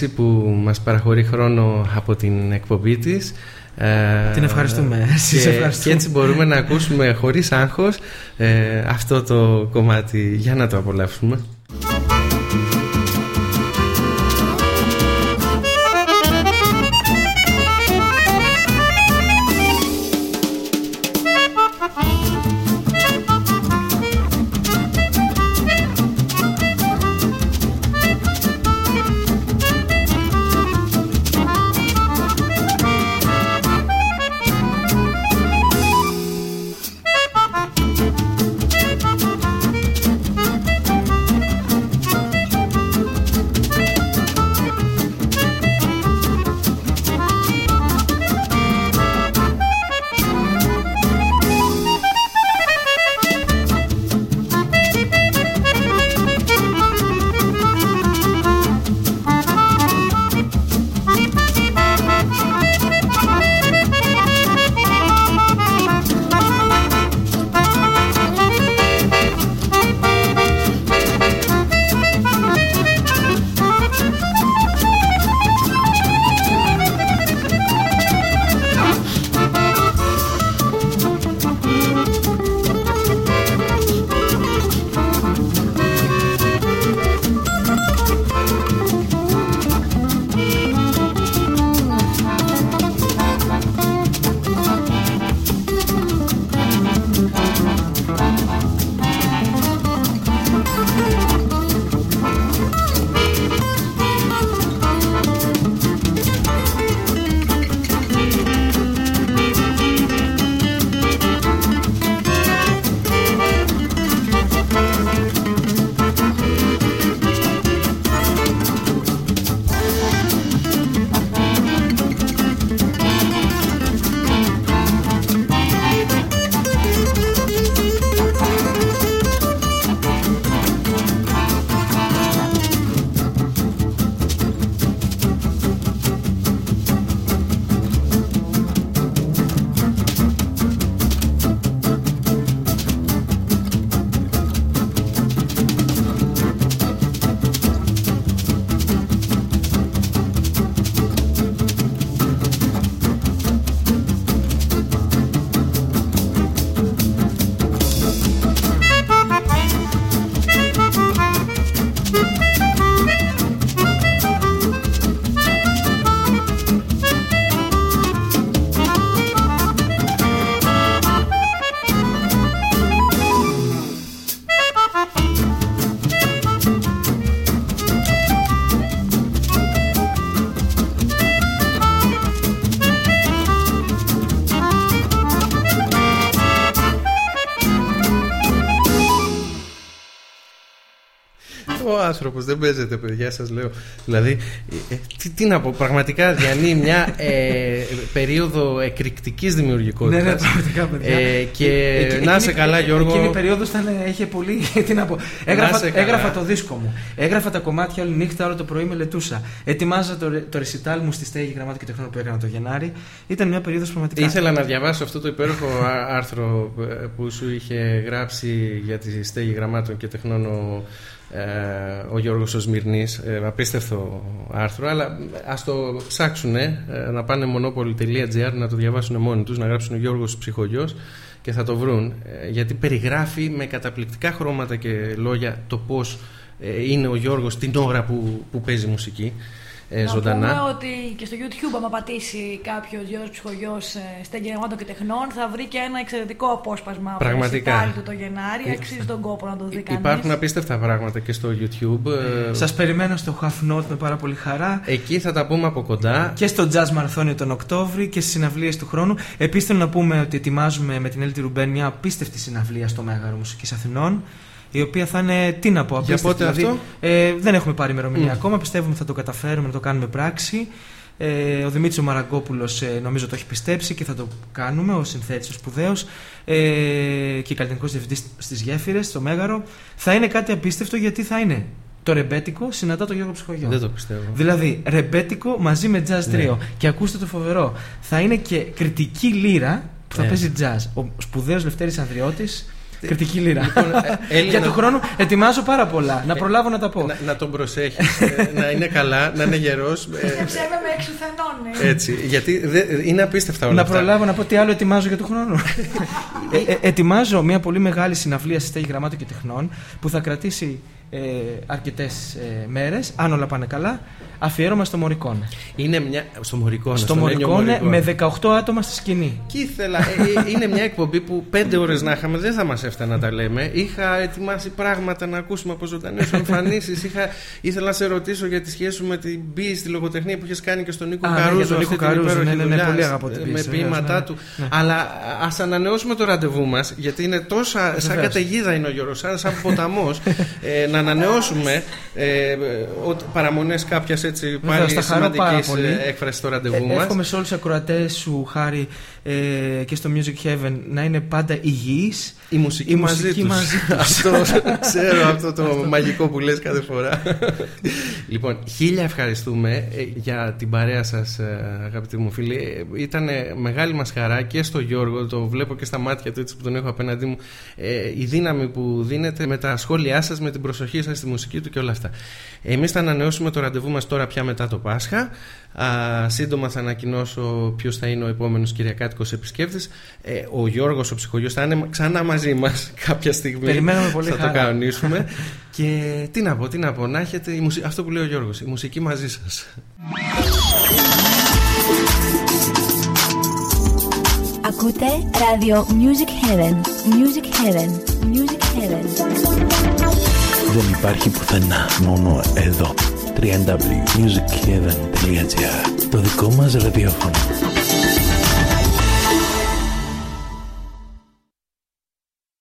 16 που μας παραχωρεί χρόνο από την εκπομπή της. Ε, την ευχαριστούμε. Και, ευχαριστούμε. και έτσι μπορούμε να ακούσουμε χωρίς άγχος ε, αυτό το κομμάτι για να το απολαύσουμε. Ο άνθρωπος δεν παίζεται, παιδιά, σας λέω. Δηλαδή, ε, τι, τι να πω, πραγματικά διανύει μια ε, περίοδο εκρηκτικής δημιουργικότητας. Ναι, ναι, πραγματικά, παιδιά. Ε, και ε, να σε καλά, Γιώργο. Εκείνη η περίοδος είχε πολύ. <laughs> Τι να πω. Έγραφα, έγραφα το δίσκο μου. Έγραφα τα κομμάτια όλη νύχτα, όλο το πρωί μελετούσα. Ετοιμάζα το, το ρεσιτάλ μου στη στέγη γραμμάτων και τεχνών που έκανα το Γενάρη. Ήταν μια περίοδος πραγματικά. Ήθελα να διαβάσω αυτό το υπέροχο άρθρο που σου είχε γράψει για τη στέγη γραμμάτων και τεχνών ο, ε, ο Γιώργος Οσμυρνής ε, απίστευτο άρθρο αλλά ας το ψάξουν ε, να πάνε monopoly.gr να το διαβάσουν μόνοι τους να γράψουν ο Γιώργος Ψυχογιός και θα το βρουν ε, γιατί περιγράφει με καταπληκτικά χρώματα και λόγια το πως είναι ο Γιώργος την ώρα που, που παίζει μουσική ε, ζωντανά. Να πούμε ότι και στο YouTube, άμα πατήσει κάποιος Γιώργο Ψυχογειό ε, στα εγγεγραμμάτων και τεχνών, θα βρει και ένα εξαιρετικό απόσπασμα Πραγματικά. από το το Γενάρη. Ε, Αξίζει τον κόπο να το δει κανείς. Υπάρχουν απίστευτα πράγματα και στο YouTube. Ε, Σας περιμένω στο Half Note με πάρα πολύ χαρά. Εκεί θα τα πούμε από κοντά. Και στο Jazz Marathon τον Οκτώβρη και στις συναυλίες του χρόνου. Επίσης θέλω να πούμε ότι ετοιμάζουμε με την Έλτη Ρουμπέν μια απίστευτη συναυλία στο Μέγαρο Μουσικής Αθηνών η οποία θα είναι, τι να πω, απίστευτη. Για πότε δηλαδή, αυτό; Ε, δεν έχουμε πάρει ημερομηνία mm. ακόμα, πιστεύουμε θα το καταφέρουμε να το κάνουμε πράξη. Ε, ο Δημήτρης Μαραγκόπουλος ε, νομίζω το έχει πιστέψει και θα το κάνουμε, ο συνθέτης, ο σπουδαίος ε, και καλλιτεχνικός διευθυντής στις γέφυρες, στο Μέγαρο. Θα είναι κάτι απίστευτο γιατί θα είναι το ρεμπέτικο συναντά το Γιώργο Ψυχογειό. Δεν το πιστεύω. Δηλαδή, ρεμπέτικο μαζί με jazz ναι. trio. Και ακούστε το φοβερό. Θα είναι και κριτική λύρα που θα ναι. παίζει jazz. Ο σπουδαίος Λευτέρης Ανδριώτης Κριτική λίρα. Λοιπόν, ε, Για του χρόνου ετοιμάζω πάρα πολλά. Να προλάβω να τα πω. Να, να τον προσέχεις, ε, να είναι καλά, να είναι γερός. Ε, με εξουθενώνει. Έτσι. Γιατί είναι απίστευτα όλα. Να προλάβω να πω τι άλλο ετοιμάζω για του χρόνου. ετοιμάζω μια πολύ μεγάλη συναυλία στη στέγη γραμμάτων και τεχνών που θα κρατήσει ε, αρκετές ε, μέρες, αν όλα πάνε καλά, αφιέρωμα στο Μωρικόνε. Είναι μια. Στο Μωρικόνε. Στο Μωρικόνε με 18 άτομα στη σκηνή. Και ήθελα. Ε, ε, είναι μια εκπομπή που πέντε ώρες να είχαμε, δεν θα μας έφτανε να τα λέμε. Είχα ετοιμάσει πράγματα να ακούσουμε από ζωντανές <laughs> εμφανίσεις. Ήθελα να σε ρωτήσω για τη σχέση σου με την μπή στη λογοτεχνία που είχες κάνει και στον Νίκο Καρούζο. Ναι, τον Νίκο Καρούζο, ναι, ναι, ναι, πολύ αγαπώ την Με ποίηματά ναι. του. Ναι. Αλλά ας ανανεώσουμε το ραντεβού μας, γιατί είναι τόσα. σαν καταιγίδα είναι ο Γιώργος, σαν ποταμός. <laughs> να ανανεώσουμε ε, παραμονές κάποιας έτσι πάλι σημαντική έκφραση στο ραντεβού ε, μας. Εύχομαι σε όλους τους ακροατές σου, Χάρη, ε, και στο Music Heaven να είναι πάντα υγιείς. Η μουσική, η μαζί, μουσική μαζί αυτό <laughs> ξέρω αυτό το μαγικό που λες κάθε φορά. λοιπόν, χίλια ευχαριστούμε ε, για την παρέα σας ε, αγαπητοί μου φίλοι. Ε, Ήταν μεγάλη μας χαρά και στο Γιώργο, το βλέπω και στα μάτια του έτσι που τον έχω απέναντί μου, η δύναμη που δίνεται με τα σχόλιά σας, με την προσοχή σας στη μουσική του και όλα αυτά. Εμείς θα ανανεώσουμε το ραντεβού μας τώρα πια μετά το Πάσχα. Α, σύντομα θα ανακοινώσω ποιος θα είναι ο επόμενος Κυριακάτικο επισκέπτης. Ε, ο Γιώργος, ο ψυχογειό, θα είναι ξανά μαζί μας <laughs> κάποια στιγμή. Περιμένουμε πολύ Θα το κανονίσουμε. <laughs> και τι να πω, τι να πω, να έχετε η αυτό που λέει ο Γιώργος, η μουσική μαζί σας. Ακούτε ράδιο Music Heaven. Music Heaven. Music Heaven. Δεν υπάρχει πουθενά, μόνο εδώ www.musicheaven.gr Το δικό μας ραδιόφωνο.